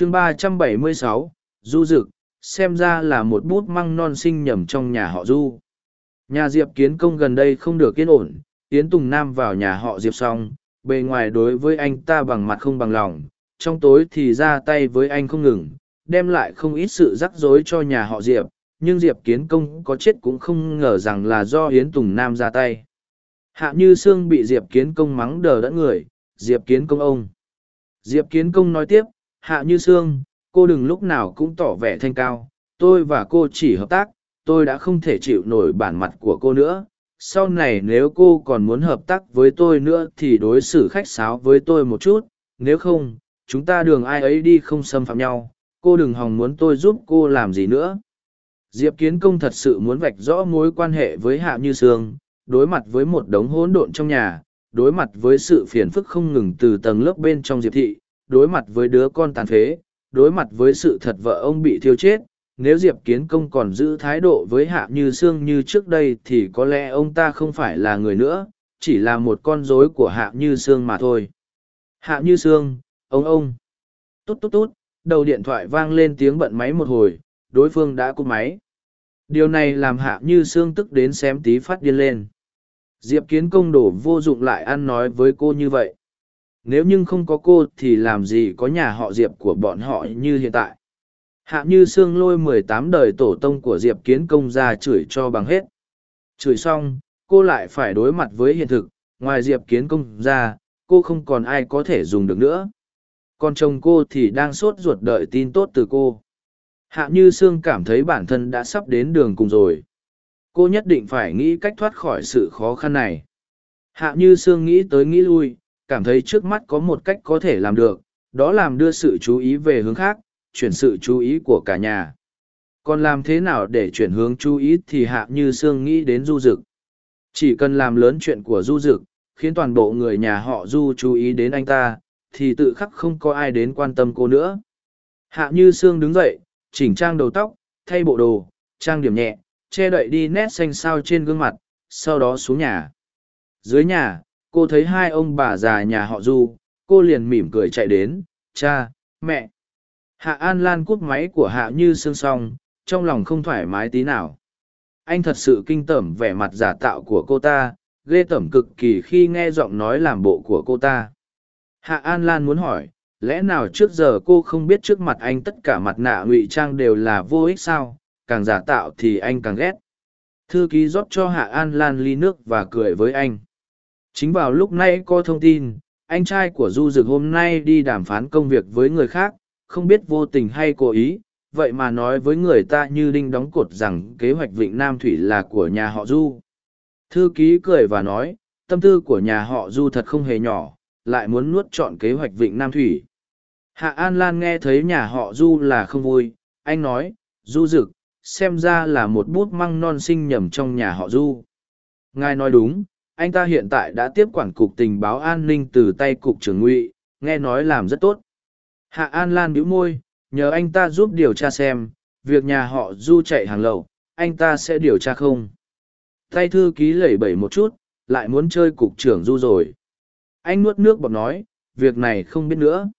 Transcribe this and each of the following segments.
chương ba trăm bảy mươi sáu, du dực, xem ra là một bút măng non sinh nhầm trong nhà họ du. Nhà diệp kiến công gần đây không được yên ổn, yến tùng nam vào nhà họ diệp xong, bề ngoài đối với anh ta bằng mặt không bằng lòng, trong tối thì ra tay với anh không ngừng, đem lại không ít sự rắc rối cho nhà họ diệp, nhưng diệp kiến công có chết cũng không ngờ rằng là do yến tùng nam ra tay. Hạ như sương bị diệp kiến công mắng đờ đẫn người, diệp kiến công ông. Diệp kiến công nói tiếp hạ như sương, cô đừng lúc nào cũng tỏ vẻ thanh cao. Tôi và cô chỉ hợp tác, tôi đã không thể chịu nổi bản mặt của cô nữa. Sau này nếu cô còn muốn hợp tác với tôi nữa thì đối xử khách sáo với tôi một chút. Nếu không, chúng ta đường ai ấy đi không xâm phạm nhau. Cô đừng hòng muốn tôi giúp cô làm gì nữa. Diệp kiến công thật sự muốn vạch rõ mối quan hệ với hạ như sương, đối mặt với một đống hỗn độn trong nhà, đối mặt với sự phiền phức không ngừng từ tầng lớp bên trong diệp thị đối mặt với đứa con tàn phế, đối mặt với sự thật vợ ông bị thiêu chết, nếu diệp kiến công còn giữ thái độ với hạ như sương như trước đây thì có lẽ ông ta không phải là người nữa, chỉ là một con rối của hạ như sương mà thôi. Hạ như sương, ông ông. Tốt tốt tốt đầu điện thoại vang lên tiếng bận máy một hồi, đối phương đã cúp máy. Điều này làm hạ như sương tức đến xém tí phát điên lên. Diệp kiến công đổ vô dụng lại ăn nói với cô như vậy nếu nhưng không có cô thì làm gì có nhà họ diệp của bọn họ như hiện tại? Hạ như sương lôi mười tám đời tổ tông của diệp kiến công ra chửi cho bằng hết. Chửi xong, cô lại phải đối mặt với hiện thực. Ngoài diệp kiến công ra, cô không còn ai có thể dùng được nữa. Còn chồng cô thì đang sốt ruột đợi tin tốt từ cô. Hạ như sương cảm thấy bản thân đã sắp đến đường cùng rồi. Cô nhất định phải nghĩ cách thoát khỏi sự khó khăn này. Hạ như sương nghĩ tới nghĩ lui cảm thấy trước mắt có một cách có thể làm được, đó làm đưa sự chú ý về hướng khác, chuyển sự chú ý của cả nhà. Còn làm thế nào để chuyển hướng chú ý thì hạ như sương nghĩ đến du dực. Chỉ cần làm lớn chuyện của du dực, khiến toàn bộ người nhà họ du chú ý đến anh ta, thì tự khắc không có ai đến quan tâm cô nữa. Hạ như sương đứng dậy, chỉnh trang đầu tóc, thay bộ đồ, trang điểm nhẹ, che đậy đi nét xanh xao trên gương mặt, sau đó xuống nhà. Dưới nhà cô thấy hai ông bà già nhà họ du cô liền mỉm cười chạy đến cha mẹ. Hạ an lan cút máy của hạ như sương song, trong lòng không thoải mái tí nào. Anh thật sự kinh tởm vẻ mặt giả tạo của cô ta ghê tởm cực kỳ khi nghe giọng nói làm bộ của cô ta. Hạ an lan muốn hỏi lẽ nào trước giờ cô không biết trước mặt anh tất cả mặt nạ ngụy trang đều là vô ích sao? Càng giả tạo thì anh càng ghét. Thư ký rót cho hạ an lan ly nước và cười với anh chính vào lúc nãy có thông tin, anh trai của du dực hôm nay đi đàm phán công việc với người khác, không biết vô tình hay cố ý, vậy mà nói với người ta như đinh đóng cột rằng kế hoạch vịnh nam thủy là của nhà họ du. Thư ký cười và nói, tâm tư của nhà họ du thật không hề nhỏ, lại muốn nuốt chọn kế hoạch vịnh nam thủy. Hạ an lan nghe thấy nhà họ du là không vui, anh nói, du dực, xem ra là một bút măng non sinh nhầm trong nhà họ du. Ngài nói đúng anh ta hiện tại đã tiếp quản cục tình báo an ninh từ tay cục trưởng ngụy, nghe nói làm rất tốt. Hạ an lan bĩu môi, nhờ anh ta giúp điều tra xem, việc nhà họ du chạy hàng lậu, anh ta sẽ điều tra không? Tay thư ký lẩy bẩy một chút, lại muốn chơi cục trưởng du rồi. Anh nuốt nước bọt nói, việc này không biết nữa.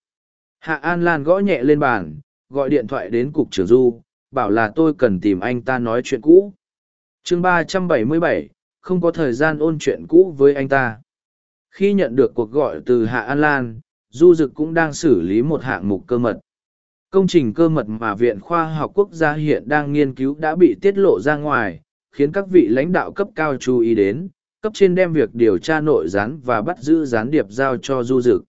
Hạ an lan gõ nhẹ lên bàn, gọi điện thoại đến cục trưởng du, bảo là tôi cần tìm anh ta nói chuyện cũ. Chương ba trăm bảy mươi bảy không có thời gian ôn chuyện cũ với anh ta. Khi nhận được cuộc gọi từ hạ an lan, du dực cũng đang xử lý một hạng mục cơ mật. Công trình cơ mật mà viện khoa học quốc gia hiện đang nghiên cứu đã bị tiết lộ ra ngoài, khiến các vị lãnh đạo cấp cao chú ý đến, cấp trên đem việc điều tra nội gián và bắt giữ gián điệp giao cho du dực.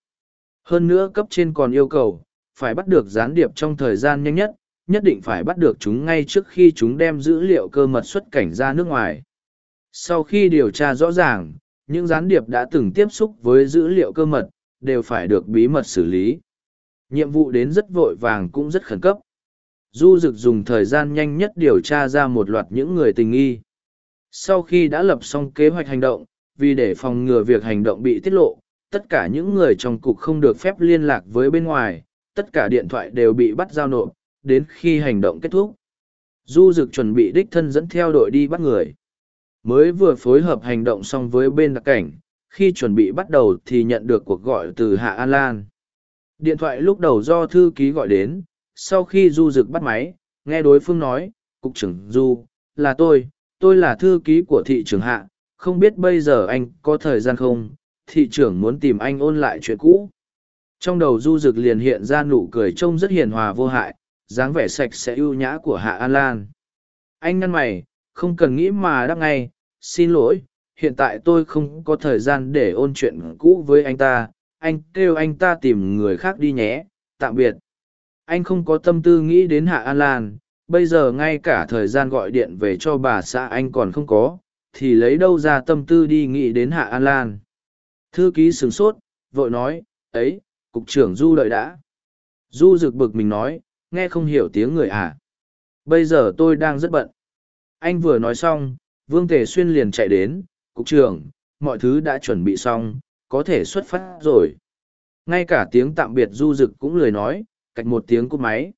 Hơn nữa cấp trên còn yêu cầu, phải bắt được gián điệp trong thời gian nhanh nhất nhất định phải bắt được chúng ngay trước khi chúng đem dữ liệu cơ mật xuất cảnh ra nước ngoài sau khi điều tra rõ ràng, những gián điệp đã từng tiếp xúc với dữ liệu cơ mật, đều phải được bí mật xử lý. Nhiệm vụ đến rất vội vàng cũng rất khẩn cấp. Du Dực dùng thời gian nhanh nhất điều tra ra một loạt những người tình nghi. Sau khi đã lập xong kế hoạch hành động, vì để phòng ngừa việc hành động bị tiết lộ, tất cả những người trong cục không được phép liên lạc với bên ngoài, tất cả điện thoại đều bị bắt giao nộp, đến khi hành động kết thúc. Du Dực chuẩn bị đích thân dẫn theo đội đi bắt người mới vừa phối hợp hành động xong với bên đặc cảnh khi chuẩn bị bắt đầu thì nhận được cuộc gọi từ hạ an lan Điện thoại lúc đầu do thư ký gọi đến, sau khi Du Dực bắt máy, nghe đối phương nói, Cục trưởng Du, là tôi, tôi là thư ký của thị trưởng hạ, không biết bây giờ anh có thời gian không, thị trưởng muốn tìm anh ôn lại chuyện cũ. Trong đầu Du Dực liền hiện ra nụ cười trông rất hiền hòa vô hại, dáng vẻ sạch sẽ ưu nhã của Hạ An Lan. Anh ngăn mày, không cần nghĩ mà đáp ngay, xin lỗi, hiện tại tôi không có thời gian để ôn chuyện cũ với anh ta, anh kêu anh ta tìm người khác đi nhé, tạm biệt. Anh không có tâm tư nghĩ đến Hạ An Lan, bây giờ ngay cả thời gian gọi điện về cho bà xã anh còn không có, thì lấy đâu ra tâm tư đi nghĩ đến Hạ An Lan. Thư ký sửng sốt, vội nói, ấy, cục trưởng Du đợi đã. Du rực bực mình nói, nghe không hiểu tiếng người à. Bây giờ tôi đang rất bận. Anh vừa nói xong, Vương Tề Xuyên liền chạy đến, cục trưởng, mọi thứ đã chuẩn bị xong, có thể xuất phát rồi. Ngay cả tiếng tạm biệt Du rực cũng lười nói, cạch một tiếng cúp máy.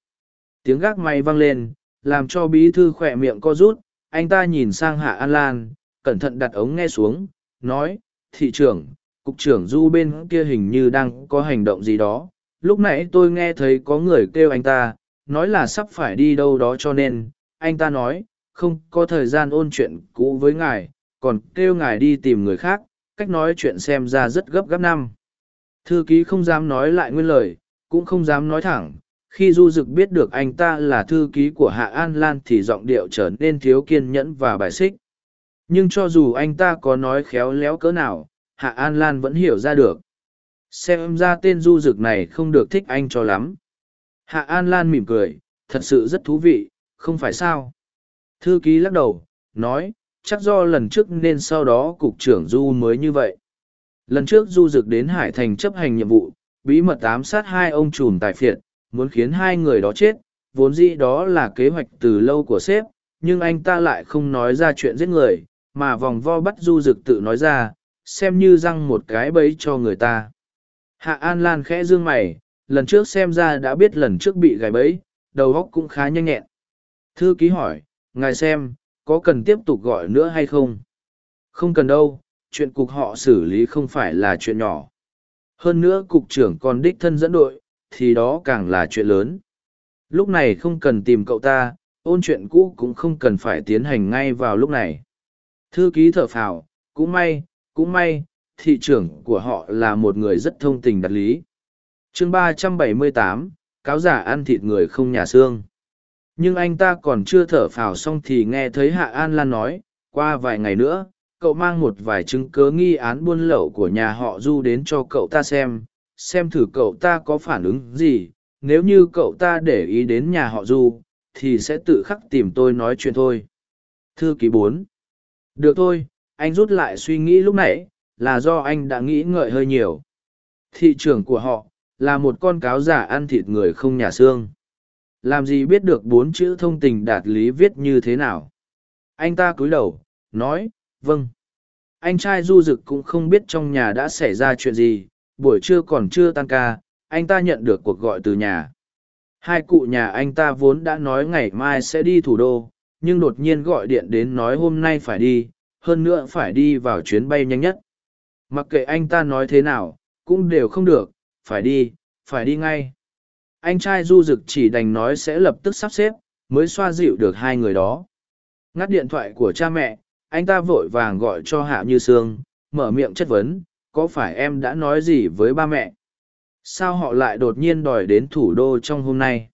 Tiếng gác máy vang lên, làm cho bí thư khỏe miệng co rút, anh ta nhìn sang Hạ An Lan, cẩn thận đặt ống nghe xuống, nói, thị trưởng, cục trưởng du bên kia hình như đang có hành động gì đó lúc nãy tôi nghe thấy có người kêu anh ta nói là sắp phải đi đâu đó cho nên anh ta nói không có thời gian ôn chuyện cũ với ngài còn kêu ngài đi tìm người khác cách nói chuyện xem ra rất gấp gáp năm thư ký không dám nói lại nguyên lời cũng không dám nói thẳng khi du dực biết được anh ta là thư ký của hạ an lan thì giọng điệu trở nên thiếu kiên nhẫn và bài xích nhưng cho dù anh ta có nói khéo léo cỡ nào Hạ An Lan vẫn hiểu ra được. Xem ra tên du dực này không được thích anh cho lắm. Hạ An Lan mỉm cười, thật sự rất thú vị, không phải sao. Thư ký lắc đầu, nói, chắc do lần trước nên sau đó cục trưởng du mới như vậy. Lần trước du dực đến Hải Thành chấp hành nhiệm vụ, bí mật ám sát hai ông trùm tài phiệt, muốn khiến hai người đó chết, vốn dĩ đó là kế hoạch từ lâu của sếp, nhưng anh ta lại không nói ra chuyện giết người, mà vòng vo bắt du dực tự nói ra, xem như răng một cái bẫy cho người ta. Hạ An Lan khẽ dương mày, lần trước xem ra đã biết lần trước bị gài bẫy, đầu óc cũng khá nhanh nhẹn. Thư ký hỏi, ngài xem, có cần tiếp tục gọi nữa hay không? Không cần đâu, chuyện cục họ xử lý không phải là chuyện nhỏ. Hơn nữa cục trưởng còn đích thân dẫn đội, thì đó càng là chuyện lớn. Lúc này không cần tìm cậu ta, ôn chuyện cũ cũng không cần phải tiến hành ngay vào lúc này. Thư ký thở phào, cũng may, cũng may, thị trưởng của họ là một người rất thông tình đặt lý. chương ba trăm bảy mươi tám cáo giả ăn thịt người không nhà xương. Nhưng anh ta còn chưa thở phào xong thì nghe thấy Hạ An Lan nói, qua vài ngày nữa, cậu mang một vài chứng cớ nghi án buôn lậu của nhà họ Du đến cho cậu ta xem, xem thử cậu ta có phản ứng gì, nếu như cậu ta để ý đến nhà họ Du, thì sẽ tự khắc tìm tôi nói chuyện thôi. Thư ký bốn. Được thôi, anh rút lại suy nghĩ lúc nãy là do anh đã nghĩ ngợi hơi nhiều. Thị trường của họ là một con cáo giả ăn thịt người không nhà xương làm gì biết được bốn chữ thông tình đạt lý viết như thế nào anh ta cúi đầu nói vâng anh trai du d ự c cũng không biết trong nhà đã xảy ra chuyện gì buổi trưa còn chưa tan ca anh ta nhận được cuộc gọi từ nhà hai cụ nhà anh ta vốn đã nói ngày mai sẽ đi thủ đô nhưng đột nhiên gọi điện đến nói hôm nay phải đi hơn nữa phải đi vào chuyến bay nhanh nhất. Mặc kệ anh ta nói thế nào, cũng đều không được, phải đi, phải đi ngay. Anh trai du dực chỉ đành nói sẽ lập tức sắp xếp, mới xoa dịu được hai người đó. Ngắt điện thoại của cha mẹ, anh ta vội vàng gọi cho Hạ Như Sương, mở miệng chất vấn, có phải em đã nói gì với ba mẹ? Sao họ lại đột nhiên đòi đến thủ đô trong hôm nay?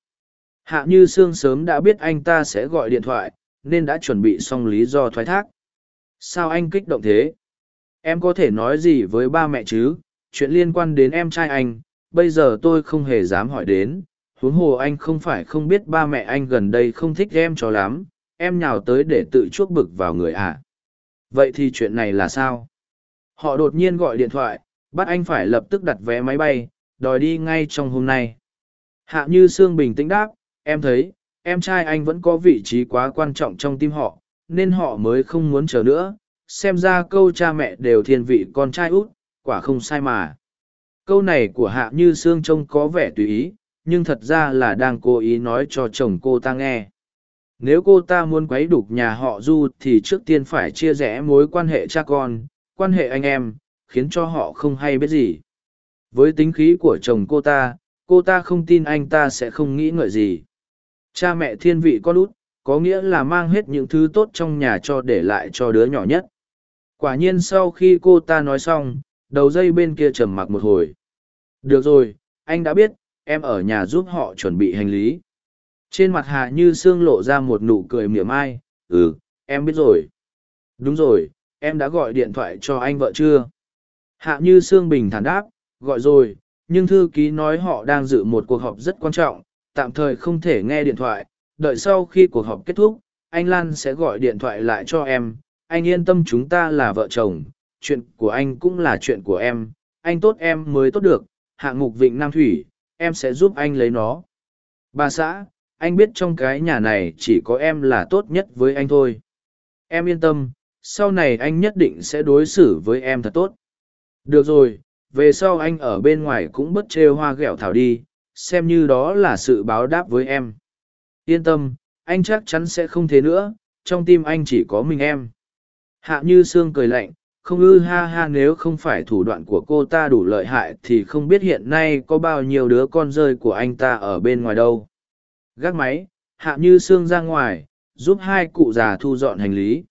Hạ Như Sương sớm đã biết anh ta sẽ gọi điện thoại, nên đã chuẩn bị xong lý do thoái thác sao anh kích động thế em có thể nói gì với ba mẹ chứ chuyện liên quan đến em trai anh bây giờ tôi không hề dám hỏi đến, huống hồ anh không phải không biết ba mẹ anh gần đây không thích em cho lắm, em nhào tới để tự chuốc bực vào người ạ. À. vậy thì chuyện này là sao? Họ đột nhiên gọi điện thoại, bắt anh phải lập tức đặt vé máy bay, đòi đi ngay trong hôm nay. Hạ như sương bình tĩnh đáp, em thấy, em trai anh vẫn có vị trí quá quan trọng trong tim họ, nên họ mới không muốn chờ nữa, xem ra câu cha mẹ đều thiên vị con trai út, quả không sai mà câu này của hạ như sương trông có vẻ tùy ý, nhưng thật ra là đang cố ý nói cho chồng cô ta nghe. Nếu cô ta muốn quấy đục nhà họ du thì trước tiên phải chia rẽ mối quan hệ cha con, quan hệ anh em, khiến cho họ không hay biết gì. Với tính khí của chồng cô ta cô ta không tin anh ta sẽ không nghĩ ngợi gì. Cha mẹ thiên vị con út, có nghĩa là mang hết những thứ tốt trong nhà cho để lại cho đứa nhỏ nhất. Quả nhiên sau khi cô ta nói xong, đầu dây bên kia trầm mặc một hồi được rồi, anh đã biết, em ở nhà giúp họ chuẩn bị hành lý. Trên mặt hà như sương lộ ra một nụ cười mỉa mai. Ừ em biết rồi. Đúng rồi, em đã gọi điện thoại cho anh vợ chưa? Hạ như sương bình thản đáp, gọi rồi, nhưng thư ký nói họ đang dự một cuộc họp rất quan trọng, tạm thời không thể nghe điện thoại. Đợi sau khi cuộc họp kết thúc, anh lan sẽ gọi điện thoại lại cho em. Anh yên tâm chúng ta là vợ chồng, chuyện của anh cũng là chuyện của em. Anh tốt em mới tốt được hạng mục vịnh nam thủy, em sẽ giúp anh lấy nó. Bà xã, anh biết trong cái nhà này chỉ có em là tốt nhất với anh thôi. Em yên tâm, sau này anh nhất định sẽ đối xử với em thật tốt. Được rồi, về sau anh ở bên ngoài cũng bất trêu hoa ghẹo thảo đi, xem như đó là sự báo đáp với em. Yên tâm, anh chắc chắn sẽ không thế nữa, trong tim anh chỉ có mình em. Hạ như sương cười lạnh không ư ha ha nếu không phải thủ đoạn của cô ta đủ lợi hại thì không biết hiện nay có bao nhiêu đứa con rơi của anh ta ở bên ngoài đâu. Gác máy, hạ như sương ra ngoài, giúp hai cụ già thu dọn hành lý.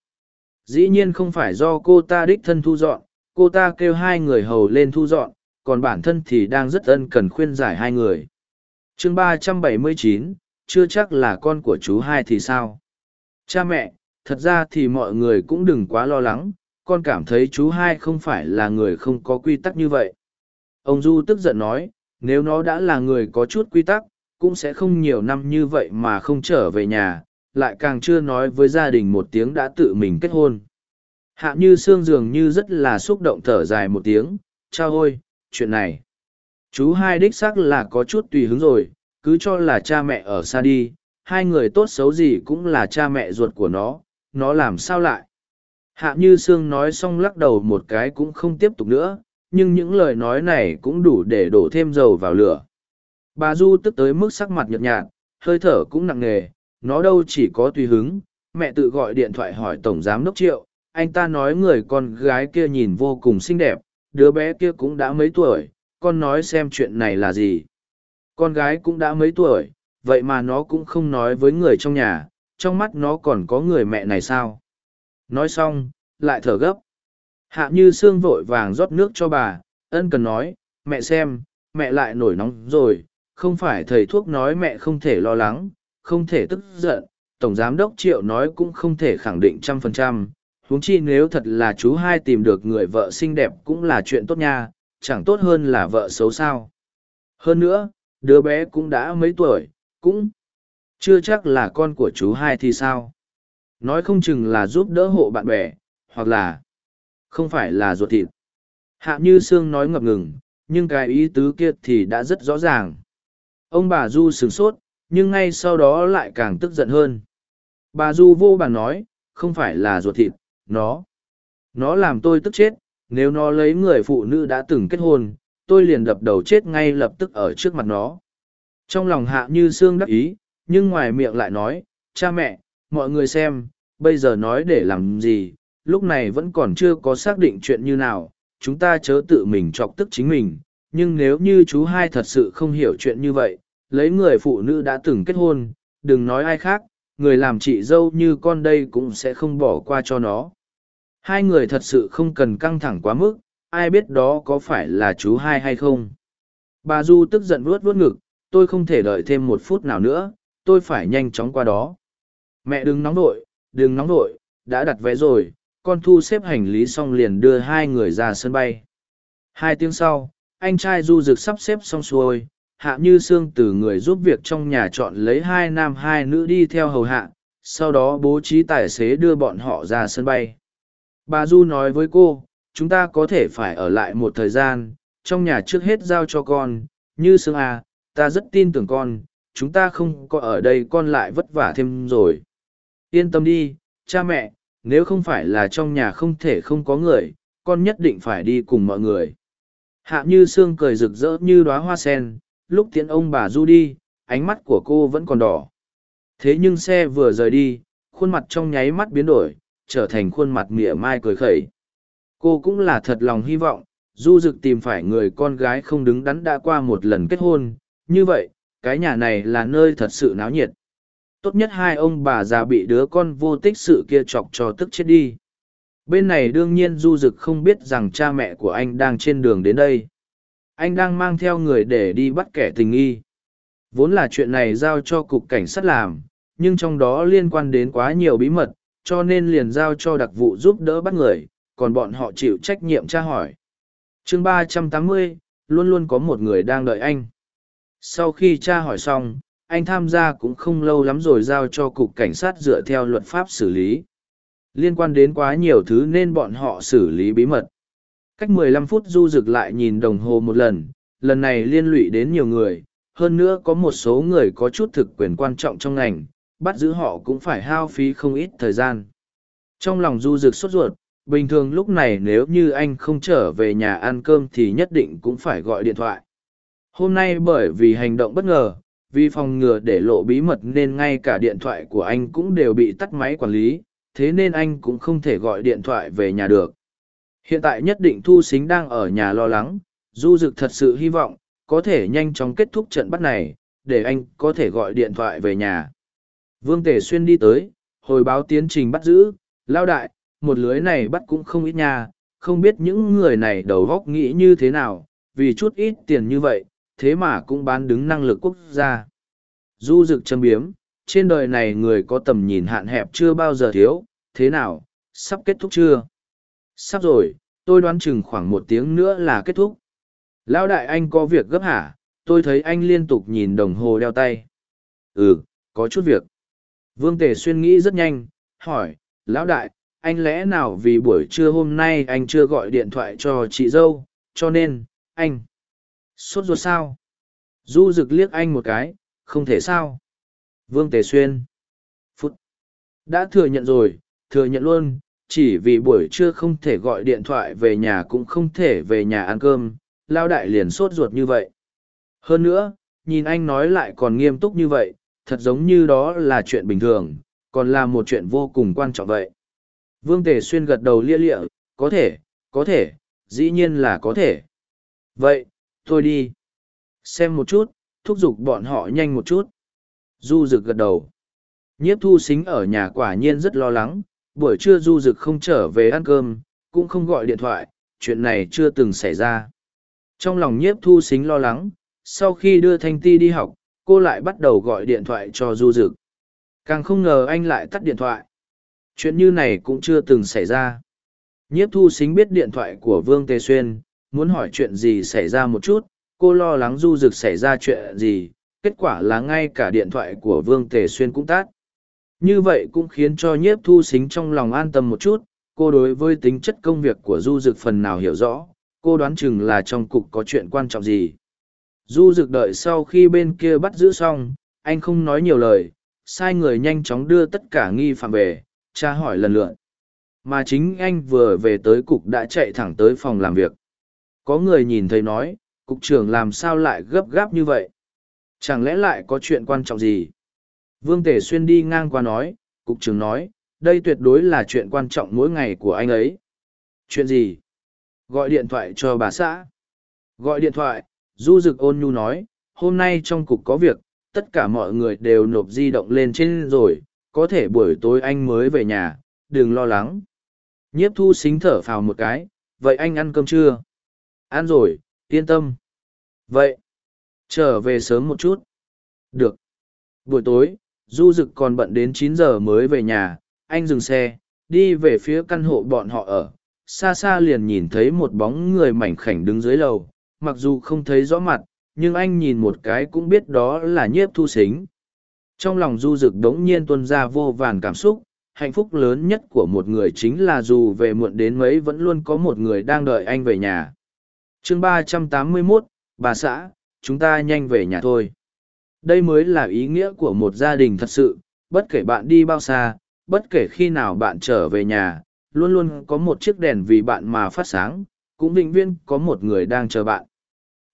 Dĩ nhiên không phải do cô ta đích thân thu dọn, cô ta kêu hai người hầu lên thu dọn, còn bản thân thì đang rất ân cần khuyên giải hai người. Chương ba trăm bảy mươi chín, chưa chắc là con của chú hai thì sao? Cha mẹ, thật ra thì mọi người cũng đừng quá lo lắng con cảm thấy chú hai không phải là người không có quy tắc như vậy. Ông du tức giận nói, nếu nó đã là người có chút quy tắc, cũng sẽ không nhiều năm như vậy mà không trở về nhà, lại càng chưa nói với gia đình một tiếng đã tự mình kết hôn. Hạ như sương dường như rất là xúc động thở dài một tiếng, cha ôi chuyện này. Chú hai đích xác là có chút tùy hứng rồi, cứ cho là cha mẹ ở xa đi, hai người tốt xấu gì cũng là cha mẹ ruột của nó nó làm sao lại? Hạ như sương nói xong lắc đầu một cái cũng không tiếp tục nữa, nhưng những lời nói này cũng đủ để đổ thêm dầu vào lửa. Bà du tức tới mức sắc mặt nhợt nhạt, hơi thở cũng nặng nề, nó đâu chỉ có tùy hứng. Mẹ tự gọi điện thoại hỏi tổng giám đốc triệu, anh ta nói người con gái kia nhìn vô cùng xinh đẹp, đứa bé kia cũng đã mấy tuổi, con nói xem chuyện này là gì. Con gái cũng đã mấy tuổi, vậy mà nó cũng không nói với người trong nhà, trong mắt nó còn có người mẹ này sao? Nói xong, lại thở gấp. Hạ như sương vội vàng rót nước cho bà, ân cần nói, mẹ xem, mẹ lại nổi nóng rồi, không phải thầy thuốc nói mẹ không thể lo lắng, không thể tức giận, tổng giám đốc triệu nói cũng không thể khẳng định trăm phần trăm, huống chi nếu thật là chú hai tìm được người vợ xinh đẹp cũng là chuyện tốt nha, chẳng tốt hơn là vợ xấu sao. Hơn nữa, đứa bé cũng đã mấy tuổi, cũng chưa chắc là con của chú hai thì sao? Nói không chừng là giúp đỡ hộ bạn bè, hoặc là không phải là ruột thịt. Hạ như sương nói ngập ngừng, nhưng cái ý tứ kia thì đã rất rõ ràng. Ông bà du sửng sốt, nhưng ngay sau đó lại càng tức giận hơn. Bà du vô bàn nói, không phải là ruột thịt, nó nó làm tôi tức chết, nếu nó lấy người phụ nữ đã từng kết hôn, tôi liền đập đầu chết ngay lập tức ở trước mặt nó. Trong lòng hạ như sương đắc ý, nhưng ngoài miệng lại nói, cha mẹ mọi người xem, bây giờ nói để làm gì, lúc này vẫn còn chưa có xác định chuyện như nào, chúng ta chớ tự mình chọc tức chính mình, nhưng nếu như chú hai thật sự không hiểu chuyện như vậy, lấy người phụ nữ đã từng kết hôn, đừng nói ai khác, người làm chị dâu như con đây cũng sẽ không bỏ qua cho nó. Hai người thật sự không cần căng thẳng quá mức, ai biết đó có phải là chú hai hay không. Bà du tức giận vuốt vuốt ngực, tôi không thể đợi thêm một phút nào nữa, tôi phải nhanh chóng qua đó mẹ đừng nóng vội, đừng nóng vội, đã đặt vé rồi, con thu xếp hành lý xong liền đưa hai người ra sân bay. Hai tiếng sau, anh trai du rực sắp xếp xong xuôi, hạ như sương từ người giúp việc trong nhà chọn lấy hai nam hai nữ đi theo hầu hạ, sau đó bố trí tài xế đưa bọn họ ra sân bay. Bà du nói với cô, chúng ta có thể phải ở lại một thời gian, trong nhà trước hết giao cho con, như sương à ta rất tin tưởng con, chúng ta không có ở đây con lại vất vả thêm rồi yên tâm đi cha mẹ nếu không phải là trong nhà không thể không có người con nhất định phải đi cùng mọi người. Hạ như sương cười rực rỡ như đóa hoa sen lúc tiễn ông bà du đi ánh mắt của cô vẫn còn đỏ. Thế nhưng xe vừa rời đi khuôn mặt trong nháy mắt biến đổi trở thành khuôn mặt mỉa mai cười khẩy. Cô cũng là thật lòng hy vọng du rực tìm phải người con gái không đứng đắn đã qua một lần kết hôn như vậy, cái nhà này là nơi thật sự náo nhiệt. Tốt nhất hai ông bà già bị đứa con vô tích sự kia chọc cho tức chết đi. Bên này đương nhiên Du Dực không biết rằng cha mẹ của anh đang trên đường đến đây. Anh đang mang theo người để đi bắt kẻ tình nghi. Vốn là chuyện này giao cho cục cảnh sát làm, nhưng trong đó liên quan đến quá nhiều bí mật, cho nên liền giao cho đặc vụ giúp đỡ bắt người, còn bọn họ chịu trách nhiệm tra hỏi. chương ba trăm tám mươi luôn luôn có một người đang đợi anh. Sau khi tra hỏi xong, anh tham gia cũng không lâu lắm rồi giao cho cục cảnh sát dựa theo luật pháp xử lý. Liên quan đến quá nhiều thứ nên bọn họ xử lý bí mật. Cách 15 phút du rực lại nhìn đồng hồ một lần, lần này liên lụy đến nhiều người, hơn nữa có một số người có chút thực quyền quan trọng trong ngành, bắt giữ họ cũng phải hao phí không ít thời gian. Trong lòng du rực sốt ruột, bình thường lúc này nếu như anh không trở về nhà ăn cơm thì nhất định cũng phải gọi điện thoại. Hôm nay bởi vì hành động bất ngờ, vì phòng ngừa để lộ bí mật nên ngay cả điện thoại của anh cũng đều bị tắt máy quản lý, thế nên anh cũng không thể gọi điện thoại về nhà được. Hiện tại nhất định Thu Xính đang ở nhà lo lắng, Du Dực thật sự hy vọng, có thể nhanh chóng kết thúc trận bắt này, để anh có thể gọi điện thoại về nhà. Vương Tể Xuyên đi tới, hồi báo tiến trình bắt giữ, lao đại, một lưới này bắt cũng không ít nha, không biết những người này đầu góc nghĩ như thế nào, vì chút ít tiền như vậy, thế mà cũng bán đứng năng lực quốc gia. Du Dực châm biếm, trên đời này người có tầm nhìn hạn hẹp chưa bao giờ thiếu, thế nào, sắp kết thúc chưa? Sắp rồi, tôi đoán chừng khoảng một tiếng nữa là kết thúc. Lão đại anh có việc gấp hả? Tôi thấy anh liên tục nhìn đồng hồ đeo tay. Ừ, có chút việc. Vương Tề Xuyên nghĩ rất nhanh, hỏi, Lão đại, anh lẽ nào vì buổi trưa hôm nay anh chưa gọi điện thoại cho chị dâu, cho nên, anh... Sốt ruột sao? Du rực liếc anh một cái, không thể sao. Vương Tề Xuyên. Phút. Đã thừa nhận rồi, thừa nhận luôn, chỉ vì buổi trưa không thể gọi điện thoại về nhà cũng không thể về nhà ăn cơm, lao đại liền sốt ruột như vậy. Hơn nữa, nhìn anh nói lại còn nghiêm túc như vậy, thật giống như đó là chuyện bình thường, còn là một chuyện vô cùng quan trọng vậy. Vương Tề Xuyên gật đầu lia lịa, có thể, có thể, dĩ nhiên là có thể. Vậy, tôi đi. Xem một chút, thúc giục bọn họ nhanh một chút. Du rực gật đầu. Nhiếp thu xính ở nhà quả nhiên rất lo lắng, buổi trưa du rực không trở về ăn cơm, cũng không gọi điện thoại, chuyện này chưa từng xảy ra. Trong lòng nhiếp thu xính lo lắng, sau khi đưa Thanh Ti đi học, cô lại bắt đầu gọi điện thoại cho du rực. Càng không ngờ anh lại tắt điện thoại. Chuyện như này cũng chưa từng xảy ra. Nhiếp thu xính biết điện thoại của Vương Tề Xuyên, muốn hỏi chuyện gì xảy ra một chút, cô lo lắng du rực xảy ra chuyện gì, kết quả là ngay cả điện thoại của Vương Tề Xuyên cũng tắt. Như vậy cũng khiến cho nhiếp thu xính trong lòng an tâm một chút, cô đối với tính chất công việc của du dực phần nào hiểu rõ, cô đoán chừng là trong cục có chuyện quan trọng gì. Du dực đợi sau khi bên kia bắt giữ xong, anh không nói nhiều lời, sai người nhanh chóng đưa tất cả nghi phạm về, tra hỏi lần lượt. Mà chính anh vừa về tới cục đã chạy thẳng tới phòng làm việc. Có người nhìn thấy nói, cục trưởng làm sao lại gấp gáp như vậy? Chẳng lẽ lại có chuyện quan trọng gì? Vương Tể Xuyên đi ngang qua nói, cục trưởng nói, đây tuyệt đối là chuyện quan trọng mỗi ngày của anh ấy. Chuyện gì? Gọi điện thoại cho bà xã. Gọi điện thoại, Du Dực ôn nhu nói, hôm nay trong cục có việc, tất cả mọi người đều nộp di động lên trên rồi, có thể buổi tối anh mới về nhà, đừng lo lắng. Nhiếp thu xính thở phào một cái, vậy anh ăn cơm chưa? Ăn rồi, yên tâm. Vậy, trở về sớm một chút. Được. Buổi tối, du dực còn bận đến chín giờ mới về nhà anh dừng xe đi về phía căn hộ bọn họ ở xa xa liền nhìn thấy một bóng người mảnh khảnh đứng dưới lầu mặc dù không thấy rõ mặt nhưng anh nhìn một cái cũng biết đó là nhiếp thu xính trong lòng du dực đống nhiên tuân ra vô vàn cảm xúc hạnh phúc lớn nhất của một người chính là dù về muộn đến mấy vẫn luôn có một người đang đợi anh về nhà chương ba trăm tám mươi mốt bà xã chúng ta nhanh về nhà thôi đây mới là ý nghĩa của một gia đình thật sự, bất kể bạn đi bao xa, bất kể khi nào bạn trở về nhà, luôn luôn có một chiếc đèn vì bạn mà phát sáng, cũng định viên có một người đang chờ bạn.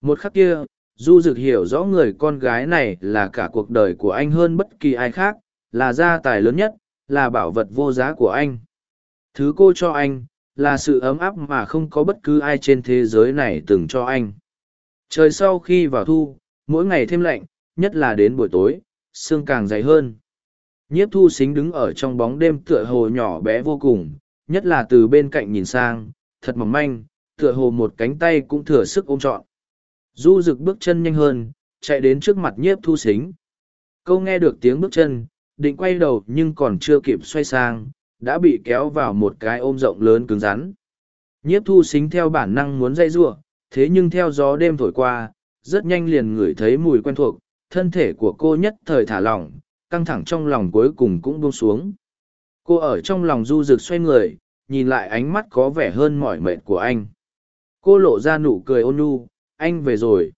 Một khắc kia, Du Dực hiểu rõ người con gái này là cả cuộc đời của anh hơn bất kỳ ai khác, là gia tài lớn nhất, là bảo vật vô giá của anh. Thứ cô cho anh, là sự ấm áp mà không có bất cứ ai trên thế giới này từng cho anh. Trời sau khi vào thu, mỗi ngày thêm lạnh, nhất là đến buổi tối, sương càng dày hơn. Nhiếp thu xính đứng ở trong bóng đêm tựa hồ nhỏ bé vô cùng, nhất là từ bên cạnh nhìn sang, thật mỏng manh, tựa hồ một cánh tay cũng thừa sức ôm trọn. Du rực bước chân nhanh hơn, chạy đến trước mặt nhiếp thu xính. Câu nghe được tiếng bước chân, định quay đầu nhưng còn chưa kịp xoay sang, đã bị kéo vào một cái ôm rộng lớn cứng rắn. Nhiếp thu xính theo bản năng muốn dây giụa, thế nhưng theo gió đêm thổi qua, rất nhanh liền ngửi thấy mùi quen thuộc, thân thể của cô nhất thời thả lỏng, căng thẳng trong lòng cuối cùng cũng buông xuống. Cô ở trong lòng du rực xoay người, nhìn lại ánh mắt có vẻ hơn mỏi mệt của anh. Cô lộ ra nụ cười ôn nhu, anh về rồi.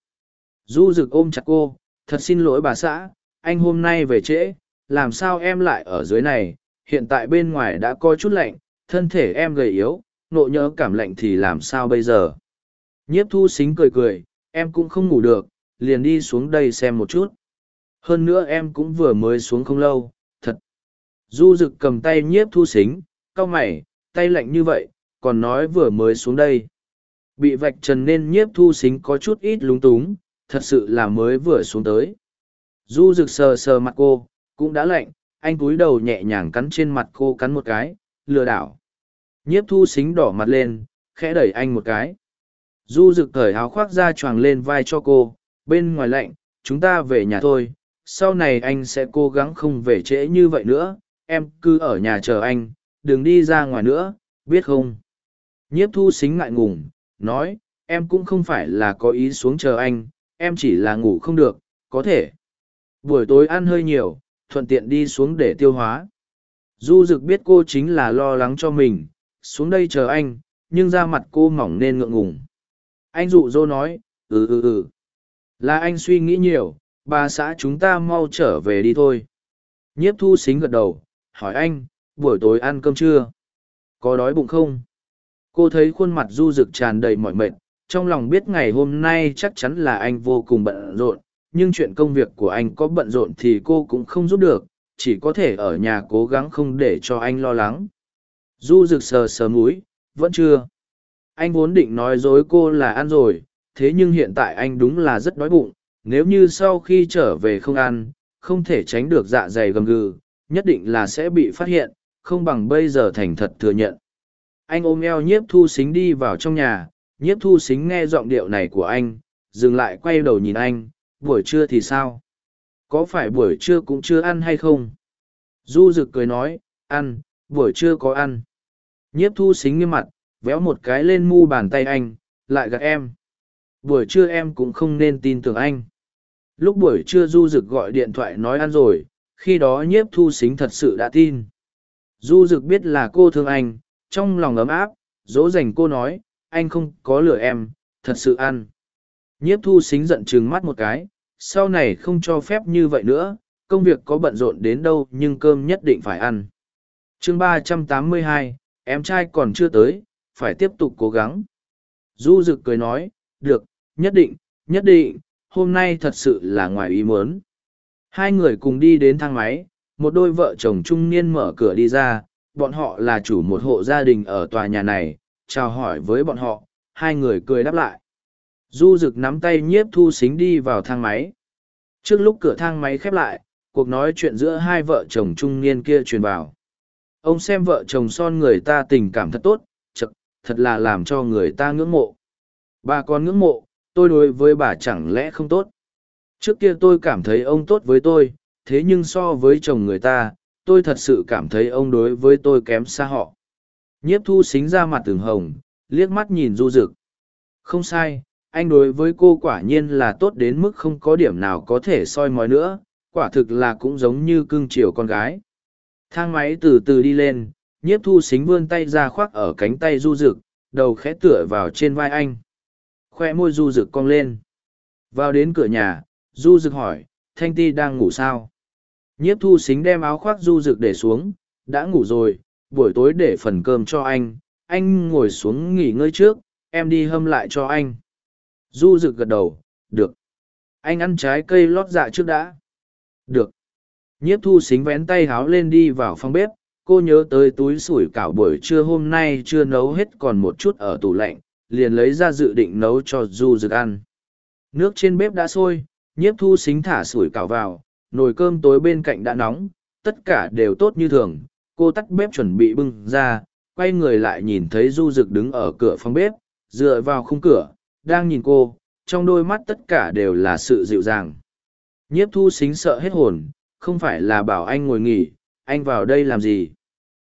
Du rực ôm chặt cô, thật xin lỗi bà xã, anh hôm nay về trễ, làm sao em lại ở dưới này, hiện tại bên ngoài đã có chút lạnh, thân thể em gầy yếu, nộ nhớ cảm lạnh thì làm sao bây giờ. Nhiếp thu xính cười cười, em cũng không ngủ được, liền đi xuống đây xem một chút. Hơn nữa em cũng vừa mới xuống không lâu, thật. Du rực cầm tay nhiếp thu xính, cau mày, tay lạnh như vậy, còn nói vừa mới xuống đây. Bị vạch trần nên nhiếp thu xính có chút ít lúng túng, thật sự là mới vừa xuống tới. Du rực sờ sờ mặt cô, cũng đã lạnh, anh cúi đầu nhẹ nhàng cắn trên mặt cô cắn một cái, lừa đảo. Nhiếp thu xính đỏ mặt lên, khẽ đẩy anh một cái. Du rực cởi áo khoác ra choàng lên vai cho cô, bên ngoài lạnh, chúng ta về nhà thôi, sau này anh sẽ cố gắng không về trễ như vậy nữa, em cứ ở nhà chờ anh, đừng đi ra ngoài nữa, biết không? Nhiếp thu xính ngại ngùng, nói, em cũng không phải là có ý xuống chờ anh, em chỉ là ngủ không được, có thể. Buổi tối ăn hơi nhiều, thuận tiện đi xuống để tiêu hóa. Du Dực biết cô chính là lo lắng cho mình, xuống đây chờ anh, nhưng da mặt cô mỏng nên ngượng ngùng. Anh dụ dỗ nói, ừ ừ ừ. Là anh suy nghĩ nhiều, bà xã chúng ta mau trở về đi thôi. Nhiếp thu xính gật đầu, hỏi anh, buổi tối ăn cơm chưa? Có đói bụng không? Cô thấy khuôn mặt du rực tràn đầy mỏi mệt, trong lòng biết ngày hôm nay chắc chắn là anh vô cùng bận rộn, nhưng chuyện công việc của anh có bận rộn thì cô cũng không giúp được, chỉ có thể ở nhà cố gắng không để cho anh lo lắng. Du rực sờ sờ múi, vẫn chưa. Anh vốn định nói dối cô là ăn rồi, thế nhưng hiện tại anh đúng là rất đói bụng, nếu như sau khi trở về không ăn, không thể tránh được dạ dày gầm gừ, nhất định là sẽ bị phát hiện, không bằng bây giờ thành thật thừa nhận. Anh ôm eo nhiếp thu xính đi vào trong nhà, nhiếp thu xính nghe giọng điệu này của anh, dừng lại quay đầu nhìn anh, buổi trưa thì sao? Có phải buổi trưa cũng chưa ăn hay không? Du rực cười nói, ăn, buổi trưa có ăn. Nhiếp thu xính nghiêm mặt, véo một cái lên mu bàn tay anh, lại gạt em. Buổi trưa em cũng không nên tin tưởng anh. Lúc buổi trưa Du Dực gọi điện thoại nói ăn rồi, khi đó nhiếp thu xính thật sự đã tin. Du Dực biết là cô thương anh, trong lòng ấm áp, dỗ dành cô nói, anh không có lửa em, thật sự ăn. Nhiếp thu xính giận chừng mắt một cái, sau này không cho phép như vậy nữa, công việc có bận rộn đến đâu nhưng cơm nhất định phải ăn. chương ba trăm tám mươi hai, em trai còn chưa tới, phải tiếp tục cố gắng. Du Dực cười nói, được, nhất định, nhất định, hôm nay thật sự là ngoài ý muốn. Hai người cùng đi đến thang máy, một đôi vợ chồng trung niên mở cửa đi ra, bọn họ là chủ một hộ gia đình ở tòa nhà này, chào hỏi với bọn họ, hai người cười đáp lại. Du rực nắm tay nhiếp thu xính đi vào thang máy. Trước lúc cửa thang máy khép lại, cuộc nói chuyện giữa hai vợ chồng trung niên kia truyền vào. Ông xem vợ chồng son người ta tình cảm thật tốt, chật, thật là làm cho người ta ngưỡng mộ. Bà còn ngưỡng mộ, tôi đối với bà chẳng lẽ không tốt. Trước kia tôi cảm thấy ông tốt với tôi, thế nhưng so với chồng người ta, tôi thật sự cảm thấy ông đối với tôi kém xa họ. Nhiếp thu xính ra mặt từng hồng, liếc mắt nhìn du rực. Không sai, anh đối với cô quả nhiên là tốt đến mức không có điểm nào có thể soi mói nữa, quả thực là cũng giống như cưng chiều con gái. Thang máy từ từ đi lên, nhiếp thu xính vươn tay ra khoác ở cánh tay du rực, đầu khẽ tựa vào trên vai anh. Khoe môi du rực cong lên. Vào đến cửa nhà, du rực hỏi, Thanh Ti đang ngủ sao? Nhiếp thu xính đem áo khoác du rực để xuống, đã ngủ rồi, buổi tối để phần cơm cho anh, anh ngồi xuống nghỉ ngơi trước, em đi hâm lại cho anh. Du rực gật đầu, được. Anh ăn trái cây lót dạ trước đã. Được. Nhiếp thu xính vén tay háo lên đi vào phòng bếp, cô nhớ tới túi sủi cảo buổi trưa hôm nay chưa nấu hết còn một chút ở tủ lạnh, liền lấy ra dự định nấu cho du rực ăn. Nước trên bếp đã sôi, Nhiếp thu xính thả sủi cảo vào, nồi cơm tối bên cạnh đã nóng, tất cả đều tốt như thường. Cô tắt bếp chuẩn bị bưng ra, quay người lại nhìn thấy du rực đứng ở cửa phòng bếp, dựa vào khung cửa, đang nhìn cô, trong đôi mắt tất cả đều là sự dịu dàng. Nhiếp thu xính sợ hết hồn, không phải là bảo anh ngồi nghỉ, anh vào đây làm gì.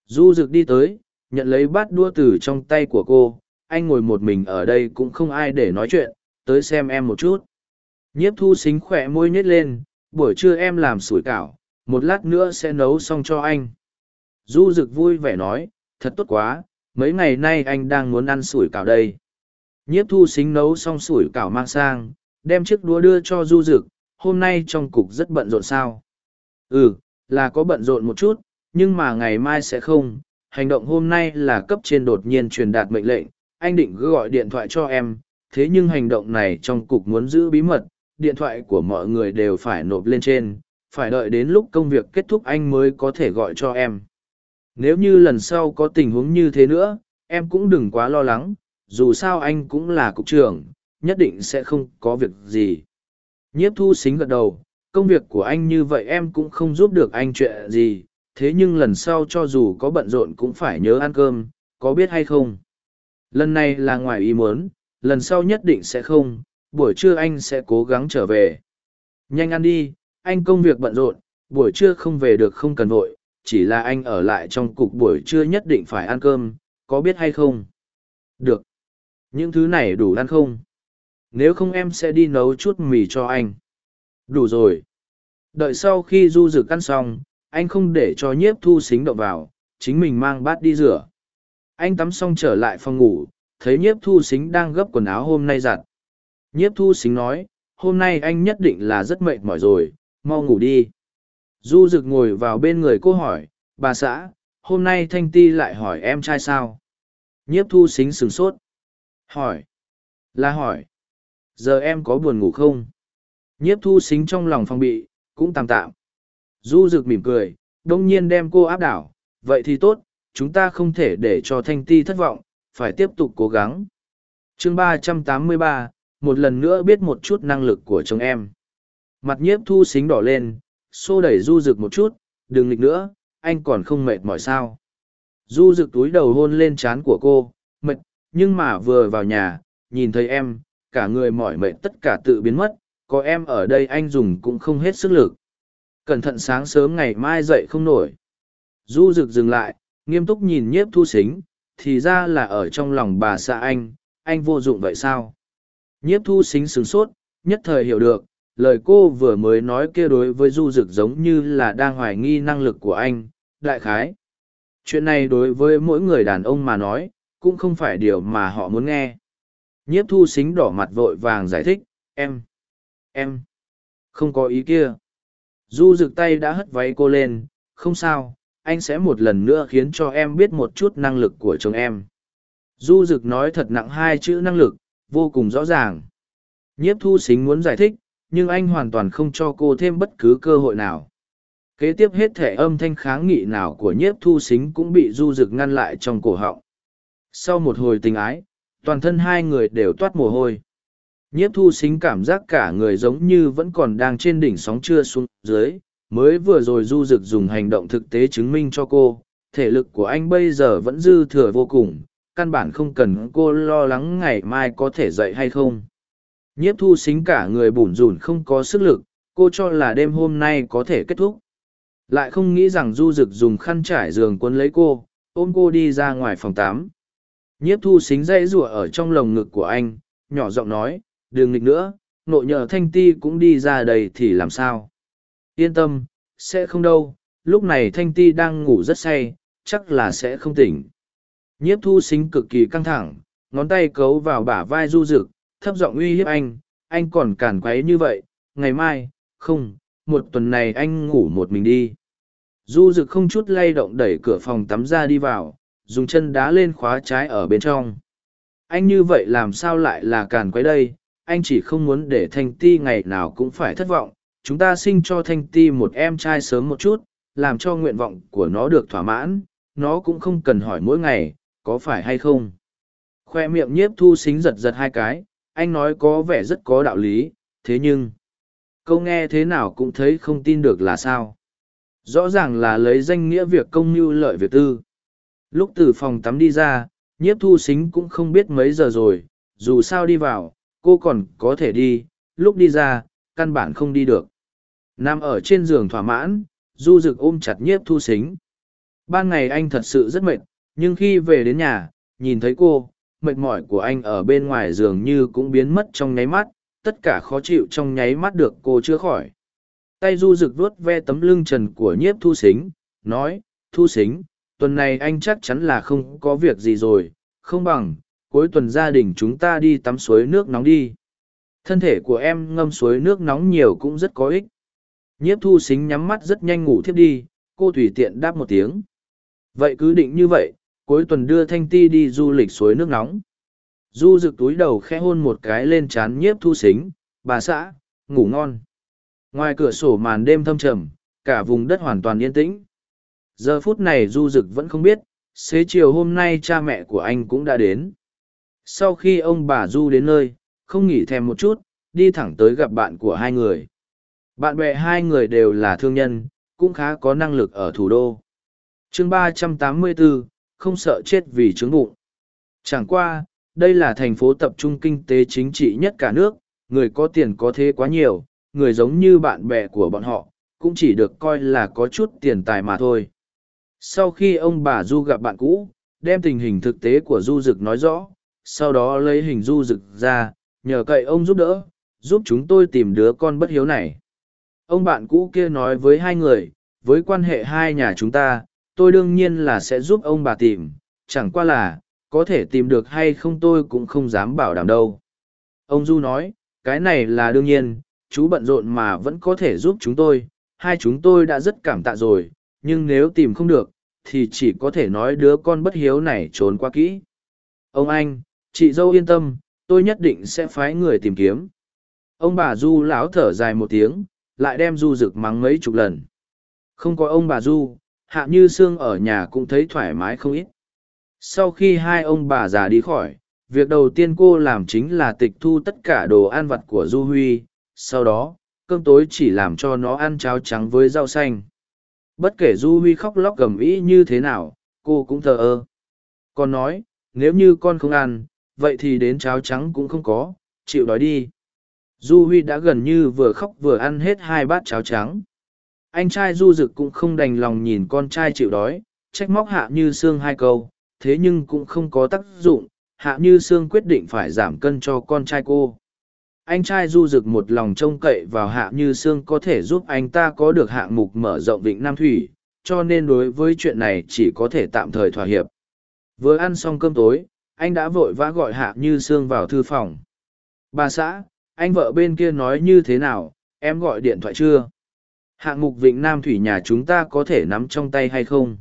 Du rực đi tới, nhận lấy bát đua từ trong tay của cô, anh ngồi một mình ở đây cũng không ai để nói chuyện, tới xem em một chút. Nhiếp thu xính khỏe môi nhét lên, buổi trưa em làm sủi cảo, một lát nữa sẽ nấu xong cho anh. Du rực vui vẻ nói, thật tốt quá, mấy ngày nay anh đang muốn ăn sủi cảo đây. Nhiếp thu xính nấu xong sủi cảo mang sang, đem chiếc đũa đưa cho du rực, hôm nay trong cục rất bận rộn sao. Ừ, là có bận rộn một chút, nhưng mà ngày mai sẽ không. Hành động hôm nay là cấp trên đột nhiên truyền đạt mệnh lệnh, anh định gọi điện thoại cho em, thế nhưng hành động này trong cục muốn giữ bí mật, điện thoại của mọi người đều phải nộp lên trên, phải đợi đến lúc công việc kết thúc anh mới có thể gọi cho em. Nếu như lần sau có tình huống như thế nữa, em cũng đừng quá lo lắng, dù sao anh cũng là cục trưởng, nhất định sẽ không có việc gì. Nhiếp thu xính gật đầu, công việc của anh như vậy em cũng không giúp được anh chuyện gì, thế nhưng lần sau cho dù có bận rộn cũng phải nhớ ăn cơm, có biết hay không? Lần này là ngoài ý muốn, lần sau nhất định sẽ không, buổi trưa anh sẽ cố gắng trở về. Nhanh ăn đi, anh công việc bận rộn, buổi trưa không về được không cần vội, chỉ là anh ở lại trong cục buổi trưa nhất định phải ăn cơm, có biết hay không? Được. Những thứ này đủ ăn không? Nếu không em sẽ đi nấu chút mì cho anh. Đủ rồi. Đợi sau khi du rực ăn xong, anh không để cho nhiếp thu xính động vào, chính mình mang bát đi rửa. Anh tắm xong trở lại phòng ngủ, thấy nhiếp thu xính đang gấp quần áo hôm nay giặt. Nhiếp thu xính nói, hôm nay anh nhất định là rất mệt mỏi rồi, mau ngủ đi. Du rực ngồi vào bên người cô hỏi, bà xã, hôm nay Thanh Ti lại hỏi em trai sao? Nhiếp thu xính sửng sốt. Hỏi. Là hỏi. Giờ em có buồn ngủ không? Nhiếp thu xính trong lòng phòng bị, cũng tạm tạm. Du rực mỉm cười, đông nhiên đem cô áp đảo. Vậy thì tốt, chúng ta không thể để cho Thanh Ti thất vọng, phải tiếp tục cố gắng. chương ba trăm tám mươi ba, một lần nữa biết một chút năng lực của chồng em. Mặt nhiếp thu xính đỏ lên, xô đẩy du rực một chút, đừng nghịch nữa, anh còn không mệt mỏi sao. Du rực túi đầu hôn lên trán của cô, nhưng mà vừa vào nhà, nhìn thấy em, cả người mỏi mệt tất cả tự biến mất, có em ở đây anh dùng cũng không hết sức lực. Cẩn thận sáng sớm ngày mai dậy không nổi. Du rực dừng lại, nghiêm túc nhìn nhiếp thu xính, thì ra là ở trong lòng bà xã anh, anh vô dụng vậy sao? Nhiếp thu xính sướng sốt, nhất thời hiểu được, lời cô vừa mới nói kia đối với du dực giống như là đang hoài nghi năng lực của anh đại khái chuyện này đối với mỗi người đàn ông mà nói cũng không phải điều mà họ muốn nghe. Nhiếp thu xính đỏ mặt vội vàng giải thích, em em, không có ý kia. Du rực tay đã hất váy cô lên, không sao, anh sẽ một lần nữa khiến cho em biết một chút năng lực của chồng em. Du rực nói thật nặng hai chữ năng lực, vô cùng rõ ràng. Nhiếp thu xính muốn giải thích, nhưng anh hoàn toàn không cho cô thêm bất cứ cơ hội nào. Kế tiếp hết thể âm thanh kháng nghị nào của nhiếp thu xính cũng bị du rực ngăn lại trong cổ họng sau một hồi tình ái, toàn thân hai người đều toát mồ hôi. Nhiếp thu xính cảm giác cả người giống như vẫn còn đang trên đỉnh sóng chưa xuống dưới, mới vừa rồi du rực dùng hành động thực tế chứng minh cho cô, thể lực của anh bây giờ vẫn dư thừa vô cùng, căn bản không cần cô lo lắng ngày mai có thể dậy hay không. Nhiếp thu xính cả người bủn rủn không có sức lực, cô cho là đêm hôm nay có thể kết thúc. Lại không nghĩ rằng du rực dùng khăn trải giường quấn lấy cô, ôm cô đi ra ngoài phòng tám nhiếp thu xính dây rụa ở trong lồng ngực của anh nhỏ giọng nói đừng nghịch nữa nội nhờ thanh ti cũng đi ra đây thì làm sao yên tâm sẽ không đâu lúc này thanh ti đang ngủ rất say chắc là sẽ không tỉnh nhiếp thu xính cực kỳ căng thẳng ngón tay cấu vào bả vai du rực thấp giọng uy hiếp anh, anh còn cản quấy như vậy, ngày mai, không, một tuần này anh ngủ một mình đi. Du rực không chút lay động đẩy cửa phòng tắm ra đi vào, dùng chân đá lên khóa trái ở bên trong. Anh như vậy làm sao lại là càn quấy đây, anh chỉ không muốn để Thanh Ti ngày nào cũng phải thất vọng. Chúng ta sinh cho Thanh Ti một em trai sớm một chút, làm cho nguyện vọng của nó được thỏa mãn, nó cũng không cần hỏi mỗi ngày, có phải hay không. Khoe miệng nhiếp thu xính giật giật hai cái, anh nói có vẻ rất có đạo lý, thế nhưng... câu nghe thế nào cũng thấy không tin được là sao rõ ràng là lấy danh nghĩa việc công mưu lợi việc tư lúc từ phòng tắm đi ra, nhiếp thu xính cũng không biết mấy giờ rồi, dù sao đi vào, cô còn có thể đi, lúc đi ra, căn bản không đi được. Nằm ở trên giường thỏa mãn, du rực ôm chặt nhiếp thu xính. Ban ngày anh thật sự rất mệt, nhưng khi về đến nhà, nhìn thấy cô, mệt mỏi của anh ở bên ngoài giường như cũng biến mất trong nháy mắt, tất cả khó chịu trong nháy mắt được cô chữa khỏi. Tay du rực vuốt ve tấm lưng trần của nhiếp thu xính, nói, thu xính tuần này anh chắc chắn là không có việc gì rồi, không bằng, cuối tuần gia đình chúng ta đi tắm suối nước nóng đi. Thân thể của em ngâm suối nước nóng nhiều cũng rất có ích. Nhiếp thu xính nhắm mắt rất nhanh ngủ thiếp đi, cô tùy tiện đáp một tiếng. Vậy cứ định như vậy, cuối tuần đưa thanh ti đi du lịch suối nước nóng. Du rực túi đầu khẽ hôn một cái lên trán nhiếp thu xính, bà xã, ngủ ngon. Ngoài cửa sổ màn đêm thâm trầm, cả vùng đất hoàn toàn yên tĩnh giờ phút này du dực vẫn không biết, xế chiều hôm nay cha mẹ của anh cũng đã đến. Sau khi ông bà du đến nơi, không nghỉ thèm một chút, đi thẳng tới gặp bạn của hai người. Bạn bè hai người đều là thương nhân, cũng khá có năng lực ở thủ đô. Chương ba trăm tám mươi bốn, không sợ chết vì trứng bụng. Chẳng qua, đây là thành phố tập trung kinh tế chính trị nhất cả nước, người có tiền có thế quá nhiều, người giống như bạn bè của bọn họ, cũng chỉ được coi là có chút tiền tài mà thôi sau khi ông bà du gặp bạn cũ, đem tình hình thực tế của du dực nói rõ, sau đó lấy hình du dực ra, nhờ cậy ông giúp đỡ, giúp chúng tôi tìm đứa con bất hiếu này. Ông bạn cũ kia nói với hai người, với quan hệ hai nhà chúng ta, tôi đương nhiên là sẽ giúp ông bà tìm, chẳng qua là, có thể tìm được hay không tôi cũng không dám bảo đảm đâu. Ông du nói, cái này là đương nhiên, chú bận rộn mà vẫn có thể giúp chúng tôi, hai chúng tôi đã rất cảm tạ rồi nhưng nếu tìm không được, thì chỉ có thể nói đứa con bất hiếu này trốn qua kỹ. Ông anh, chị dâu yên tâm, tôi nhất định sẽ phái người tìm kiếm. Ông bà du lão thở dài một tiếng, lại đem du rực mắng mấy chục lần. Không có ông bà du, hạ như sương ở nhà cũng thấy thoải mái không ít. Sau khi hai ông bà già đi khỏi, việc đầu tiên cô làm chính là tịch thu tất cả đồ ăn vặt của du huy. Sau đó, cơm tối chỉ làm cho nó ăn cháo trắng với rau xanh bất kể du huy khóc lóc gầm ĩ như thế nào, cô cũng thờ ơ. Con nói, nếu như con không ăn, vậy thì đến cháo trắng cũng không có, chịu đói đi. Du huy đã gần như vừa khóc vừa ăn hết hai bát cháo trắng. Anh trai du rực cũng không đành lòng nhìn con trai chịu đói, trách móc hạ như xương hai câu, thế nhưng cũng không có tác dụng. Hạ như sương quyết định phải giảm cân cho con trai cô anh trai du rực một lòng trông cậy vào hạ như sương có thể giúp anh ta có được hạng mục mở rộng vịnh nam thủy, cho nên đối với chuyện này chỉ có thể tạm thời thỏa hiệp. Vừa ăn xong cơm tối, anh đã vội vã gọi hạ như sương vào thư phòng. Bà xã, anh vợ bên kia nói như thế nào? Em gọi điện thoại chưa? Hạng mục vịnh nam thủy nhà chúng ta có thể nắm trong tay hay không?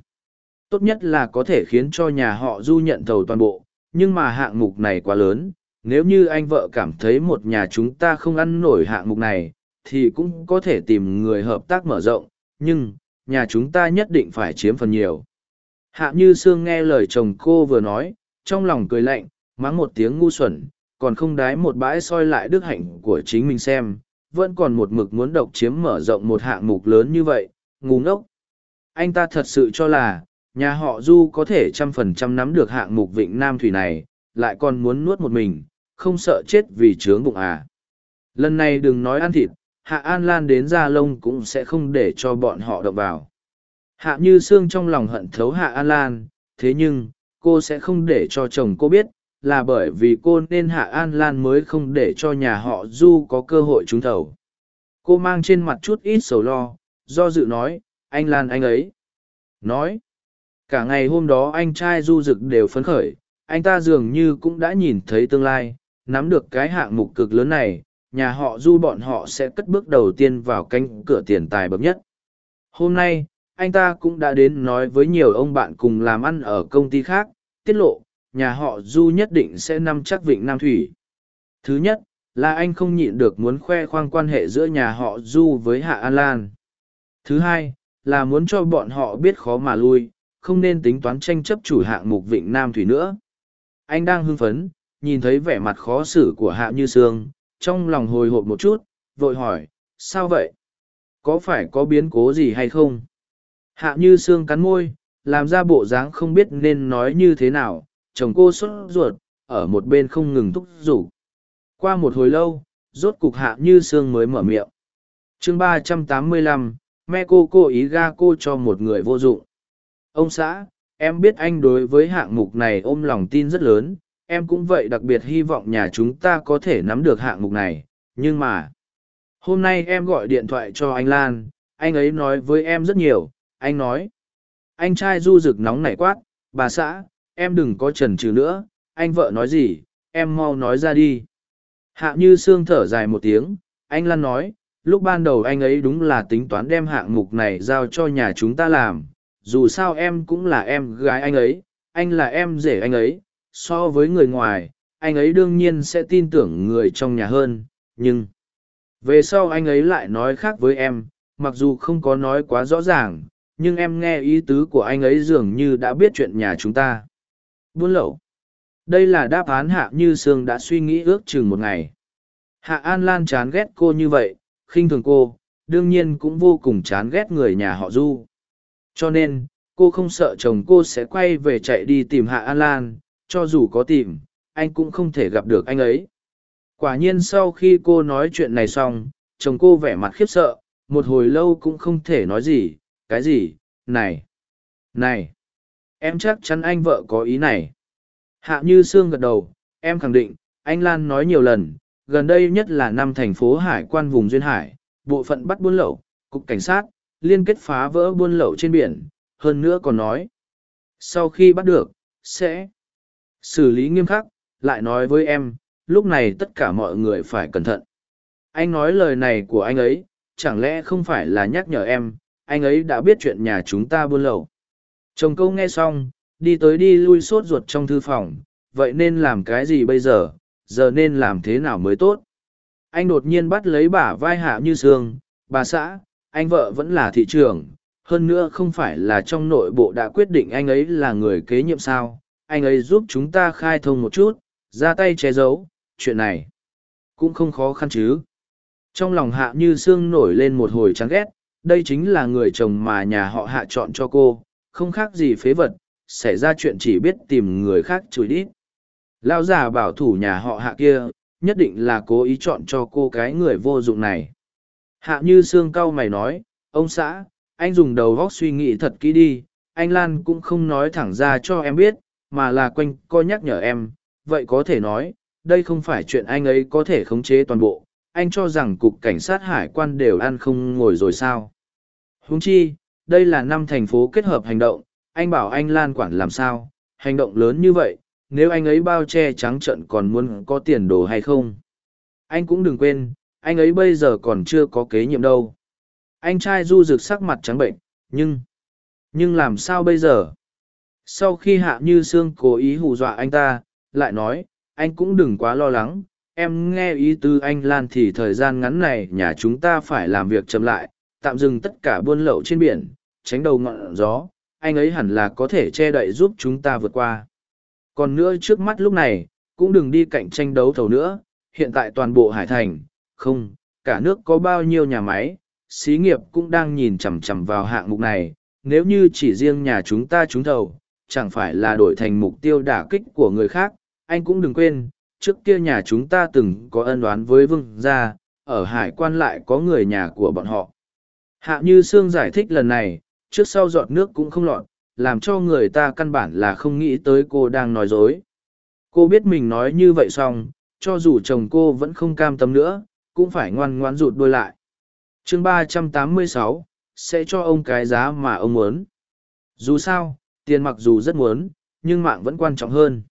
Tốt nhất là có thể khiến cho nhà họ du nhận thầu toàn bộ, nhưng mà hạng mục này quá lớn nếu như anh vợ cảm thấy một nhà chúng ta không ăn nổi hạng mục này, thì cũng có thể tìm người hợp tác mở rộng, nhưng, nhà chúng ta nhất định phải chiếm phần nhiều. Hạ như sương nghe lời chồng cô vừa nói, trong lòng cười lạnh, mắng một tiếng ngu xuẩn, còn không đái một bãi soi lại đức hạnh của chính mình xem, vẫn còn một mực muốn độc chiếm mở rộng một hạng mục lớn như vậy, ngu ngốc. Anh ta thật sự cho là, nhà họ du có thể trăm phần trăm nắm được hạng mục vịnh nam thủy này lại còn muốn nuốt một mình, không sợ chết vì trướng bụng à. Lần này đừng nói ăn thịt, hạ an lan đến gia lông cũng sẽ không để cho bọn họ động vào. Hạ như Sương trong lòng hận thấu hạ an lan, thế nhưng, cô sẽ không để cho chồng cô biết, là bởi vì cô nên hạ an lan mới không để cho nhà họ du có cơ hội trúng thầu. Cô mang trên mặt chút ít sầu lo, do dự nói, anh lan, anh ấy. Nói, cả ngày hôm đó anh trai du Dực đều phấn khởi anh ta dường như cũng đã nhìn thấy tương lai, nắm được cái hạng mục cực lớn này, nhà họ du bọn họ sẽ cất bước đầu tiên vào cánh cửa tiền tài bậc nhất. Hôm nay, anh ta cũng đã đến nói với nhiều ông bạn cùng làm ăn ở công ty khác, tiết lộ, nhà họ du nhất định sẽ nắm chắc vịnh nam thủy. Thứ nhất, là anh không nhịn được muốn khoe khoang quan hệ giữa nhà họ du với hạ an lan. Thứ hai, là muốn cho bọn họ biết khó mà lui, không nên tính toán tranh chấp chủ hạng mục vịnh Nam Thủy nữa. Anh đang hưng phấn, nhìn thấy vẻ mặt khó xử của Hạ Như Sương, trong lòng hồi hộp một chút, vội hỏi, sao vậy? Có phải có biến cố gì hay không? Hạ như Sương cắn môi, làm ra bộ dáng không biết nên nói như thế nào, chồng cô sốt ruột, ở một bên không ngừng thúc giục. Qua một hồi lâu, rốt cục hạ như Sương mới mở miệng. chương ba trăm tám mươi lăm, mẹ cô cố ý ga cô cho một người vô dụng. Ông xã, em biết anh đối với hạng mục này ôm lòng tin rất lớn, em cũng vậy đặc biệt hy vọng nhà chúng ta có thể nắm được hạng mục này, nhưng mà... Hôm nay em gọi điện thoại cho anh Lan, anh ấy nói với em rất nhiều, anh nói. Anh trai du rực nóng nảy quát, bà xã, em đừng có trần trừ nữa, anh vợ nói gì, em mau nói ra đi. Hạ như sương thở dài một tiếng, anh Lan nói, lúc ban đầu anh ấy đúng là tính toán đem hạng mục này giao cho nhà chúng ta làm, dù sao em cũng là em gái anh ấy, anh là em rể anh ấy, so với người ngoài, anh ấy đương nhiên sẽ tin tưởng người trong nhà hơn, nhưng... Về sau anh ấy lại nói khác với em, mặc dù không có nói quá rõ ràng, nhưng em nghe ý tứ của anh ấy dường như đã biết chuyện nhà chúng ta. Buôn lậu. Đây là đáp án Hạ Như Sương đã suy nghĩ ước chừng một ngày. Hạ An Lan chán ghét cô như vậy, khinh thường cô, đương nhiên cũng vô cùng chán ghét người nhà họ Du. Cho nên, cô không sợ chồng cô sẽ quay về chạy đi tìm Hạ An Lan, cho dù có tìm, anh cũng không thể gặp được anh ấy. Quả nhiên sau khi cô nói chuyện này xong, chồng cô vẻ mặt khiếp sợ, một hồi lâu cũng không thể nói gì, cái gì, này, này, em chắc chắn anh vợ có ý này. Hạ Như Sương gật đầu, em khẳng định, anh Lan nói nhiều lần, gần đây nhất là năm thành phố hải quan vùng Duyên Hải, bộ phận bắt buôn lậu, cục cảnh sát, liên kết phá vỡ buôn lậu trên biển, hơn nữa còn nói. Sau khi bắt được, sẽ xử lý nghiêm khắc, lại nói với em, lúc này tất cả mọi người phải cẩn thận. Anh nói lời này của anh ấy, chẳng lẽ không phải là nhắc nhở em, anh ấy đã biết chuyện nhà chúng ta buôn lậu. Chồng câu nghe xong, đi tới đi lui sốt ruột trong thư phòng, vậy nên làm cái gì bây giờ, giờ nên làm thế nào mới tốt. Anh đột nhiên bắt lấy bả vai hạ như sương, bà xã, anh vợ vẫn là thị trưởng, hơn nữa không phải là trong nội bộ đã quyết định anh ấy là người kế nhiệm sao, anh ấy giúp chúng ta khai thông một chút, ra tay che giấu, chuyện này cũng không khó khăn chứ. Trong lòng hạ như sương nổi lên một hồi chán ghét, đây chính là người chồng mà nhà họ hạ chọn cho cô, không khác gì phế vật, xảy ra chuyện chỉ biết tìm người khác chửi đít. Lao giả bảo thủ nhà họ hạ kia, nhất định là cố ý chọn cho cô cái người vô dụng này. Hạ như xương cau mày nói, ông xã, anh dùng đầu góc suy nghĩ thật kỹ đi, anh Lan cũng không nói thẳng ra cho em biết, mà là quanh co nhắc nhở em, vậy có thể nói, đây không phải chuyện anh ấy có thể khống chế toàn bộ, anh cho rằng cục cảnh sát hải quan đều ăn không ngồi rồi sao. Huống chi, đây là năm thành phố kết hợp hành động, anh bảo anh Lan quản làm sao, hành động lớn như vậy, nếu anh ấy bao che trắng trận còn muốn có tiền đồ hay không. Anh cũng đừng quên, anh ấy bây giờ còn chưa có kế nhiệm đâu. Anh trai du rực sắc mặt trắng bệnh, nhưng... Nhưng làm sao bây giờ? Sau khi Hạ Như Sương cố ý hù dọa anh ta, lại nói, anh cũng đừng quá lo lắng, em nghe ý tư anh Lan thì thời gian ngắn này nhà chúng ta phải làm việc chậm lại, tạm dừng tất cả buôn lậu trên biển, tránh đầu ngọn gió, anh ấy hẳn là có thể che đậy giúp chúng ta vượt qua. Còn nữa trước mắt lúc này, cũng đừng đi cạnh tranh đấu thầu nữa, hiện tại toàn bộ Hải Thành, không, cả nước có bao nhiêu nhà máy, xí nghiệp cũng đang nhìn chằm chằm vào hạng mục này, nếu như chỉ riêng nhà chúng ta trúng thầu, chẳng phải là đổi thành mục tiêu đả kích của người khác, anh cũng đừng quên, trước kia nhà chúng ta từng có ân oán với vương gia, ở hải quan lại có người nhà của bọn họ. Hạ Như Sương giải thích lần này, trước sau giọt nước cũng không lọt, làm cho người ta căn bản là không nghĩ tới cô đang nói dối. Cô biết mình nói như vậy xong, cho dù chồng cô vẫn không cam tâm nữa, cũng phải ngoan ngoãn rụt đôi lại. chương ba trăm tám mươi sáu sẽ cho ông cái giá mà ông muốn. Dù sao, tiền mặc dù rất muốn, nhưng mạng vẫn quan trọng hơn.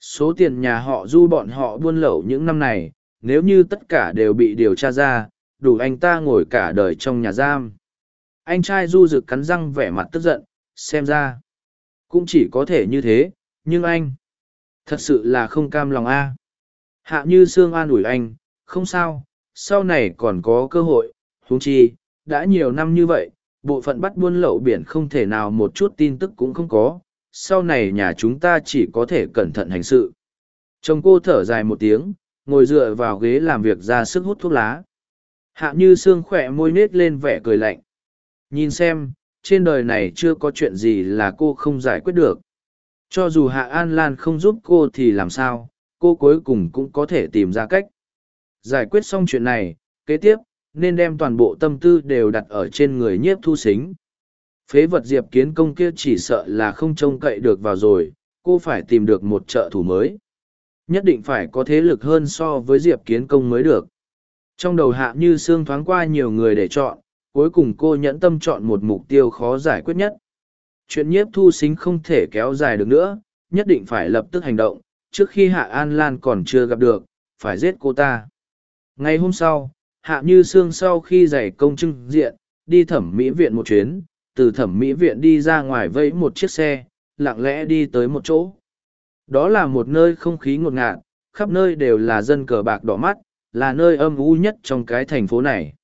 Số tiền nhà họ du bọn họ buôn lậu những năm này, nếu như tất cả đều bị điều tra ra, đủ anh ta ngồi cả đời trong nhà giam. Anh trai du rực cắn răng vẻ mặt tức giận, xem ra. Cũng chỉ có thể như thế, nhưng anh, thật sự là không cam lòng a. Hạ như Sương an ủi anh, không sao, sau này còn có cơ hội, huống chi, đã nhiều năm như vậy, bộ phận bắt buôn lậu biển không thể nào một chút tin tức cũng không có, sau này nhà chúng ta chỉ có thể cẩn thận hành sự. Chồng cô thở dài một tiếng, ngồi dựa vào ghế làm việc ra sức hút thuốc lá. Hạ như xương khỏe môi nết lên vẻ cười lạnh. Nhìn xem, trên đời này chưa có chuyện gì là cô không giải quyết được. Cho dù Hạ An Lan không giúp cô thì làm sao, cô cuối cùng cũng có thể tìm ra cách. Giải quyết xong chuyện này, kế tiếp, nên đem toàn bộ tâm tư đều đặt ở trên người nhiếp thu xính. Phế vật diệp kiến công kia chỉ sợ là không trông cậy được vào rồi, cô phải tìm được một trợ thủ mới. Nhất định phải có thế lực hơn so với diệp kiến công mới được. Trong đầu hạ như xương thoáng qua nhiều người để chọn, cuối cùng cô nhẫn tâm chọn một mục tiêu khó giải quyết nhất. Chuyện nhiếp thu xính không thể kéo dài được nữa, nhất định phải lập tức hành động, trước khi Hạ An Lan còn chưa gặp được, phải giết cô ta. Ngày hôm sau, Hạ Như Sương sau khi giải công trưng diện, đi thẩm mỹ viện một chuyến, từ thẩm mỹ viện đi ra ngoài vẫy một chiếc xe, lặng lẽ đi tới một chỗ. Đó là một nơi không khí ngột ngạt, khắp nơi đều là dân cờ bạc đỏ mắt, là nơi âm u nhất trong cái thành phố này.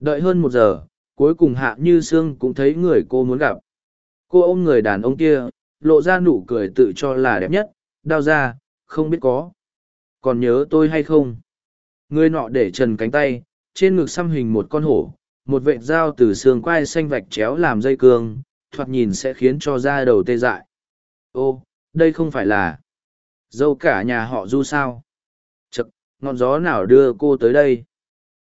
Đợi hơn một giờ, cuối cùng Hạ Như Sương cũng thấy người cô muốn gặp. Cô ôm người đàn ông kia, lộ ra nụ cười tự cho là đẹp nhất, đau ra, không biết có. Còn nhớ tôi hay không? Người nọ để trần cánh tay, trên ngực xăm hình một con hổ, một vệt dao từ xương quai xanh vạch chéo làm dây cương, thoạt nhìn sẽ khiến cho da đầu tê dại. Ô, đây không phải là dâu cả nhà họ du sao? Chật, ngọn gió nào đưa cô tới đây?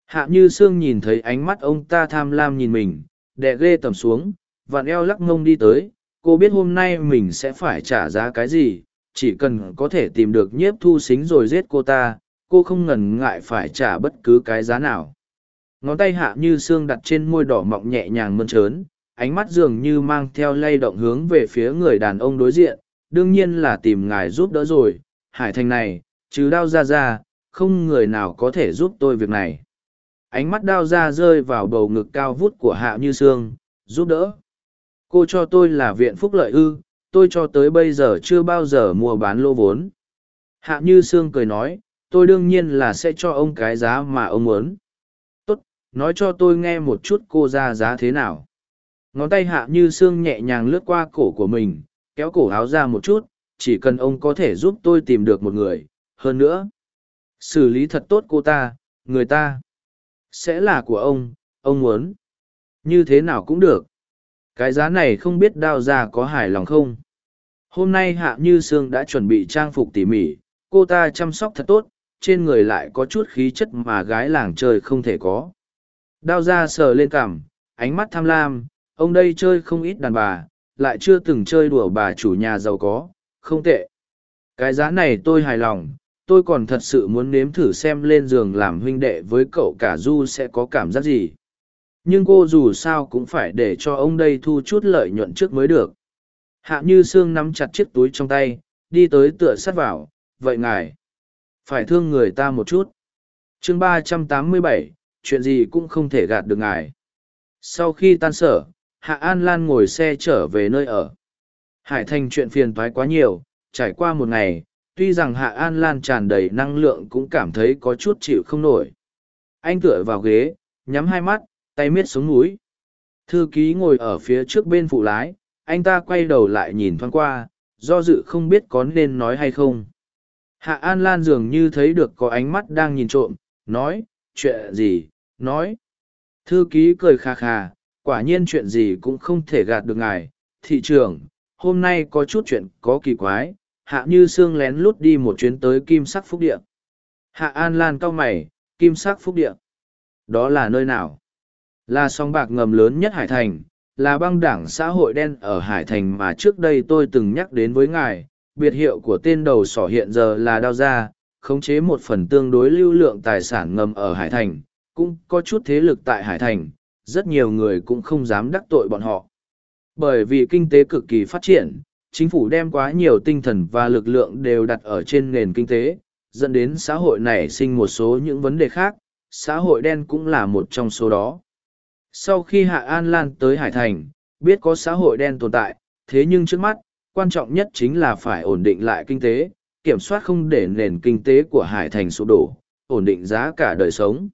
Hạ như sương nhìn thấy ánh mắt ông ta tham lam nhìn mình, đè ghê tầm xuống, vạn eo lắc ngông đi tới, cô biết hôm nay mình sẽ phải trả giá cái gì, chỉ cần có thể tìm được nhiếp thu xính rồi giết cô ta, cô không ngần ngại phải trả bất cứ cái giá nào. Ngón tay hạ như xương đặt trên môi đỏ mọng nhẹ nhàng mơn trớn, ánh mắt dường như mang theo lay động hướng về phía người đàn ông đối diện, đương nhiên là tìm ngài giúp đỡ rồi, hải thành này, chứ đao ra ra, không người nào có thể giúp tôi việc này. Ánh mắt đao ra rơi vào bầu ngực cao vút của hạ như Sương. giúp đỡ cô cho tôi là viện phúc lợi ư tôi cho tới bây giờ chưa bao giờ mua bán lô vốn hạ như sương cười nói tôi đương nhiên là sẽ cho ông cái giá mà ông muốn. Tốt, nói cho tôi nghe một chút cô ra giá thế nào. Ngón tay hạ như sương nhẹ nhàng lướt qua cổ của mình, kéo cổ áo ra một chút, chỉ cần ông có thể giúp tôi tìm được một người. Hơn nữa, xử lý thật tốt cô ta, người ta sẽ là của ông ông muốn. Như thế nào cũng được. Cái giá này không biết đao ra có hài lòng không? Hôm nay hạ như sương đã chuẩn bị trang phục tỉ mỉ, cô ta chăm sóc thật tốt trên người lại có chút khí chất mà gái làng chơi không thể có. Đao ra sờ lên cằm, ánh mắt tham lam, ông đây chơi không ít đàn bà, lại chưa từng chơi đùa bà chủ nhà giàu có, không tệ. Cái giá này tôi hài lòng, tôi còn thật sự muốn nếm thử xem lên giường làm huynh đệ với cậu cả du sẽ có cảm giác gì. Nhưng cô dù sao cũng phải để cho ông đây thu chút lợi nhuận trước mới được. Hạ như sương nắm chặt chiếc túi trong tay, đi tới tựa sắt vào, vậy ngài phải thương người ta một chút chương ba trăm tám mươi bảy chuyện gì cũng không thể gạt được ngài sau khi tan sở hạ an lan ngồi xe trở về nơi ở hải thành chuyện phiền thoái quá nhiều trải qua một ngày tuy rằng hạ an lan tràn đầy năng lượng cũng cảm thấy có chút chịu không nổi anh tựa vào ghế nhắm hai mắt tay miết xuống núi. Thư ký ngồi ở phía trước bên phụ lái, anh ta quay đầu lại nhìn thoáng qua, do dự không biết có nên nói hay không. Hạ An Lan dường như thấy được có ánh mắt đang nhìn trộm, nói, chuyện gì, nói. Thư ký cười khà khà, quả nhiên chuyện gì cũng không thể gạt được ngài. Thị trưởng, hôm nay có chút chuyện có kỳ quái, hạ như xương lén lút đi một chuyến tới kim sắc phúc địa. Hạ An Lan cau mày, kim sắc phúc địa. Đó là nơi nào? Là song bạc ngầm lớn nhất Hải Thành, là băng đảng xã hội đen ở Hải Thành mà trước đây tôi từng nhắc đến với ngài. Biệt hiệu của tên đầu sỏ hiện giờ là Đao Gia, khống chế một phần tương đối lưu lượng tài sản ngầm ở Hải Thành, cũng có chút thế lực tại Hải Thành, rất nhiều người cũng không dám đắc tội bọn họ. Bởi vì kinh tế cực kỳ phát triển, chính phủ đem quá nhiều tinh thần và lực lượng đều đặt ở trên nền kinh tế, dẫn đến xã hội này sinh một số những vấn đề khác, xã hội đen cũng là một trong số đó. Sau khi Hạ An Lan tới Hải Thành, biết có xã hội đen tồn tại, thế nhưng trước mắt, quan trọng nhất chính là phải ổn định lại kinh tế, kiểm soát không để nền kinh tế của Hải Thành sụp đổ, ổn định giá cả đời sống.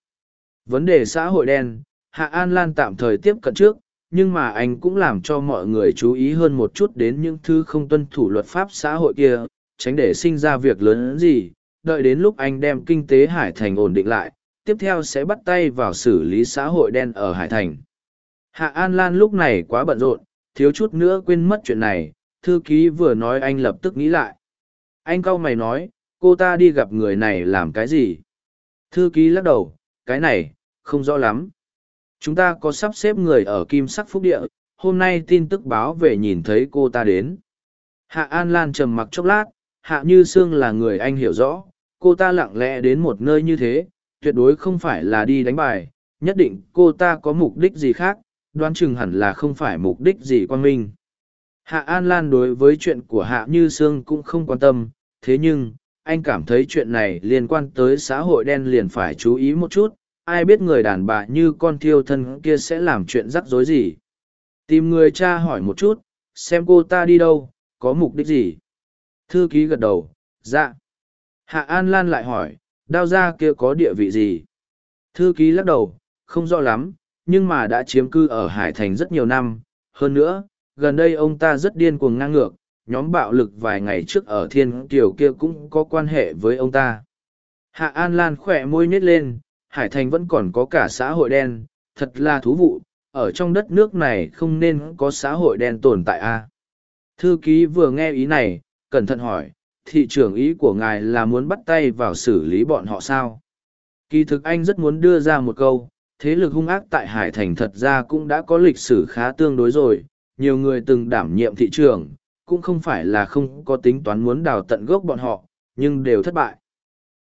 Vấn đề xã hội đen, Hạ An Lan tạm thời tiếp cận trước, nhưng mà anh cũng làm cho mọi người chú ý hơn một chút đến những thứ không tuân thủ luật pháp xã hội kia, tránh để sinh ra việc lớn gì, đợi đến lúc anh đem kinh tế Hải Thành ổn định lại, tiếp theo sẽ bắt tay vào xử lý xã hội đen ở Hải Thành. Hạ An Lan lúc này quá bận rộn, thiếu chút nữa quên mất chuyện này, thư ký vừa nói anh lập tức nghĩ lại. Anh cau mày nói, cô ta đi gặp người này làm cái gì? Thư ký lắc đầu, cái này, không rõ lắm. Chúng ta có sắp xếp người ở Kim Sắc Phúc Địa, hôm nay tin tức báo về nhìn thấy cô ta đến. Hạ An Lan trầm mặc chốc lát, Hạ Như Sương là người anh hiểu rõ, cô ta lặng lẽ đến một nơi như thế, tuyệt đối không phải là đi đánh bài, nhất định cô ta có mục đích gì khác, đoán chừng hẳn là không phải mục đích gì quan minh. Hạ An Lan đối với chuyện của Hạ Như Sương cũng không quan tâm, thế nhưng, anh cảm thấy chuyện này liên quan tới xã hội đen liền phải chú ý một chút, ai biết người đàn bà như con thiêu thân kia sẽ làm chuyện rắc rối gì. Tìm người cha hỏi một chút, xem cô ta đi đâu, có mục đích gì. Thư ký gật đầu, dạ. Hạ An Lan lại hỏi, đao ra kia có địa vị gì? Thư ký lắc đầu, không rõ lắm, nhưng mà đã chiếm cư ở Hải Thành rất nhiều năm. Hơn nữa, gần đây ông ta rất điên cuồng ngang ngược, nhóm bạo lực vài ngày trước ở Thiên Kiều kia cũng có quan hệ với ông ta. Hạ An Lan khỏe môi nhếch lên, Hải Thành vẫn còn có cả xã hội đen, thật là thú vụ, ở trong đất nước này không nên có xã hội đen tồn tại a. Thư ký vừa nghe ý này, cẩn thận hỏi, thị trưởng ý của ngài là muốn bắt tay vào xử lý bọn họ sao? Kỳ thực anh rất muốn đưa ra một câu, thế lực hung ác tại Hải Thành thật ra cũng đã có lịch sử khá tương đối rồi, nhiều người từng đảm nhiệm thị trường, cũng không phải là không có tính toán muốn đào tận gốc bọn họ, nhưng đều thất bại.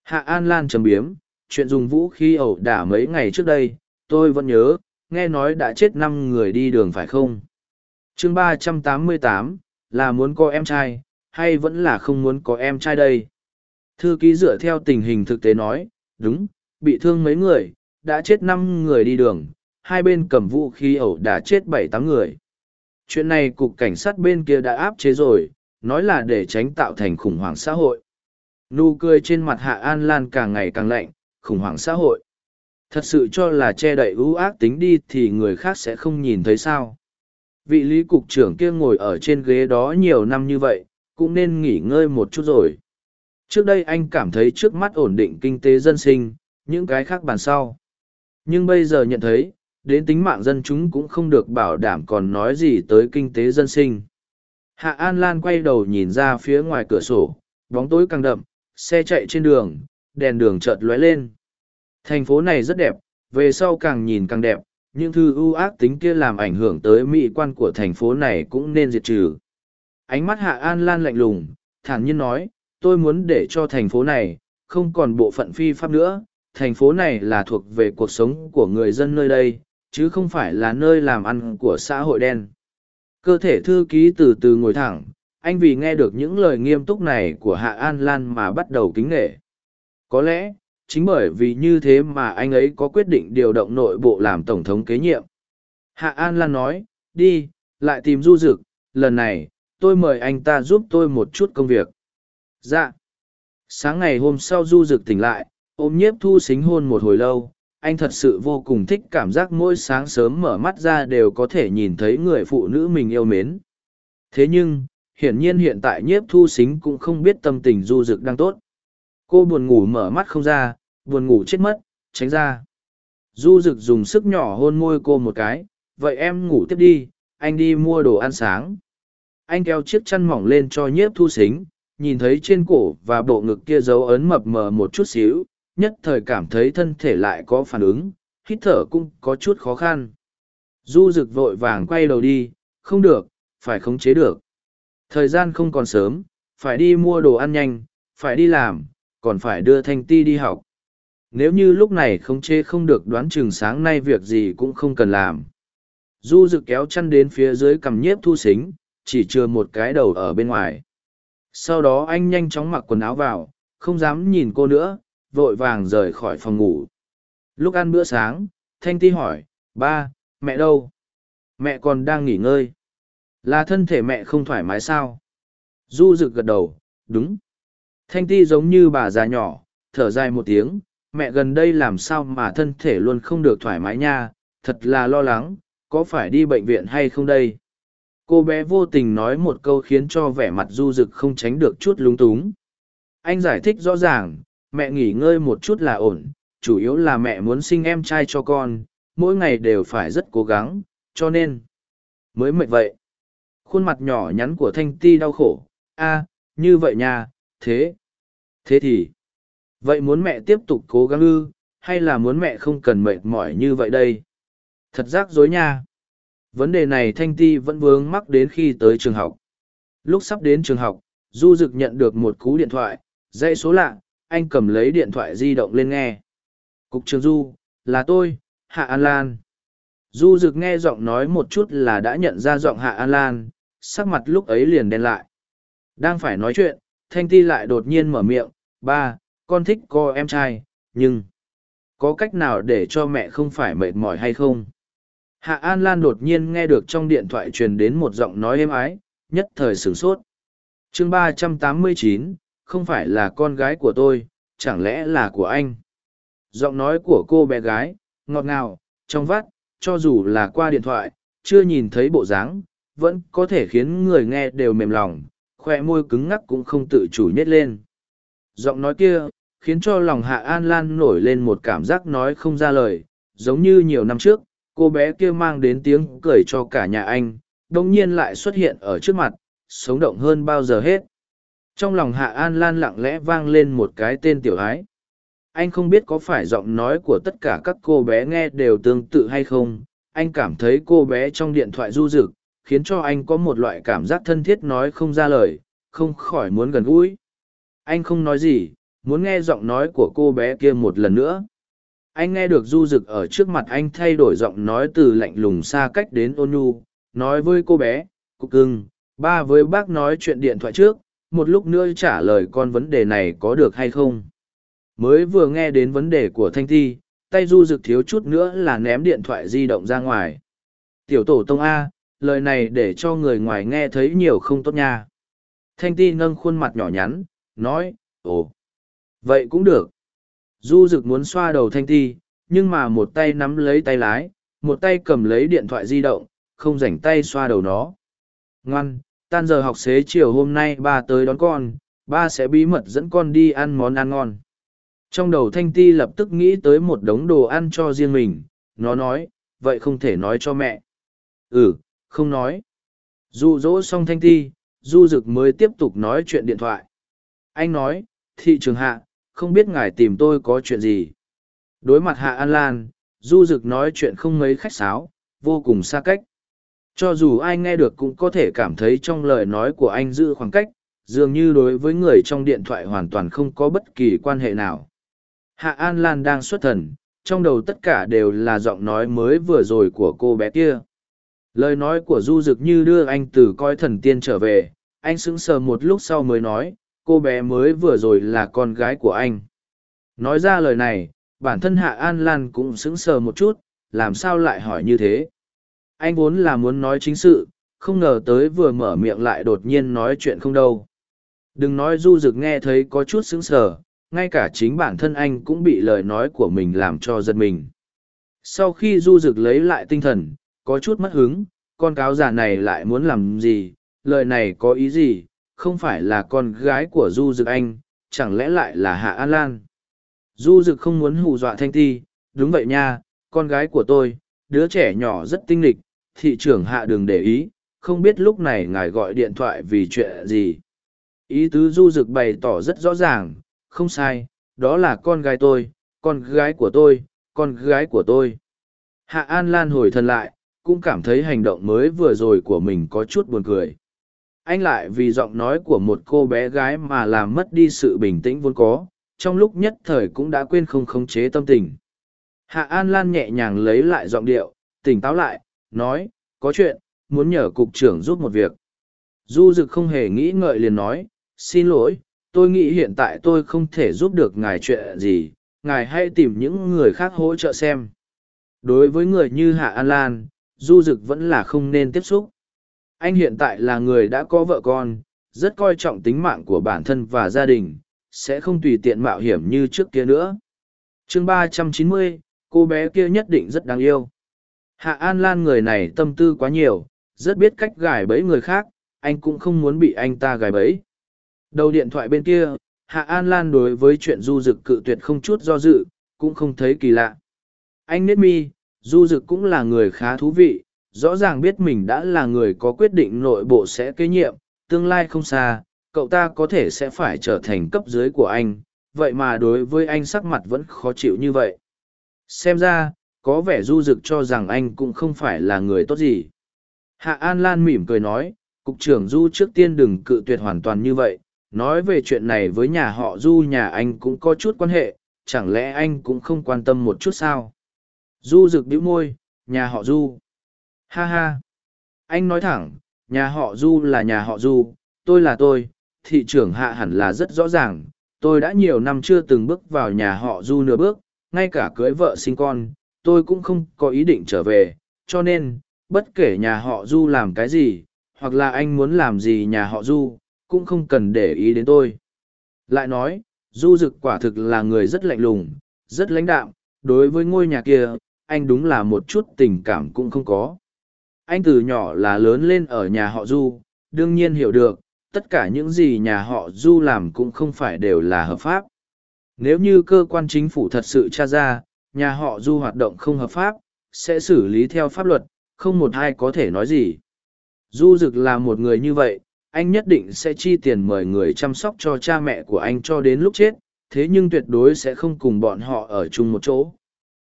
Hạ An Lan trầm biếm, chuyện dùng vũ khí ẩu đả mấy ngày trước đây, tôi vẫn nhớ, nghe nói đã chết năm người đi đường phải không? chương ba trăm tám mươi tám là muốn có em trai, hay vẫn là không muốn có em trai đây? Thư ký dựa theo tình hình thực tế nói, đúng, bị thương mấy người, đã chết năm người đi đường, hai bên cầm vũ khí ẩu đã chết bảy tám người. Chuyện này cục cảnh sát bên kia đã áp chế rồi, nói là để tránh tạo thành khủng hoảng xã hội. Nụ cười trên mặt Hạ An Lan càng ngày càng lạnh, khủng hoảng xã hội. Thật sự cho là che đậy ưu ác tính đi thì người khác sẽ không nhìn thấy sao. Vị lý cục trưởng kia ngồi ở trên ghế đó nhiều năm như vậy, cũng nên nghỉ ngơi một chút rồi. Trước đây anh cảm thấy trước mắt ổn định kinh tế dân sinh, những cái khác bàn sau. Nhưng bây giờ nhận thấy, đến tính mạng dân chúng cũng không được bảo đảm còn nói gì tới kinh tế dân sinh. Hạ An Lan quay đầu nhìn ra phía ngoài cửa sổ, bóng tối càng đậm, xe chạy trên đường, đèn đường chợt lóe lên. Thành phố này rất đẹp, về sau càng nhìn càng đẹp, những thư ưu ác tính kia làm ảnh hưởng tới mỹ quan của thành phố này cũng nên diệt trừ. Ánh mắt Hạ An Lan lạnh lùng, thản nhiên nói, tôi muốn để cho thành phố này, không còn bộ phận phi pháp nữa, thành phố này là thuộc về cuộc sống của người dân nơi đây, chứ không phải là nơi làm ăn của xã hội đen. Cơ thể thư ký từ từ ngồi thẳng, anh vì nghe được những lời nghiêm túc này của Hạ An Lan mà bắt đầu kính nghệ. Có lẽ, chính bởi vì như thế mà anh ấy có quyết định điều động nội bộ làm tổng thống kế nhiệm. Hạ An Lan nói, đi, lại tìm du dực, lần này, tôi mời anh ta giúp tôi một chút công việc. Dạ. Sáng ngày hôm sau du dực tỉnh lại, ôm nhiếp thu xính hôn một hồi lâu, anh thật sự vô cùng thích cảm giác mỗi sáng sớm mở mắt ra đều có thể nhìn thấy người phụ nữ mình yêu mến. Thế nhưng, hiển nhiên hiện tại nhiếp thu xính cũng không biết tâm tình du dực đang tốt. Cô buồn ngủ mở mắt không ra, buồn ngủ chết mất, tránh ra. Du rực dùng sức nhỏ hôn môi cô một cái, vậy em ngủ tiếp đi, anh đi mua đồ ăn sáng. Anh kéo chiếc chăn mỏng lên cho nhiếp thu xính, nhìn thấy trên cổ và bộ ngực kia dấu ấn mập mờ một chút xíu, nhất thời cảm thấy thân thể lại có phản ứng, hít thở cũng có chút khó khăn. Du rực vội vàng quay đầu đi, không được, phải khống chế được. Thời gian không còn sớm, phải đi mua đồ ăn nhanh, phải đi làm, còn phải đưa thanh ti đi học nếu như lúc này khống chế không được đoán chừng sáng nay việc gì cũng không cần làm du rực kéo chăn đến phía dưới cầm nhiếp thu xính chỉ chừa một cái đầu ở bên ngoài sau đó anh nhanh chóng mặc quần áo vào không dám nhìn cô nữa vội vàng rời khỏi phòng ngủ. Lúc ăn bữa sáng, thanh ti hỏi, ba, mẹ đâu? Mẹ còn đang nghỉ ngơi. Là thân thể mẹ không thoải mái sao? Du rực gật đầu, đúng. Thanh ti giống như bà già nhỏ, thở dài một tiếng, mẹ gần đây làm sao mà thân thể luôn không được thoải mái nha, thật là lo lắng, có phải đi bệnh viện hay không đây? Cô bé vô tình nói một câu khiến cho vẻ mặt du rực không tránh được chút lúng túng. Anh giải thích rõ ràng mẹ nghỉ ngơi một chút là ổn chủ yếu là mẹ muốn sinh em trai cho con, mỗi ngày đều phải rất cố gắng, cho nên mới mệt vậy. Khuôn mặt nhỏ nhắn của Thanh Ti đau khổ, a, như vậy nha, thế. Thế thì, vậy muốn mẹ tiếp tục cố gắng ư, hay là muốn mẹ không cần mệt mỏi như vậy đây? Thật rắc rối nha. Vấn đề này Thanh Ti vẫn vướng mắc đến khi tới trường học. Lúc sắp đến trường học, Du Dực nhận được một cú điện thoại, dãy số lạ, anh cầm lấy điện thoại di động lên nghe. Cục trường Du, là tôi, Hạ An Lan. Du rực nghe giọng nói một chút là đã nhận ra giọng Hạ An Lan, sắc mặt lúc ấy liền đen lại. Đang phải nói chuyện, Thanh Ti lại đột nhiên mở miệng, ba, con thích cô em trai, nhưng có cách nào để cho mẹ không phải mệt mỏi hay không? Hạ An Lan đột nhiên nghe được trong điện thoại truyền đến một giọng nói êm ái, nhất thời sửng sốt. chương ba trăm tám mươi chín, không phải là con gái của tôi, chẳng lẽ là của anh? Giọng nói của cô bé gái, ngọt ngào, trong vắt, cho dù là qua điện thoại, chưa nhìn thấy bộ dáng, vẫn có thể khiến người nghe đều mềm lòng, khoe môi cứng ngắc cũng không tự chủ nhét lên. Giọng nói kia, khiến cho lòng Hạ An Lan nổi lên một cảm giác nói không ra lời, giống như nhiều năm trước, cô bé kia mang đến tiếng cười cho cả nhà anh, đồng nhiên lại xuất hiện ở trước mặt, sống động hơn bao giờ hết. Trong lòng Hạ An Lan lặng lẽ vang lên một cái tên tiểu ái. Anh không biết có phải giọng nói của tất cả các cô bé nghe đều tương tự hay không, anh cảm thấy cô bé trong điện thoại du rực, khiến cho anh có một loại cảm giác thân thiết nói không ra lời, không khỏi muốn gần gũi. Anh không nói gì, muốn nghe giọng nói của cô bé kia một lần nữa. Anh nghe được du rực ở trước mặt anh thay đổi giọng nói từ lạnh lùng xa cách đến ôn nhu, nói với cô bé, cục cưng, ba với bác nói chuyện điện thoại trước, một lúc nữa trả lời con vấn đề này có được hay không. Mới vừa nghe đến vấn đề của Thanh Thi, tay du rực thiếu chút nữa là ném điện thoại di động ra ngoài. Tiểu tổ tông A, lời này để cho người ngoài nghe thấy nhiều không tốt nha. Thanh Ti nâng khuôn mặt nhỏ nhắn, nói, ồ, vậy cũng được. Du rực muốn xoa đầu Thanh Ti, nhưng mà một tay nắm lấy tay lái, một tay cầm lấy điện thoại di động, không rảnh tay xoa đầu nó. Ngoan, tan giờ học xế chiều hôm nay ba tới đón con, ba sẽ bí mật dẫn con đi ăn món ăn ngon. Trong đầu Thanh Ti lập tức nghĩ tới một đống đồ ăn cho riêng mình, nó nói, vậy không thể nói cho mẹ. Ừ, không nói. Dụ dỗ xong Thanh Ti, Du Dực mới tiếp tục nói chuyện điện thoại. Anh nói, thị trường hạ, không biết ngài tìm tôi có chuyện gì. Đối mặt Hạ An Lan, Du Dực nói chuyện không mấy khách sáo, vô cùng xa cách. Cho dù ai nghe được cũng có thể cảm thấy trong lời nói của anh giữ khoảng cách, dường như đối với người trong điện thoại hoàn toàn không có bất kỳ quan hệ nào. Hạ An Lan đang xuất thần, trong đầu tất cả đều là giọng nói mới vừa rồi của cô bé kia. Lời nói của Du Dực như đưa anh từ coi thần tiên trở về, anh sững sờ một lúc sau mới nói, cô bé mới vừa rồi là con gái của anh. Nói ra lời này, bản thân Hạ An Lan cũng sững sờ một chút, làm sao lại hỏi như thế. Anh vốn là muốn nói chính sự, không ngờ tới vừa mở miệng lại đột nhiên nói chuyện không đâu. Đừng nói Du Dực nghe thấy có chút sững sờ, ngay cả chính bản thân anh cũng bị lời nói của mình làm cho giật mình. Sau khi Du Dực lấy lại tinh thần, có chút mất hứng, con cáo già này lại muốn làm gì, lời này có ý gì, không phải là con gái của Du Dực Anh, chẳng lẽ lại là Hạ An Lan. Du Dực không muốn hù dọa Thanh Ti, đúng vậy nha, con gái của tôi, đứa trẻ nhỏ rất tinh lịch, thị trưởng Hạ Đường để ý, không biết lúc này ngài gọi điện thoại vì chuyện gì. Ý tứ Du Dực bày tỏ rất rõ ràng, không sai, đó là con gái tôi, con gái của tôi, con gái của tôi. Hạ An Lan hồi thân lại, cũng cảm thấy hành động mới vừa rồi của mình có chút buồn cười. Anh lại vì giọng nói của một cô bé gái mà làm mất đi sự bình tĩnh vốn có, trong lúc nhất thời cũng đã quên không khống chế tâm tình. Hạ An Lan nhẹ nhàng lấy lại giọng điệu, tỉnh táo lại, nói, có chuyện, muốn nhờ cục trưởng giúp một việc. Du Dực không hề nghĩ ngợi liền nói, xin lỗi, tôi nghĩ hiện tại tôi không thể giúp được ngài chuyện gì, ngài hãy tìm những người khác hỗ trợ xem. Đối với người như Hạ An Lan, du dực vẫn là không nên tiếp xúc. Anh hiện tại là người đã có vợ con, rất coi trọng tính mạng của bản thân và gia đình, sẽ không tùy tiện mạo hiểm như trước kia nữa. chương ba trăm chín mươi, cô bé kia nhất định rất đáng yêu. Hạ An Lan người này tâm tư quá nhiều, rất biết cách gài bẫy người khác, anh cũng không muốn bị anh ta gài bẫy. Đầu điện thoại bên kia, Hạ An Lan đối với chuyện du dực cự tuyệt không chút do dự, cũng không thấy kỳ lạ. Anh nết mi, du dực cũng là người khá thú vị, rõ ràng biết mình đã là người có quyết định nội bộ sẽ kế nhiệm, tương lai không xa, cậu ta có thể sẽ phải trở thành cấp dưới của anh, vậy mà đối với anh sắc mặt vẫn khó chịu như vậy. Xem ra, có vẻ du dực cho rằng anh cũng không phải là người tốt gì. Hạ An Lan mỉm cười nói, Cục trưởng Du trước tiên đừng cự tuyệt hoàn toàn như vậy, nói về chuyện này với nhà họ Du nhà anh cũng có chút quan hệ, chẳng lẽ anh cũng không quan tâm một chút sao? Du rực bĩu môi, nhà họ Du. Ha ha. Anh nói thẳng, nhà họ Du là nhà họ Du, tôi là tôi, thị trưởng hạ hẳn là rất rõ ràng, tôi đã nhiều năm chưa từng bước vào nhà họ Du nửa bước, ngay cả cưới vợ sinh con, tôi cũng không có ý định trở về, cho nên, bất kể nhà họ Du làm cái gì, hoặc là anh muốn làm gì nhà họ Du, cũng không cần để ý đến tôi. Lại nói, Du Dực quả thực là người rất lạnh lùng, rất lãnh đạm, đối với ngôi nhà kia, anh đúng là một chút tình cảm cũng không có. Anh từ nhỏ là lớn lên ở nhà họ Du, đương nhiên hiểu được, tất cả những gì nhà họ Du làm cũng không phải đều là hợp pháp. Nếu như cơ quan chính phủ thật sự tra ra, nhà họ Du hoạt động không hợp pháp, sẽ xử lý theo pháp luật, không một ai có thể nói gì. Du Dực là một người như vậy, anh nhất định sẽ chi tiền mời người chăm sóc cho cha mẹ của anh cho đến lúc chết, thế nhưng tuyệt đối sẽ không cùng bọn họ ở chung một chỗ.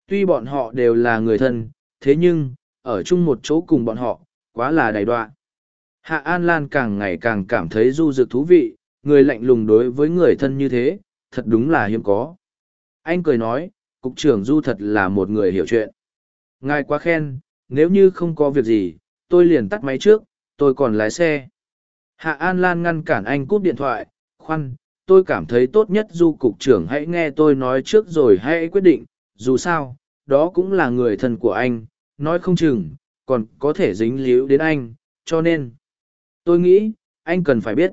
Tuy bọn họ đều là người thân, thế nhưng, ở chung một chỗ cùng bọn họ, quá là đầy đoạn. Hạ An Lan càng ngày càng cảm thấy du dực thú vị, người lạnh lùng đối với người thân như thế, thật đúng là hiếm có. Anh cười nói, cục trưởng du thật là một người hiểu chuyện. Ngài quá khen, nếu như không có việc gì, tôi liền tắt máy trước, tôi còn lái xe. Hạ An Lan ngăn cản anh cúp điện thoại, khoan, tôi cảm thấy tốt nhất du cục trưởng hãy nghe tôi nói trước rồi hãy quyết định, dù sao, đó cũng là người thân của anh, nói không chừng, còn có thể dính líu đến anh, cho nên, tôi nghĩ, anh cần phải biết.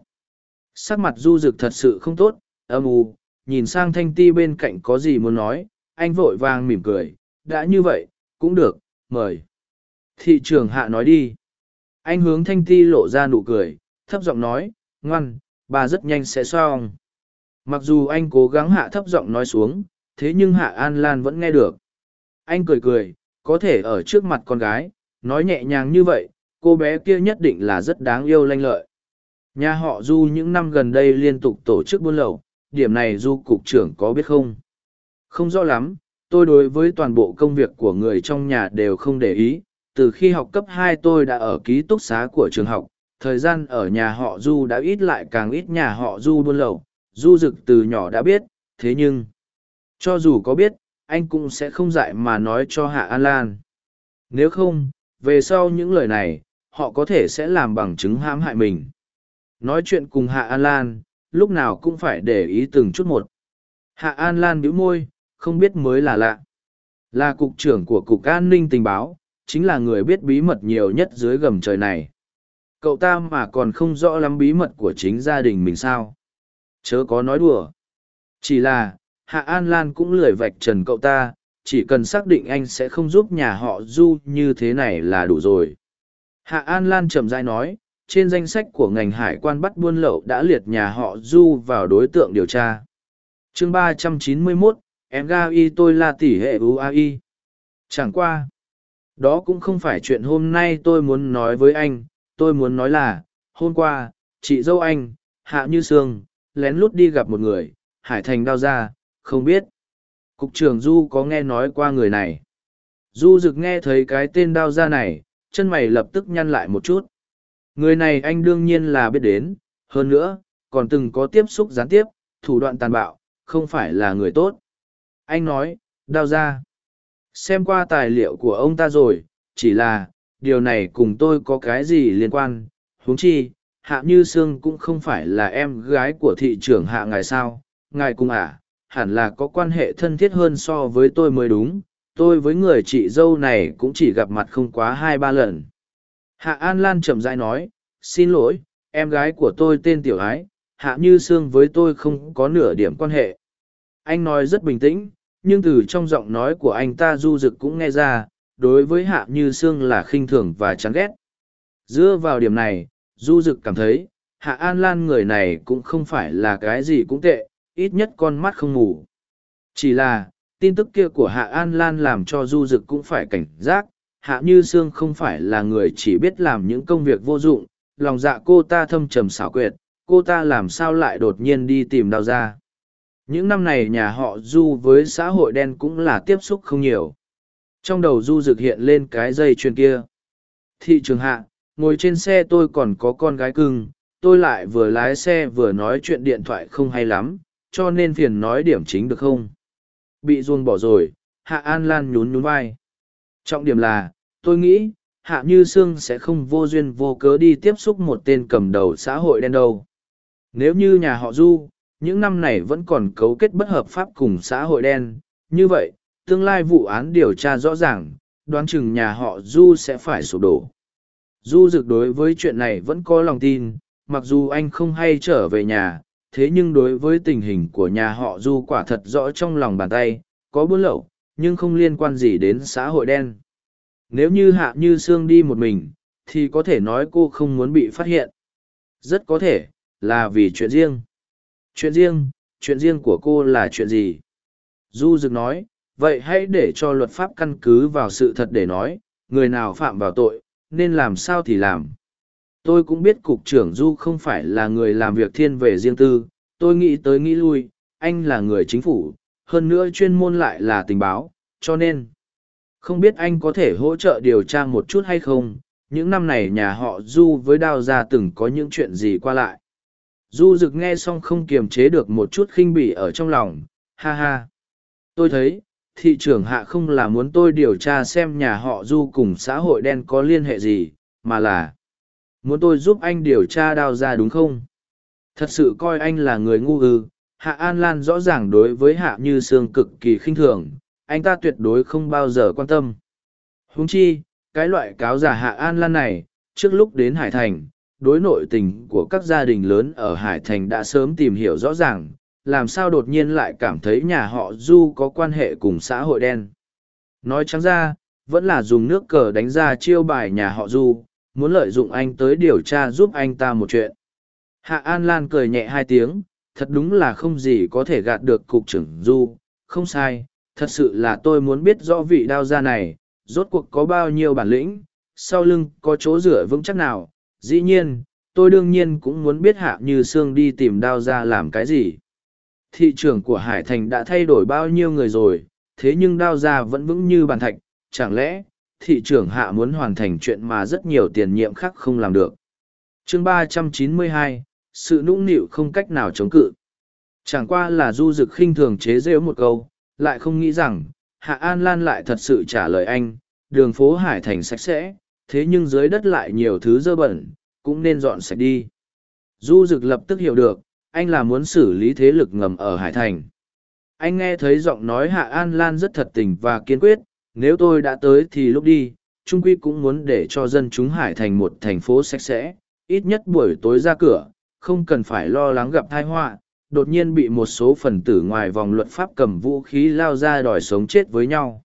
Sắc mặt du Dực thật sự không tốt, âm u, nhìn sang thanh ti bên cạnh có gì muốn nói, anh vội vàng mỉm cười, đã như vậy, cũng được, mời. Thị trường hạ nói đi. Anh hướng thanh ti lộ ra nụ cười, thấp giọng nói, ngoan, bà rất nhanh sẽ xong. Mặc dù anh cố gắng hạ thấp giọng nói xuống, thế nhưng hạ An Lan vẫn nghe được. Anh cười cười, có thể ở trước mặt con gái, nói nhẹ nhàng như vậy, cô bé kia nhất định là rất đáng yêu lanh lợi. Nhà họ Du những năm gần đây liên tục tổ chức buôn lậu, điểm này Du cục trưởng có biết không? Không rõ lắm, tôi đối với toàn bộ công việc của người trong nhà đều không để ý. Từ khi học cấp hai tôi đã ở ký túc xá của trường học, thời gian ở nhà họ Du đã ít lại càng ít nhà họ Du buôn lậu. Du Dực từ nhỏ đã biết, thế nhưng, cho dù có biết, anh cũng sẽ không dạy mà nói cho Hạ An Lan. Nếu không, về sau những lời này, họ có thể sẽ làm bằng chứng hãm hại mình. Nói chuyện cùng Hạ An Lan, lúc nào cũng phải để ý từng chút một. Hạ An Lan bĩu môi, không biết mới là lạ. Là cục trưởng của Cục An ninh tình báo, chính là người biết bí mật nhiều nhất dưới gầm trời này. Cậu ta mà còn không rõ lắm bí mật của chính gia đình mình sao. Chớ có nói đùa. Chỉ là, Hạ An Lan cũng lười vạch trần cậu ta, chỉ cần xác định anh sẽ không giúp nhà họ Du như thế này là đủ rồi. Hạ An Lan chậm rãi nói, trên danh sách của ngành hải quan bắt buôn lậu đã liệt nhà họ Du vào đối tượng điều tra. chương ba trăm chín mươi 391, em ga y tôi là tỷ hệ UAI. Chẳng qua. Đó cũng không phải chuyện hôm nay tôi muốn nói với anh, tôi muốn nói là, hôm qua, chị dâu anh, Hạ Như Sương, lén lút đi gặp một người, Hải Thành đao ra, không biết. Cục trưởng Du có nghe nói qua người này. Du rực nghe thấy cái tên đao ra này, chân mày lập tức nhăn lại một chút. Người này anh đương nhiên là biết đến, hơn nữa, còn từng có tiếp xúc gián tiếp, thủ đoạn tàn bạo, không phải là người tốt. Anh nói, đao ra. Xem qua tài liệu của ông ta rồi, chỉ là, điều này cùng tôi có cái gì liên quan, huống chi, hạ như sương cũng không phải là em gái của thị trưởng hạ ngài sao, ngài cùng à, hẳn là có quan hệ thân thiết hơn so với tôi mới đúng, tôi với người chị dâu này cũng chỉ gặp mặt không quá hai ba lần. Hạ An Lan chậm rãi nói, xin lỗi, em gái của tôi tên Tiểu Ái, Hạ Như Sương với tôi không có nửa điểm quan hệ. Anh nói rất bình tĩnh, nhưng từ trong giọng nói của anh ta du dực cũng nghe ra, đối với Hạ Như Sương là khinh thường và chán ghét. Dựa vào điểm này, du dực cảm thấy, Hạ An Lan người này cũng không phải là cái gì cũng tệ, ít nhất con mắt không ngủ. Chỉ là, tin tức kia của Hạ An Lan làm cho Du Dực cũng phải cảnh giác, Hạ Như Sương không phải là người chỉ biết làm những công việc vô dụng, lòng dạ cô ta thâm trầm xảo quyệt, cô ta làm sao lại đột nhiên đi tìm đào ra. Những năm này nhà họ Du với xã hội đen cũng là tiếp xúc không nhiều. Trong đầu Du Dực hiện lên cái dây chuyền kia. Thị trường hạ, ngồi trên xe tôi còn có con gái cưng, tôi lại vừa lái xe vừa nói chuyện điện thoại không hay lắm, cho nên phiền nói điểm chính được không? Bị ruông bỏ rồi, Hạ An Lan nhún nhún vai. Trọng điểm là, tôi nghĩ, Hạ Như Sương sẽ không vô duyên vô cớ đi tiếp xúc một tên cầm đầu xã hội đen đâu. Nếu như nhà họ Du, những năm này vẫn còn cấu kết bất hợp pháp cùng xã hội đen, như vậy, tương lai vụ án điều tra rõ ràng, đoán chừng nhà họ Du sẽ phải sụp đổ. Du dực đối với chuyện này vẫn có lòng tin, mặc dù anh không hay trở về nhà, thế nhưng đối với tình hình của nhà họ Du quả thật rõ trong lòng bàn tay, có buôn lậu, nhưng không liên quan gì đến xã hội đen. Nếu như Hạ Như Sương đi một mình, thì có thể nói cô không muốn bị phát hiện. Rất có thể, là vì chuyện riêng. Chuyện riêng, chuyện riêng của cô là chuyện gì? Du Dực nói, vậy hãy để cho luật pháp căn cứ vào sự thật để nói, người nào phạm vào tội, nên làm sao thì làm. Tôi cũng biết cục trưởng Du không phải là người làm việc thiên về riêng tư, tôi nghĩ tới nghĩ lui, anh là người chính phủ, hơn nữa chuyên môn lại là tình báo, cho nên không biết anh có thể hỗ trợ điều tra một chút hay không, những năm này nhà họ Du với đao gia từng có những chuyện gì qua lại. Du Dực nghe xong không kiềm chế được một chút khinh bỉ ở trong lòng, ha ha. Tôi thấy, thị trưởng hạ không là muốn tôi điều tra xem nhà họ Du cùng xã hội đen có liên hệ gì, mà là muốn tôi giúp anh điều tra đao Gia đúng không? Thật sự coi anh là người ngu ư, Hạ An Lan rõ ràng đối với Hạ Như Sương cực kỳ khinh thường, anh ta tuyệt đối không bao giờ quan tâm. Huống chi, cái loại cáo giả Hạ An Lan này, trước lúc đến Hải Thành, đối nội tình của các gia đình lớn ở Hải Thành đã sớm tìm hiểu rõ ràng, làm sao đột nhiên lại cảm thấy nhà họ Du có quan hệ cùng xã hội đen. Nói trắng ra, vẫn là dùng nước cờ đánh ra chiêu bài nhà họ Du, muốn lợi dụng anh tới điều tra giúp anh ta một chuyện. Hạ An Lan cười nhẹ hai tiếng, thật đúng là không gì có thể gạt được cục trưởng Du, không sai, thật sự là tôi muốn biết rõ vị đao gia này, rốt cuộc có bao nhiêu bản lĩnh, sau lưng có chỗ rửa vững chắc nào, dĩ nhiên, tôi đương nhiên cũng muốn biết Hạ Như Sương đi tìm đao gia làm cái gì. Thị trường của Hải Thành đã thay đổi bao nhiêu người rồi, thế nhưng đao gia vẫn vững như bàn thạch, chẳng lẽ, thị trường hạ muốn hoàn thành chuyện mà rất nhiều tiền nhiệm khác không làm được. chương ba trăm chín mươi hai sự nũng nịu không cách nào chống cự. Chẳng qua là du dực khinh thường chế rêu một câu, lại không nghĩ rằng, Hạ An Lan lại thật sự trả lời anh, đường phố Hải Thành sạch sẽ, thế nhưng dưới đất lại nhiều thứ dơ bẩn, cũng nên dọn sạch đi. Du dực lập tức hiểu được, anh là muốn xử lý thế lực ngầm ở Hải Thành. Anh nghe thấy giọng nói Hạ An Lan rất thật tình và kiên quyết, nếu tôi đã tới thì lúc đi, Trung Quy cũng muốn để cho dân chúng Hải Thành một thành phố sạch sẽ, ít nhất buổi tối ra cửa, không cần phải lo lắng gặp tai họa, đột nhiên bị một số phần tử ngoài vòng luật pháp cầm vũ khí lao ra đòi sống chết với nhau.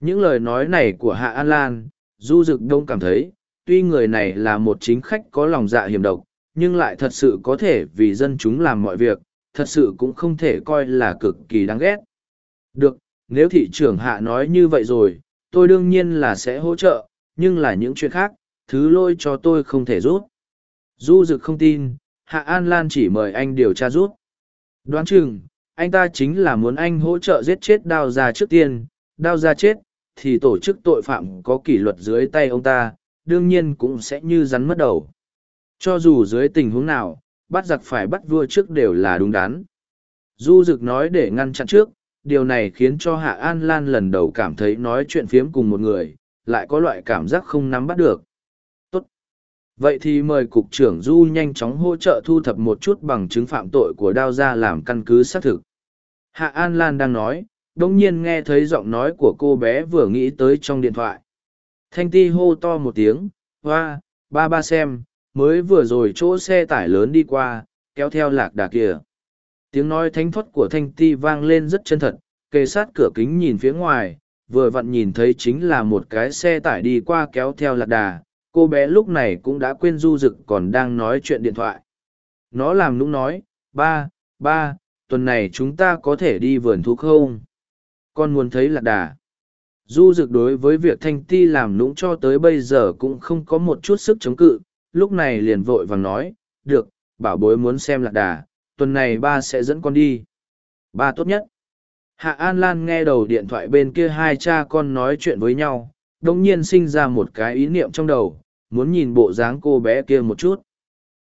Những lời nói này của Hạ An Lan, Du Dực Đông cảm thấy, tuy người này là một chính khách có lòng dạ hiểm độc, nhưng lại thật sự có thể vì dân chúng làm mọi việc, thật sự cũng không thể coi là cực kỳ đáng ghét. Được, nếu thị trưởng hạ nói như vậy rồi, tôi đương nhiên là sẽ hỗ trợ, nhưng là những chuyện khác, thứ lôi cho tôi không thể rút. Du Dực không tin, Hạ An Lan chỉ mời anh điều tra rút. Đoán chừng, anh ta chính là muốn anh hỗ trợ giết chết đao ra trước tiên, đao ra chết, thì tổ chức tội phạm có kỷ luật dưới tay ông ta, đương nhiên cũng sẽ như rắn mất đầu. Cho dù dưới tình huống nào, bắt giặc phải bắt vua trước đều là đúng đắn. Du Dực nói để ngăn chặn trước, điều này khiến cho Hạ An Lan lần đầu cảm thấy nói chuyện phiếm cùng một người, lại có loại cảm giác không nắm bắt được. Vậy thì mời Cục trưởng Du nhanh chóng hỗ trợ thu thập một chút bằng chứng phạm tội của đao gia làm căn cứ xác thực. Hạ An Lan đang nói, đông nhiên nghe thấy giọng nói của cô bé vừa nghĩ tới trong điện thoại. Thanh ti hô to một tiếng, hoa, ba ba xem, mới vừa rồi chỗ xe tải lớn đi qua, kéo theo lạc đà kia. Tiếng nói thánh thoát của thanh ti vang lên rất chân thật, kề sát cửa kính nhìn phía ngoài, vừa vặn nhìn thấy chính là một cái xe tải đi qua kéo theo lạc đà. Cô bé lúc này cũng đã quên du rực còn đang nói chuyện điện thoại. Nó làm nũng nói, ba, ba, tuần này chúng ta có thể đi vườn thú không? Con muốn thấy lạc đà. Du dực đối với việc thanh ti làm nũng cho tới bây giờ cũng không có một chút sức chống cự, lúc này liền vội vàng nói, được, bảo bối muốn xem lạc đà, tuần này ba sẽ dẫn con đi. Ba tốt nhất. Hạ An Lan nghe đầu điện thoại bên kia hai cha con nói chuyện với nhau, đồng nhiên sinh ra một cái ý niệm trong đầu, muốn nhìn bộ dáng cô bé kia một chút.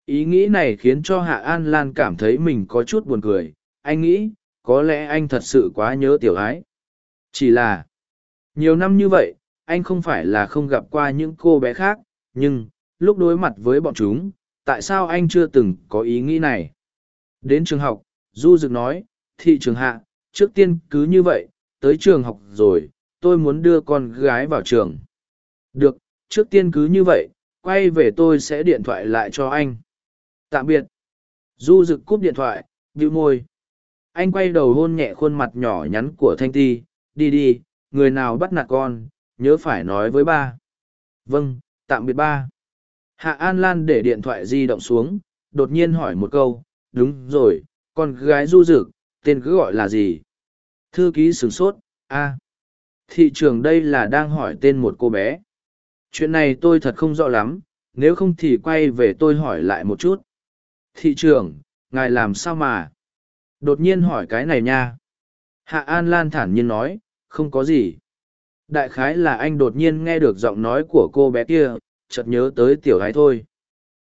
Ý nghĩ này khiến cho Hạ An Lan cảm thấy mình có chút buồn cười, anh nghĩ, có lẽ anh thật sự quá nhớ tiểu ái. Chỉ là, nhiều năm như vậy, anh không phải là không gặp qua những cô bé khác, nhưng, lúc đối mặt với bọn chúng, tại sao anh chưa từng có ý nghĩ này? Đến trường học, Du Dực nói, thị trường hạ, trước tiên cứ như vậy, tới trường học rồi, tôi muốn đưa con gái vào trường. Được, trước tiên cứ như vậy, quay về tôi sẽ điện thoại lại cho anh. Tạm biệt. Du Dực cúp điện thoại, bĩu môi. Anh quay đầu hôn nhẹ khuôn mặt nhỏ nhắn của Thanh Ti, đi đi, người nào bắt nạt con, nhớ phải nói với ba. Vâng, tạm biệt ba. Hạ An Lan để điện thoại di động xuống, đột nhiên hỏi một câu, đúng rồi, con gái du dực, tên cứ gọi là gì? Thư ký sửng sốt, a Thị trường đây là đang hỏi tên một cô bé. Chuyện này tôi thật không rõ lắm, nếu không thì quay về tôi hỏi lại một chút. Thị trường, ngài làm sao mà? Đột nhiên hỏi cái này nha. Hạ An Lan thản nhiên nói, không có gì. Đại khái là anh đột nhiên nghe được giọng nói của cô bé kia, chợt nhớ tới tiểu gái thôi.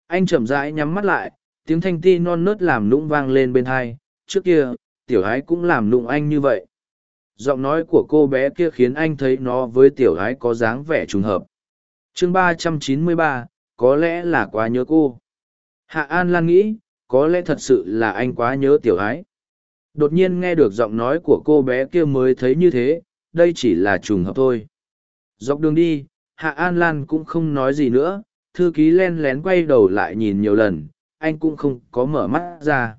Anh chậm rãi nhắm mắt lại, tiếng thanh ti non nớt làm lũng vang lên bên thai trước kia, tiểu gái cũng làm lụng anh như vậy. Giọng nói của cô bé kia khiến anh thấy nó với tiểu gái có dáng vẻ trùng hợp chương ba trăm chín mươi ba, có lẽ là quá nhớ cô. Hạ An Lan nghĩ, có lẽ thật sự là anh quá nhớ tiểu ái Đột nhiên nghe được giọng nói của cô bé kia mới thấy như thế, đây chỉ là trùng hợp thôi. Dọc đường đi, Hạ An Lan cũng không nói gì nữa, thư ký len lén quay đầu lại nhìn nhiều lần, anh cũng không có mở mắt ra.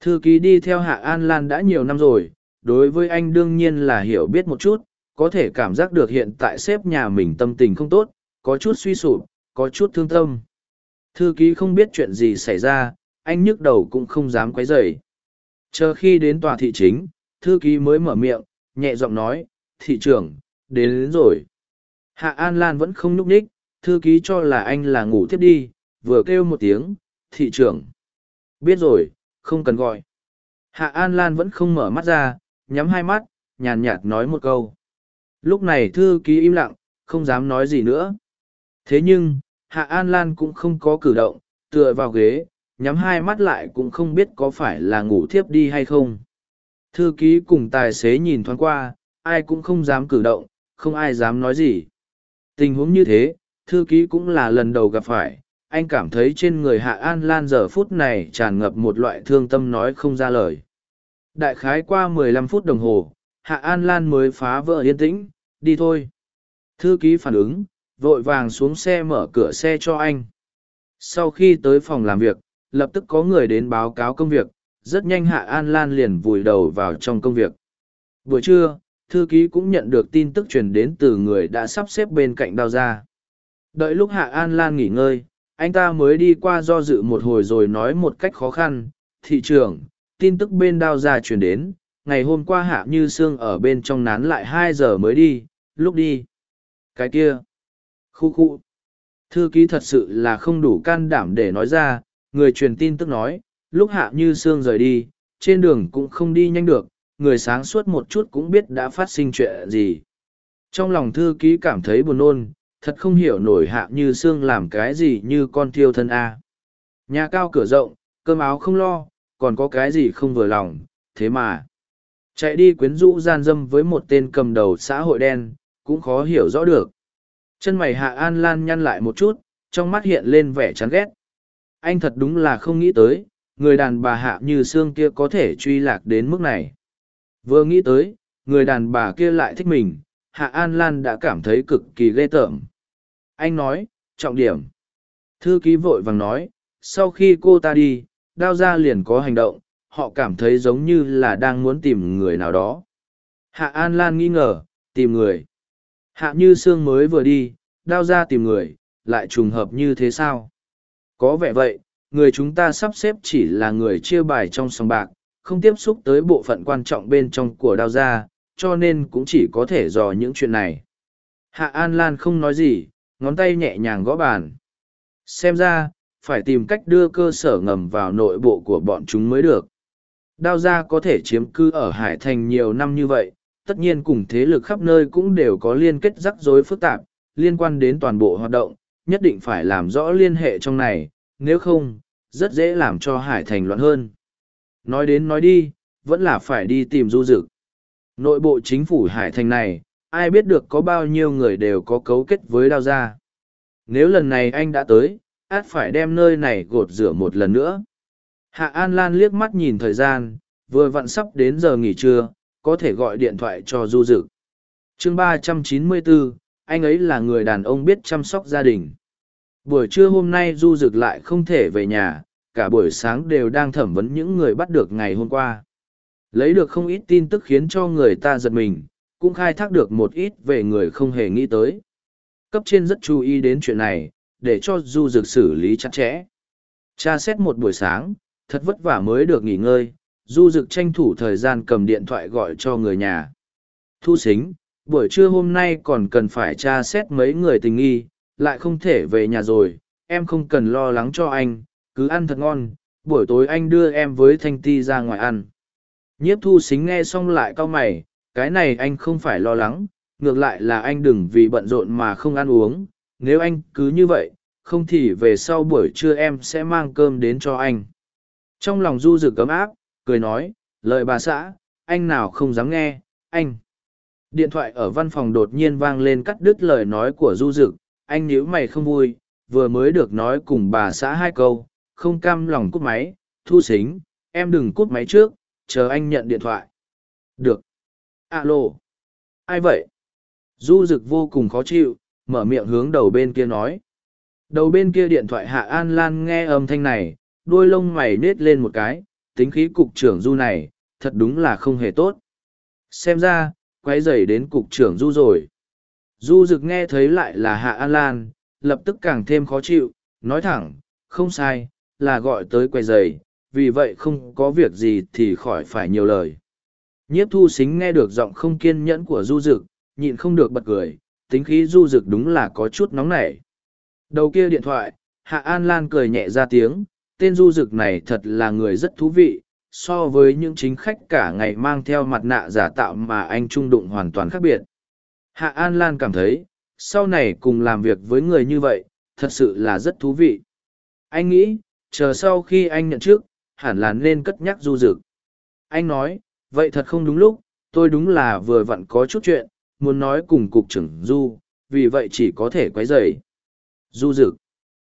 Thư ký đi theo Hạ An Lan đã nhiều năm rồi, đối với anh đương nhiên là hiểu biết một chút, có thể cảm giác được hiện tại sếp nhà mình tâm tình không tốt, có chút suy sụp, có chút thương tâm. Thư ký không biết chuyện gì xảy ra, anh nhức đầu cũng không dám quấy rầy. Chờ khi đến tòa thị chính, thư ký mới mở miệng, nhẹ giọng nói, thị trưởng, đến, đến rồi. Hạ An Lan vẫn không nhúc nhích, thư ký cho là anh là ngủ tiếp đi, vừa kêu một tiếng, thị trưởng. Biết rồi, không cần gọi. Hạ An Lan vẫn không mở mắt ra, nhắm hai mắt, nhàn nhạt nói một câu. Lúc này thư ký im lặng, không dám nói gì nữa. Thế nhưng, Hạ An Lan cũng không có cử động, tựa vào ghế, nhắm hai mắt lại cũng không biết có phải là ngủ thiếp đi hay không. Thư ký cùng tài xế nhìn thoáng qua, ai cũng không dám cử động, không ai dám nói gì. Tình huống như thế, thư ký cũng là lần đầu gặp phải, anh cảm thấy trên người Hạ An Lan giờ phút này tràn ngập một loại thương tâm nói không ra lời. Đại khái qua 15 phút đồng hồ, Hạ An Lan mới phá vỡ yên tĩnh, đi thôi. Thư ký phản ứng, vội vàng xuống xe mở cửa xe cho anh. Sau khi tới phòng làm việc, lập tức có người đến báo cáo công việc, rất nhanh Hạ An Lan liền vùi đầu vào trong công việc. Buổi trưa, thư ký cũng nhận được tin tức truyền đến từ người đã sắp xếp bên cạnh đao ra. Đợi lúc Hạ An Lan nghỉ ngơi, anh ta mới đi qua do dự một hồi rồi nói một cách khó khăn, thị trường, tin tức bên đao ra truyền đến, ngày hôm qua Hạ Như Sương ở bên trong nán lại hai giờ mới đi, lúc đi. Cái kia. Khu khu. Thư ký thật sự là không đủ can đảm để nói ra, người truyền tin tức nói, lúc Hạ Như Sương rời đi, trên đường cũng không đi nhanh được, người sáng suốt một chút cũng biết đã phát sinh chuyện gì. Trong lòng thư ký cảm thấy buồn nôn, thật không hiểu nổi hạ như xương làm cái gì như con thiêu thân A. Nhà cao cửa rộng, cơm áo không lo, còn có cái gì không vừa lòng, thế mà. Chạy đi quyến rũ gian dâm với một tên cầm đầu xã hội đen, cũng khó hiểu rõ được. Chân mày hạ an lan nhăn lại một chút, trong mắt hiện lên vẻ chán ghét. Anh thật đúng là không nghĩ tới, người đàn bà hạ như xương kia có thể truy lạc đến mức này. Vừa nghĩ tới, người đàn bà kia lại thích mình, Hạ An Lan đã cảm thấy cực kỳ ghê tởm. Anh nói, trọng điểm. Thư ký vội vàng nói, sau khi cô ta đi, đao ra liền có hành động, họ cảm thấy giống như là đang muốn tìm người nào đó. Hạ An Lan nghi ngờ, tìm người. Hạ Như xương mới vừa đi, đao ra tìm người, lại trùng hợp như thế sao? Có vẻ vậy, người chúng ta sắp xếp chỉ là người chia bài trong sòng bạc, không tiếp xúc tới bộ phận quan trọng bên trong của đao gia, cho nên cũng chỉ có thể dò những chuyện này. Hạ An Lan không nói gì, ngón tay nhẹ nhàng gõ bàn. Xem ra, phải tìm cách đưa cơ sở ngầm vào nội bộ của bọn chúng mới được. Đao gia có thể chiếm cư ở Hải Thành nhiều năm như vậy, tất nhiên cùng thế lực khắp nơi cũng đều có liên kết rắc rối phức tạp, liên quan đến toàn bộ hoạt động, nhất định phải làm rõ liên hệ trong này, nếu không, rất dễ làm cho Hải Thành loạn hơn. Nói đến nói đi, vẫn là phải đi tìm du dực. Nội bộ chính phủ Hải Thành này, ai biết được có bao nhiêu người đều có cấu kết với đao gia. Nếu lần này anh đã tới, át phải đem nơi này gột rửa một lần nữa. Hạ An Lan liếc mắt nhìn thời gian, vừa vặn sắp đến giờ nghỉ trưa, có thể gọi điện thoại cho Du Dực. chương ba trăm chín mươi bốn, anh ấy là người đàn ông biết chăm sóc gia đình. Buổi trưa hôm nay Du Dực lại không thể về nhà, cả buổi sáng đều đang thẩm vấn những người bắt được ngày hôm qua. Lấy được không ít tin tức khiến cho người ta giật mình, cũng khai thác được một ít về người không hề nghĩ tới. Cấp trên rất chú ý đến chuyện này, để cho Du Dực xử lý chặt chẽ. Tra xét một buổi sáng, thật vất vả mới được nghỉ ngơi, Du Dực tranh thủ thời gian cầm điện thoại gọi cho người nhà. Thu xính, buổi trưa hôm nay còn cần phải tra xét mấy người tình nghi, lại không thể về nhà rồi, em không cần lo lắng cho anh, cứ ăn thật ngon, buổi tối anh đưa em với Thanh Ti ra ngoài ăn. Nhiếp thu xính nghe xong lại cau mày, cái này anh không phải lo lắng, ngược lại là anh đừng vì bận rộn mà không ăn uống, nếu anh cứ như vậy, không thì về sau buổi trưa em sẽ mang cơm đến cho anh. Trong lòng du rực ấm áp, cười nói, lời bà xã, anh nào không dám nghe, anh. Điện thoại ở văn phòng đột nhiên vang lên cắt đứt lời nói của du dực, anh nhíu mày không vui, vừa mới được nói cùng bà xã hai câu, không cam lòng cút máy, thu xính, em đừng cút máy trước, chờ anh nhận điện thoại. Được. Alo. Ai vậy? Du dực vô cùng khó chịu, mở miệng hướng đầu bên kia nói. Đầu bên kia điện thoại Hạ An Lan nghe âm thanh này, đuôi lông mày nết lên một cái, tính khí cục trưởng Du này, thật đúng là không hề tốt. Xem ra, quay dày đến cục trưởng Du rồi. Du rực nghe thấy lại là Hạ An Lan, lập tức càng thêm khó chịu, nói thẳng, không sai, là gọi tới quay dày, vì vậy không có việc gì thì khỏi phải nhiều lời. Nhiếp thu xính nghe được giọng không kiên nhẫn của du dực, nhịn không được bật cười, tính khí du dực đúng là có chút nóng nảy. Đầu kia điện thoại, Hạ An Lan cười nhẹ ra tiếng, tên du dực này thật là người rất thú vị, so với những chính khách cả ngày mang theo mặt nạ giả tạo mà anh trung đụng hoàn toàn khác biệt. Hạ An Lan cảm thấy, sau này cùng làm việc với người như vậy, thật sự là rất thú vị. Anh nghĩ, chờ sau khi anh nhận trước, hẳn là nên cất nhắc du dực. Anh nói, vậy thật không đúng lúc, tôi đúng là vừa vặn có chút chuyện, muốn nói cùng cục trưởng du, vì vậy chỉ có thể quấy rầy. Du dực.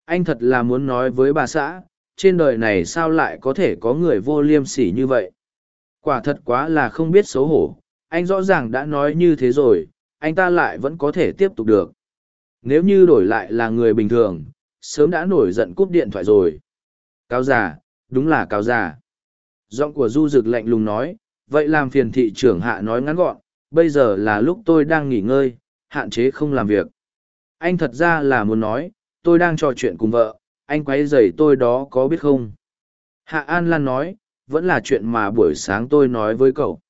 Anh thật là muốn nói với bà xã, trên đời này sao lại có thể có người vô liêm sỉ như vậy. Quả thật quá là không biết xấu hổ, anh rõ ràng đã nói như thế rồi, anh ta lại vẫn có thể tiếp tục được. Nếu như đổi lại là người bình thường, sớm đã nổi giận cúp điện thoại rồi. Cáo già, đúng là cáo già. Giọng của Du Dực lạnh lùng nói, vậy làm phiền thị trưởng hạ nói ngắn gọn, bây giờ là lúc tôi đang nghỉ ngơi, hạn chế không làm việc. Anh thật ra là muốn nói, tôi đang trò chuyện cùng vợ, anh quấy rầy tôi đó có biết không? Hạ An Lan nói, vẫn là chuyện mà buổi sáng tôi nói với cậu.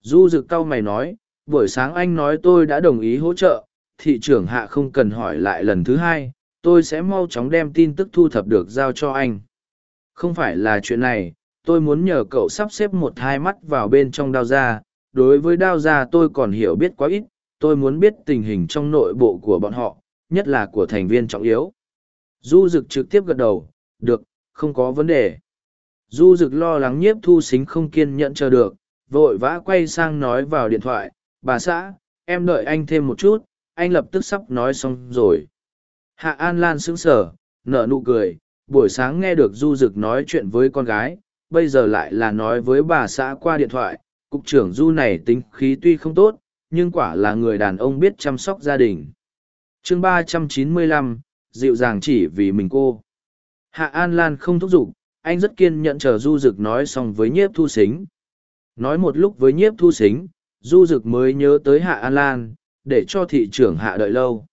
Du Dực cau mày nói, buổi sáng anh nói tôi đã đồng ý hỗ trợ, thị trưởng hạ không cần hỏi lại lần thứ hai, tôi sẽ mau chóng đem tin tức thu thập được giao cho anh. Không phải là chuyện này, tôi muốn nhờ cậu sắp xếp một hai mắt vào bên trong đao gia. Đối với đao gia tôi còn hiểu biết quá ít, tôi muốn biết tình hình trong nội bộ của bọn họ, nhất là của thành viên trọng yếu. Du Dực trực tiếp gật đầu, được, không có vấn đề. Du Dực lo lắng nhiếp thu xính không kiên nhẫn chờ được, vội vã quay sang nói vào điện thoại, bà xã, em đợi anh thêm một chút, anh lập tức sắp nói xong rồi. Hạ An Lan sững sờ, nở nụ cười, buổi sáng nghe được du dực nói chuyện với con gái bây giờ lại là nói với bà xã qua điện thoại cục trưởng du này tính khí tuy không tốt nhưng quả là người đàn ông biết chăm sóc gia đình chương ba trăm chín mươi lăm dịu dàng chỉ vì mình cô. Hạ an lan không thúc giục anh rất kiên nhẫn chờ du dực nói xong với nhiếp thu xính nói một lúc với nhiếp thu xính du dực mới nhớ tới hạ an lan để cho thị trưởng hạ đợi lâu.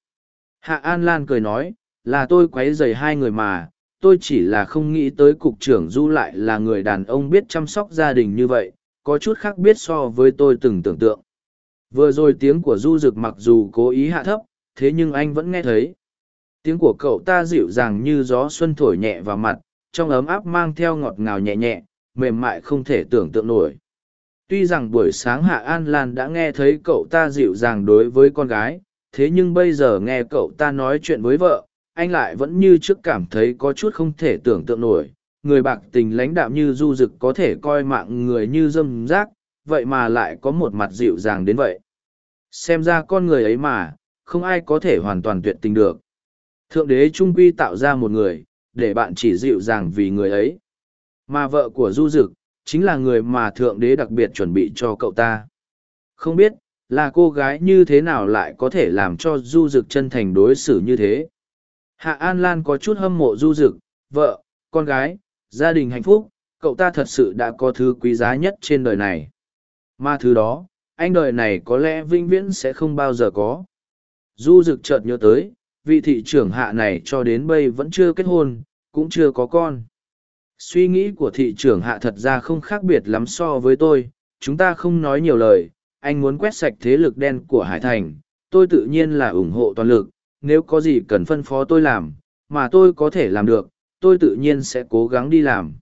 Hạ an lan cười nói là tôi quấy rầy hai người mà tôi chỉ là không nghĩ tới cục trưởng du lại là người đàn ông biết chăm sóc gia đình như vậy có chút khác biết so với tôi từng tưởng tượng. Vừa rồi tiếng của du Dực mặc dù cố ý hạ thấp, thế nhưng anh vẫn nghe thấy. Tiếng của cậu ta dịu dàng như gió xuân thổi nhẹ vào mặt, trong ấm áp mang theo ngọt ngào nhẹ nhẹ, mềm mại không thể tưởng tượng nổi. Tuy rằng buổi sáng Hạ An Lan đã nghe thấy cậu ta dịu dàng đối với con gái, thế nhưng bây giờ nghe cậu ta nói chuyện với vợ, anh lại vẫn như trước cảm thấy có chút không thể tưởng tượng nổi. Người bạc tình lãnh đạm như du dực có thể coi mạng người như dâm rác, vậy mà lại có một mặt dịu dàng đến vậy. Xem ra con người ấy mà, không ai có thể hoàn toàn tuyệt tình được. Thượng đế trung quy tạo ra một người, để bạn chỉ dịu dàng vì người ấy. Mà vợ của Du Dực, chính là người mà Thượng đế đặc biệt chuẩn bị cho cậu ta. Không biết, là cô gái như thế nào lại có thể làm cho Du Dực chân thành đối xử như thế. Hạ An Lan có chút hâm mộ Du Dực, vợ, con gái, gia đình hạnh phúc, cậu ta thật sự đã có thứ quý giá nhất trên đời này. Mà thứ đó, anh đời này có lẽ vĩnh viễn sẽ không bao giờ có. Du Dực chợt nhớ tới, vị thị trưởng hạ này cho đến bây vẫn chưa kết hôn, cũng chưa có con. Suy nghĩ của thị trưởng hạ thật ra không khác biệt lắm so với tôi, chúng ta không nói nhiều lời, anh muốn quét sạch thế lực đen của Hải Thành, tôi tự nhiên là ủng hộ toàn lực, nếu có gì cần phân phó tôi làm, mà tôi có thể làm được, tôi tự nhiên sẽ cố gắng đi làm.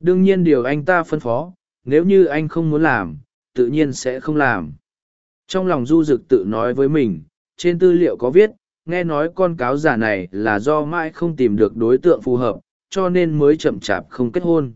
Đương nhiên điều anh ta phân phó, nếu như anh không muốn làm, tự nhiên sẽ không làm. Trong lòng Du Dực tự nói với mình, trên tư liệu có viết, nghe nói con cáo giả này là do mãi không tìm được đối tượng phù hợp, cho nên mới chậm chạp không kết hôn.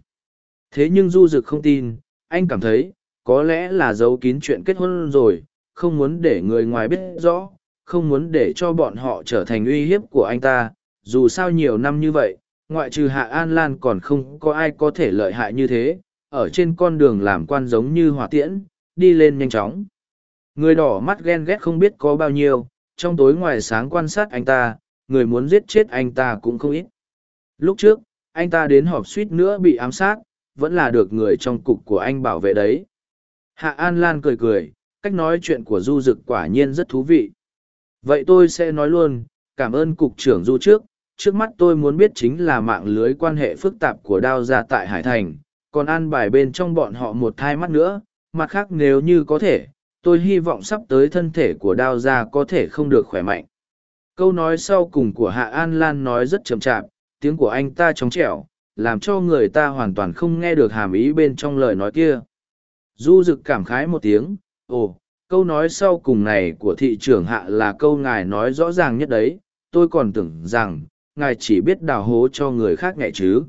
Thế nhưng Du Dực không tin, anh cảm thấy, có lẽ là giấu kín chuyện kết hôn rồi, không muốn để người ngoài biết rõ, không muốn để cho bọn họ trở thành uy hiếp của anh ta, dù sao nhiều năm như vậy, ngoại trừ Hạ An Lan còn không có ai có thể lợi hại như thế, ở trên con đường làm quan giống như hỏa tiễn, đi lên nhanh chóng. Người đỏ mắt ghen ghét không biết có bao nhiêu, trong tối ngoài sáng quan sát anh ta, người muốn giết chết anh ta cũng không ít. Lúc trước, anh ta đến họp suýt nữa bị ám sát, vẫn là được người trong cục của anh bảo vệ đấy. Hạ An Lan cười cười, cách nói chuyện của Du Dực quả nhiên rất thú vị. Vậy tôi sẽ nói luôn, cảm ơn cục trưởng Du trước, trước mắt tôi muốn biết chính là mạng lưới quan hệ phức tạp của đao gia tại Hải Thành, còn an bài bên trong bọn họ một thai mắt nữa, mặt khác nếu như có thể, tôi hy vọng sắp tới thân thể của đao gia có thể không được khỏe mạnh. Câu nói sau cùng của Hạ An Lan nói rất chậm chạp, tiếng của anh ta trống trẻo, làm cho người ta hoàn toàn không nghe được hàm ý bên trong lời nói kia. Du Dực cảm khái một tiếng, ồ, câu nói sau cùng này của thị trưởng Hạ là câu ngài nói rõ ràng nhất đấy, tôi còn tưởng rằng, ngài chỉ biết đào hố cho người khác nhẹ chứ.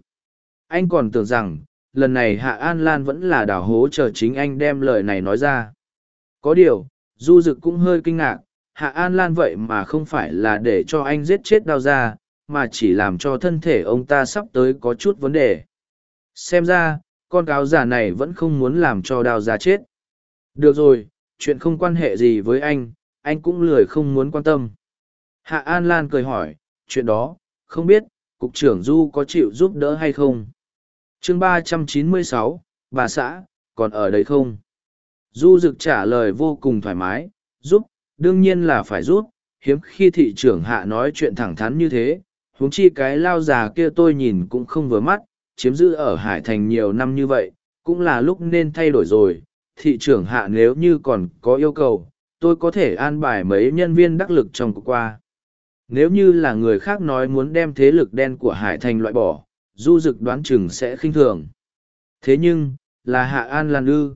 Anh còn tưởng rằng, lần này Hạ An Lan vẫn là đào hố chờ chính anh đem lời này nói ra. Có điều, Du Dực cũng hơi kinh ngạc, Hạ An Lan vậy mà không phải là để cho anh giết chết đao ra, mà chỉ làm cho thân thể ông ta sắp tới có chút vấn đề. Xem ra, con cáo giả này vẫn không muốn làm cho đao ra chết. Được rồi, chuyện không quan hệ gì với anh, anh cũng lười không muốn quan tâm. Hạ An Lan cười hỏi, chuyện đó, không biết, Cục trưởng Du có chịu giúp đỡ hay không? chương ba trăm chín mươi sáu, bà xã, còn ở đây không? Du Dực trả lời vô cùng thoải mái, giúp, đương nhiên là phải giúp, hiếm khi thị trưởng hạ nói chuyện thẳng thắn như thế, huống chi cái lao già kia tôi nhìn cũng không vừa mắt, chiếm giữ ở Hải Thành nhiều năm như vậy, cũng là lúc nên thay đổi rồi, thị trưởng hạ nếu như còn có yêu cầu, tôi có thể an bài mấy nhân viên đắc lực trong cuộc qua. Nếu như là người khác nói muốn đem thế lực đen của Hải Thành loại bỏ, Du Dực đoán chừng sẽ khinh thường. Thế nhưng, là Hạ An Lan Ư.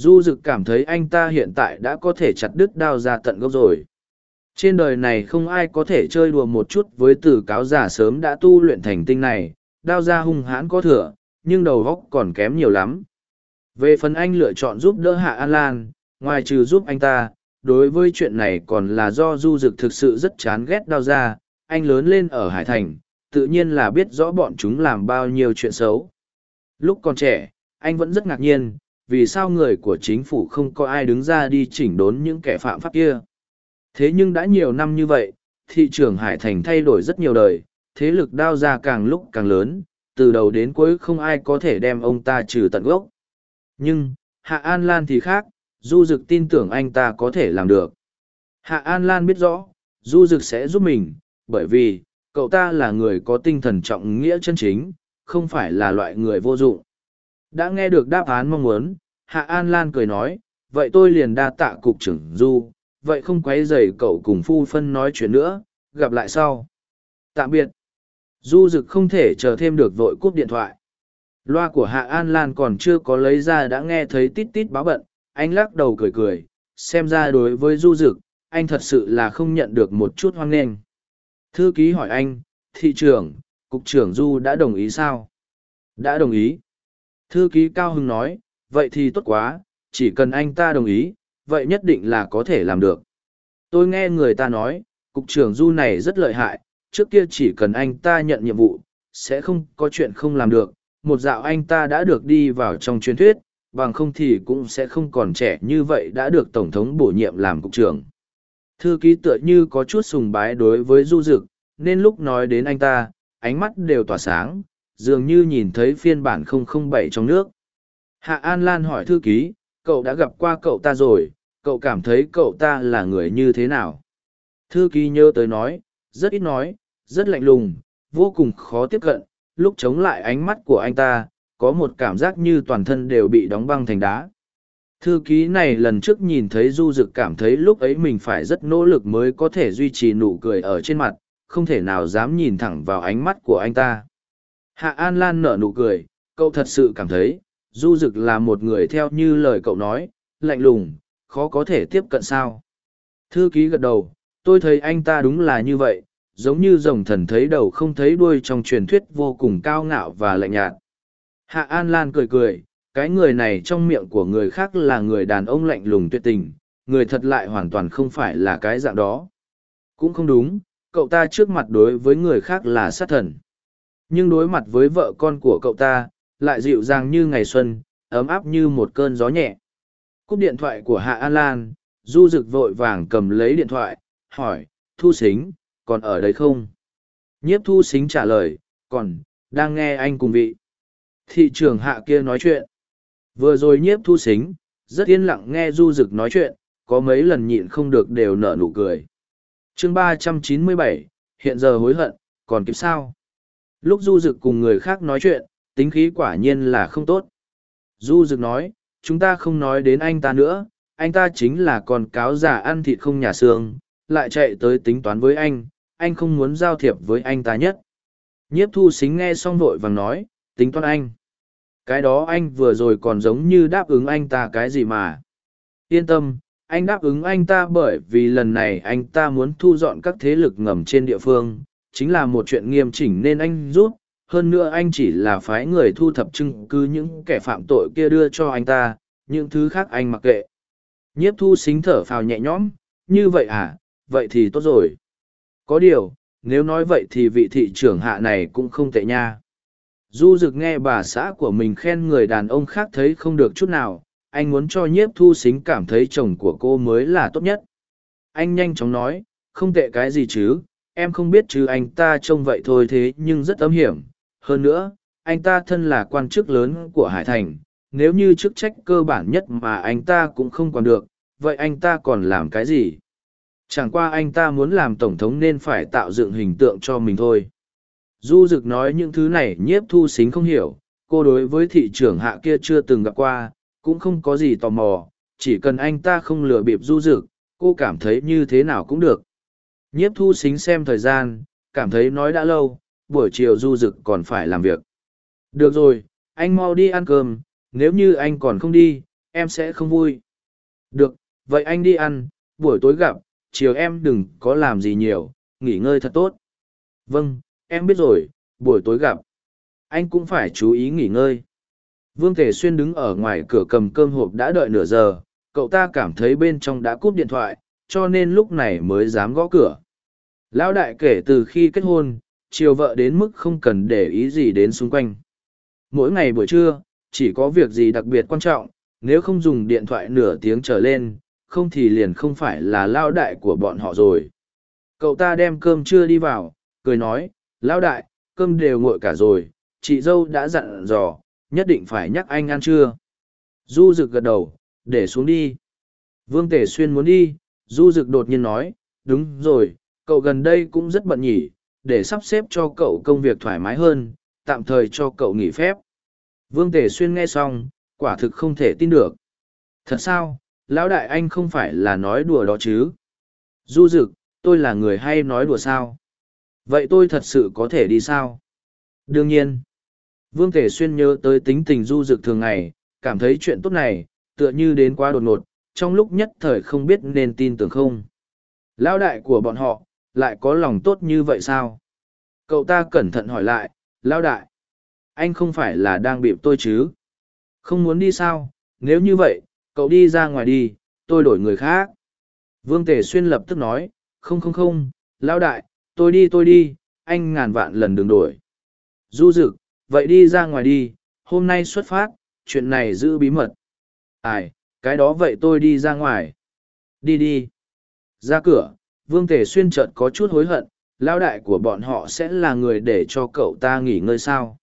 Du Dực cảm thấy anh ta hiện tại đã có thể chặt đứt đao ra tận gốc rồi. Trên đời này không ai có thể chơi đùa một chút với tử cáo giả sớm đã tu luyện thành tinh này, đao ra hung hãn có thừa, nhưng đầu góc còn kém nhiều lắm. Về phần anh lựa chọn giúp đỡ Hạ An Lan, ngoài trừ giúp anh ta, đối với chuyện này còn là do Du Dực thực sự rất chán ghét đao ra, anh lớn lên ở Hải Thành, tự nhiên là biết rõ bọn chúng làm bao nhiêu chuyện xấu. Lúc còn trẻ, anh vẫn rất ngạc nhiên, vì sao người của chính phủ không có ai đứng ra đi chỉnh đốn những kẻ phạm pháp kia. Thế nhưng đã nhiều năm như vậy, thị trường Hải Thành thay đổi rất nhiều đời, thế lực đao ra càng lúc càng lớn, từ đầu đến cuối không ai có thể đem ông ta trừ tận gốc. Nhưng, Hạ An Lan thì khác, Du Dực tin tưởng anh ta có thể làm được. Hạ An Lan biết rõ, Du Dực sẽ giúp mình, bởi vì, cậu ta là người có tinh thần trọng nghĩa chân chính, không phải là loại người vô dụng. Đã nghe được đáp án mong muốn, Hạ An Lan cười nói, vậy tôi liền đa tạ cục trưởng du vậy không quấy dày cậu cùng phu phân nói chuyện nữa gặp lại sau. Tạm biệt. Du Dực không thể chờ thêm được vội cúp điện thoại. Loa của hạ an lan còn chưa có lấy ra đã nghe thấy tít tít báo bận anh lắc đầu cười cười xem ra đối với du Dực, anh thật sự là không nhận được một chút hoang nghênh. Thư ký hỏi anh thị trưởng cục trưởng du đã đồng ý sao? Đã đồng ý thư ký cao hưng nói, vậy thì tốt quá, chỉ cần anh ta đồng ý, vậy nhất định là có thể làm được. Tôi nghe người ta nói, cục trưởng du này rất lợi hại, trước kia chỉ cần anh ta nhận nhiệm vụ, sẽ không có chuyện không làm được, một dạo anh ta đã được đi vào trong truyền thuyết, bằng không thì cũng sẽ không còn trẻ như vậy đã được tổng thống bổ nhiệm làm cục trưởng. Thư ký tựa như có chút sùng bái đối với du dực, nên lúc nói đến anh ta, ánh mắt đều tỏa sáng dường như nhìn thấy phiên bản 007 trong nước. Hạ an lan hỏi thư ký, cậu đã gặp qua cậu ta rồi, cậu cảm thấy cậu ta là người như thế nào? Thư ký nhớ tới nói, rất ít nói, rất lạnh lùng, vô cùng khó tiếp cận, lúc chống lại ánh mắt của anh ta, có một cảm giác như toàn thân đều bị đóng băng thành đá. Thư ký này lần trước nhìn thấy du Dực cảm thấy lúc ấy mình phải rất nỗ lực mới có thể duy trì nụ cười ở trên mặt, không thể nào dám nhìn thẳng vào ánh mắt của anh ta hạ an lan nở nụ cười cậu thật sự cảm thấy du Dực là một người theo như lời cậu nói lạnh lùng khó có thể tiếp cận sao thư ký gật đầu tôi thấy anh ta đúng là như vậy giống như rồng thần thấy đầu không thấy đuôi trong truyền thuyết vô cùng cao ngạo và lạnh nhạt Hạ An Lan cười cười, cái người này trong miệng của người khác là người đàn ông lạnh lùng tuyệt tình, người thật lại hoàn toàn không phải là cái dạng đó. Cũng không đúng, cậu ta trước mặt đối với người khác là sát thần. Nhưng đối mặt với vợ con của cậu ta, lại dịu dàng như ngày xuân, ấm áp như một cơn gió nhẹ. Cúp điện thoại của Hạ An Lan, Du Dực vội vàng cầm lấy điện thoại, hỏi, Thu Xính, còn ở đây không? Nhiếp Thu Xính trả lời, còn, đang nghe anh cùng vị thị trưởng hạ kia nói chuyện vừa rồi nhiếp thu xính rất yên lặng nghe du Dực nói chuyện có mấy lần nhịn không được đều nở nụ cười chương ba trăm chín mươi bảy hiện giờ hối hận còn kịp sao lúc du dực cùng người khác nói chuyện, tính khí quả nhiên là không tốt. Du dực nói, chúng ta không nói đến anh ta nữa, anh ta chính là con cáo già ăn thịt không nhà xương, lại chạy tới tính toán với anh anh không muốn giao thiệp với anh ta nhất. Nhiếp thu xính nghe xong vội vàng nói, tính toán anh. Cái đó anh vừa rồi còn giống như đáp ứng anh ta cái gì mà. Yên tâm, anh đáp ứng anh ta bởi vì lần này anh ta muốn thu dọn các thế lực ngầm trên địa phương chính là một chuyện nghiêm chỉnh nên anh rút hơn nữa anh chỉ là phái người thu thập chứng cứ những kẻ phạm tội kia đưa cho anh ta những thứ khác anh mặc kệ. Nhiếp thu xính thở phào nhẹ nhõm như vậy à vậy thì tốt rồi. Có điều nếu nói vậy thì vị thị trưởng hạ này cũng không tệ nha. Du Dực nghe bà xã của mình khen người đàn ông khác thấy không được chút nào, anh muốn cho nhiếp thu xính cảm thấy chồng của cô mới là tốt nhất. Anh nhanh chóng nói, không tệ cái gì chứ, em không biết chứ anh ta trông vậy thôi thế nhưng rất âm hiểm. Hơn nữa, anh ta thân là quan chức lớn của Hải Thành, nếu như chức trách cơ bản nhất mà anh ta cũng không còn được, vậy anh ta còn làm cái gì? Chẳng qua anh ta muốn làm tổng thống nên phải tạo dựng hình tượng cho mình thôi. Du Dực nói những thứ này nhiếp thu xính không hiểu, cô đối với thị trưởng hạ kia chưa từng gặp qua, cũng không có gì tò mò, chỉ cần anh ta không lừa bịp Du Dực, cô cảm thấy như thế nào cũng được. Nhiếp thu xính xem thời gian, cảm thấy nói đã lâu, buổi chiều Du Dực còn phải làm việc. Được rồi, anh mau đi ăn cơm, nếu như anh còn không đi, em sẽ không vui. Được, vậy anh đi ăn, buổi tối gặp, chiều em đừng có làm gì nhiều, nghỉ ngơi thật tốt. Vâng, em biết rồi, buổi tối gặp. Anh cũng phải chú ý nghỉ ngơi. Vương Tề Xuyên đứng ở ngoài cửa cầm cơm hộp đã đợi nửa giờ, cậu ta cảm thấy bên trong đã cúp điện thoại, cho nên lúc này mới dám gõ cửa. Lão đại kể từ khi kết hôn, chiều vợ đến mức không cần để ý gì đến xung quanh. Mỗi ngày buổi trưa, chỉ có việc gì đặc biệt quan trọng, nếu không dùng điện thoại nửa tiếng trở lên, không thì liền không phải là lao đại của bọn họ rồi. Cậu ta đem cơm trưa đi vào, cười nói, Lão đại, cơm đều nguội cả rồi, chị dâu đã dặn dò, nhất định phải nhắc anh ăn trưa. Du rực gật đầu, để xuống đi. Vương Tể Xuyên muốn đi, Du Dực đột nhiên nói, đúng rồi, cậu gần đây cũng rất bận nhỉ, để sắp xếp cho cậu công việc thoải mái hơn, tạm thời cho cậu nghỉ phép. Vương Tề Xuyên nghe xong, quả thực không thể tin được. Thật sao, lão đại anh không phải là nói đùa đó chứ? Du Dực, tôi là người hay nói đùa sao? Vậy tôi thật sự có thể đi sao? Đương nhiên. Vương Tề xuyên nhớ tới tính tình du Dực thường ngày cảm thấy chuyện tốt này tựa như đến quá đột ngột trong lúc nhất thời không biết nên tin tưởng không. Lão đại của bọn họ lại có lòng tốt như vậy sao? Cậu ta cẩn thận hỏi lại lão đại anh không phải là đang bịp tôi chứ? Không muốn đi sao? Nếu như vậy cậu đi ra ngoài đi tôi đổi người khác. Vương tề xuyên lập tức nói không không không lão đại tôi đi tôi đi anh ngàn vạn lần đừng đổi. Du dực, vậy đi ra ngoài đi hôm nay xuất phát chuyện này giữ bí mật. Ai cái đó vậy tôi đi ra ngoài. Đi đi. Ra cửa, vương tề xuyên chợt có chút hối hận, lão đại của bọn họ sẽ là người để cho cậu ta nghỉ ngơi sao?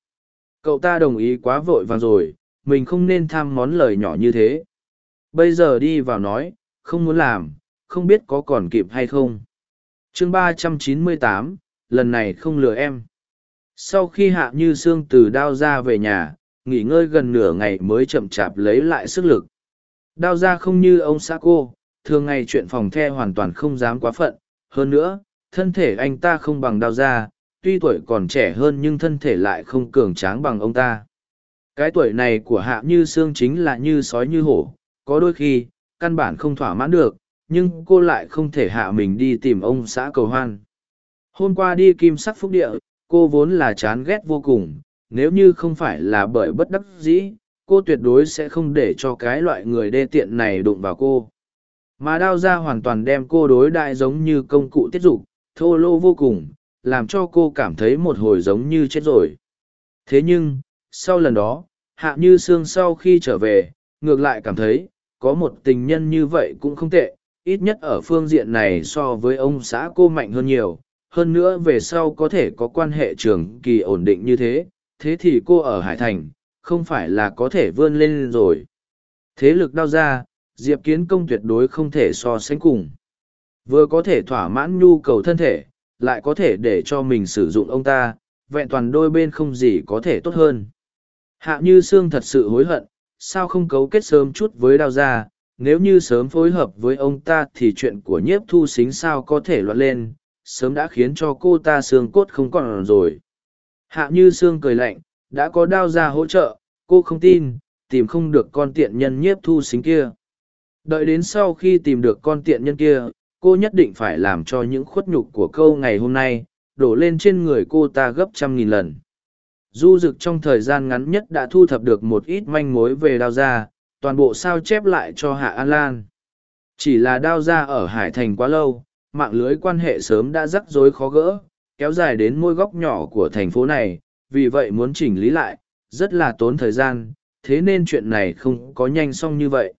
Cậu ta đồng ý quá vội vàng rồi, mình không nên tham món lời nhỏ như thế. Bây giờ đi vào nói, không muốn làm, không biết có còn kịp hay không. Chương ba trăm chín mươi tám, lần này không lừa em. Sau khi hạ như sương từ đao ra về nhà, nghỉ ngơi gần nửa ngày mới chậm chạp lấy lại sức lực đao ra không như ông xã cô, thường ngày chuyện phòng the hoàn toàn không dám quá phận. Hơn nữa, thân thể anh ta không bằng đao ra, tuy tuổi còn trẻ hơn nhưng thân thể lại không cường tráng bằng ông ta. Cái tuổi này của hạ như xương chính là như sói như hổ, có đôi khi, căn bản không thỏa mãn được, nhưng cô lại không thể hạ mình đi tìm ông xã cầu hoan. Hôm qua đi kim sắc phúc địa, cô vốn là chán ghét vô cùng, nếu như không phải là bởi bất đắc dĩ cô tuyệt đối sẽ không để cho cái loại người đê tiện này đụng vào cô. Mà đao ra hoàn toàn đem cô đối đại giống như công cụ tiết dục, thô lô vô cùng, làm cho cô cảm thấy một hồi giống như chết rồi. Thế nhưng, sau lần đó, hạ như sương sau khi trở về, ngược lại cảm thấy, có một tình nhân như vậy cũng không tệ, ít nhất ở phương diện này so với ông xã cô mạnh hơn nhiều. Hơn nữa về sau có thể có quan hệ trường kỳ ổn định như thế thế thì cô ở hải thành không phải là có thể vươn lên rồi. Thế lực Đao ra, diệp kiến công tuyệt đối không thể so sánh cùng. Vừa có thể thỏa mãn nhu cầu thân thể, lại có thể để cho mình sử dụng ông ta, vẹn toàn đôi bên không gì có thể tốt hơn. Hạ như sương thật sự hối hận, sao không cấu kết sớm chút với đao gia nếu như sớm phối hợp với ông ta thì chuyện của nhiếp thu xính sao có thể loạn lên, sớm đã khiến cho cô ta xương cốt không còn rồi. Hạ như sương cười lạnh đã có đao ra hỗ trợ, cô không tin, tìm không được con tiện nhân nhiếp thu xính kia. Đợi đến sau khi tìm được con tiện nhân kia, cô nhất định phải làm cho những khuất nhục của câu ngày hôm nay, đổ lên trên người cô ta gấp trăm nghìn lần. Du rực trong thời gian ngắn nhất đã thu thập được một ít manh mối về đao gia toàn bộ sao chép lại cho hạ an lan. Chỉ là đao gia ở hải thành quá lâu, mạng lưới quan hệ sớm đã rắc rối khó gỡ, kéo dài đến môi góc nhỏ của thành phố này vì vậy muốn chỉnh lý lại, rất là tốn thời gian, thế nên chuyện này không có nhanh xong như vậy.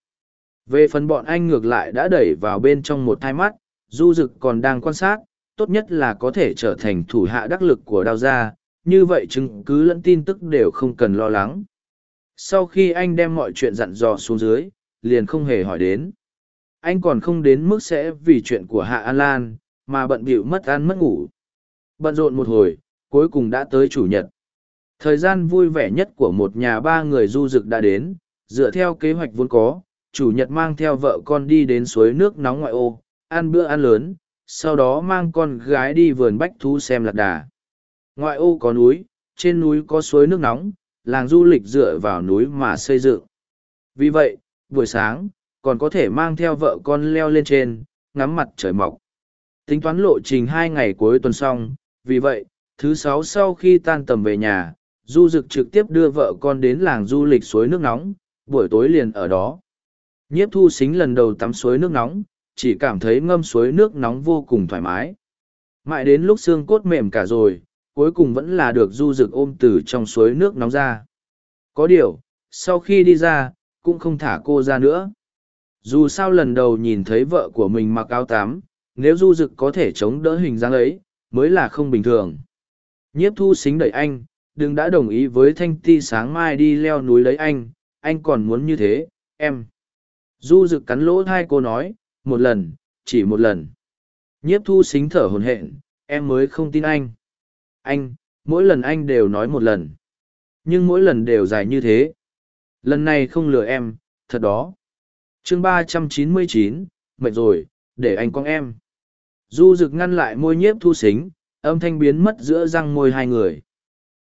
Về phần bọn anh ngược lại đã đẩy vào bên trong một thai mắt, du dực còn đang quan sát, tốt nhất là có thể trở thành thủ hạ đắc lực của đao gia, như vậy chứng cứ lẫn tin tức đều không cần lo lắng. Sau khi anh đem mọi chuyện dặn dò xuống dưới, liền không hề hỏi đến. Anh còn không đến mức sẽ vì chuyện của hạ an lan, mà bận bịu mất ăn mất ngủ. Bận rộn một hồi, cuối cùng đã tới chủ nhật thời gian vui vẻ nhất của một nhà ba người du rực đã đến, dựa theo kế hoạch vốn có, chủ nhật mang theo vợ con đi đến suối nước nóng ngoại ô, ăn bữa ăn lớn, sau đó mang con gái đi vườn bách thú xem lạc đà. Ngoại ô có núi, trên núi có suối nước nóng, làng du lịch dựa vào núi mà xây dựng. Vì vậy, buổi sáng, còn có thể mang theo vợ con leo lên trên, ngắm mặt trời mọc. Tính toán lộ trình hai ngày cuối tuần xong, vì vậy, thứ sáu sau khi tan tầm về nhà du dực trực tiếp đưa vợ con đến làng du lịch suối nước nóng, buổi tối liền ở đó. Nhiếp thu xính lần đầu tắm suối nước nóng, chỉ cảm thấy ngâm suối nước nóng vô cùng thoải mái. Mãi đến lúc xương cốt mềm cả rồi, cuối cùng vẫn là được du rực ôm từ trong suối nước nóng ra. Có điều, sau khi đi ra, cũng không thả cô ra nữa. Dù sao lần đầu nhìn thấy vợ của mình mặc áo tám, nếu du rực có thể chống đỡ hình dáng ấy, mới là không bình thường. Nhiếp thu xính đẩy anh đừng đã đồng ý với thanh ti sáng mai đi leo núi lấy anh anh còn muốn như thế, em. Du rực cắn lỗ thai cô nói, một lần, chỉ một lần. Nhiếp thu xính thở hồn hện em mới không tin anh. Anh, mỗi lần anh đều nói một lần. Nhưng mỗi lần đều dài như thế. Lần này không lừa em, thật đó. Chương ba trăm chín mươi chín, mệt rồi, để anh con em. Du rực ngăn lại môi nhiếp thu xính, âm thanh biến mất giữa răng môi hai người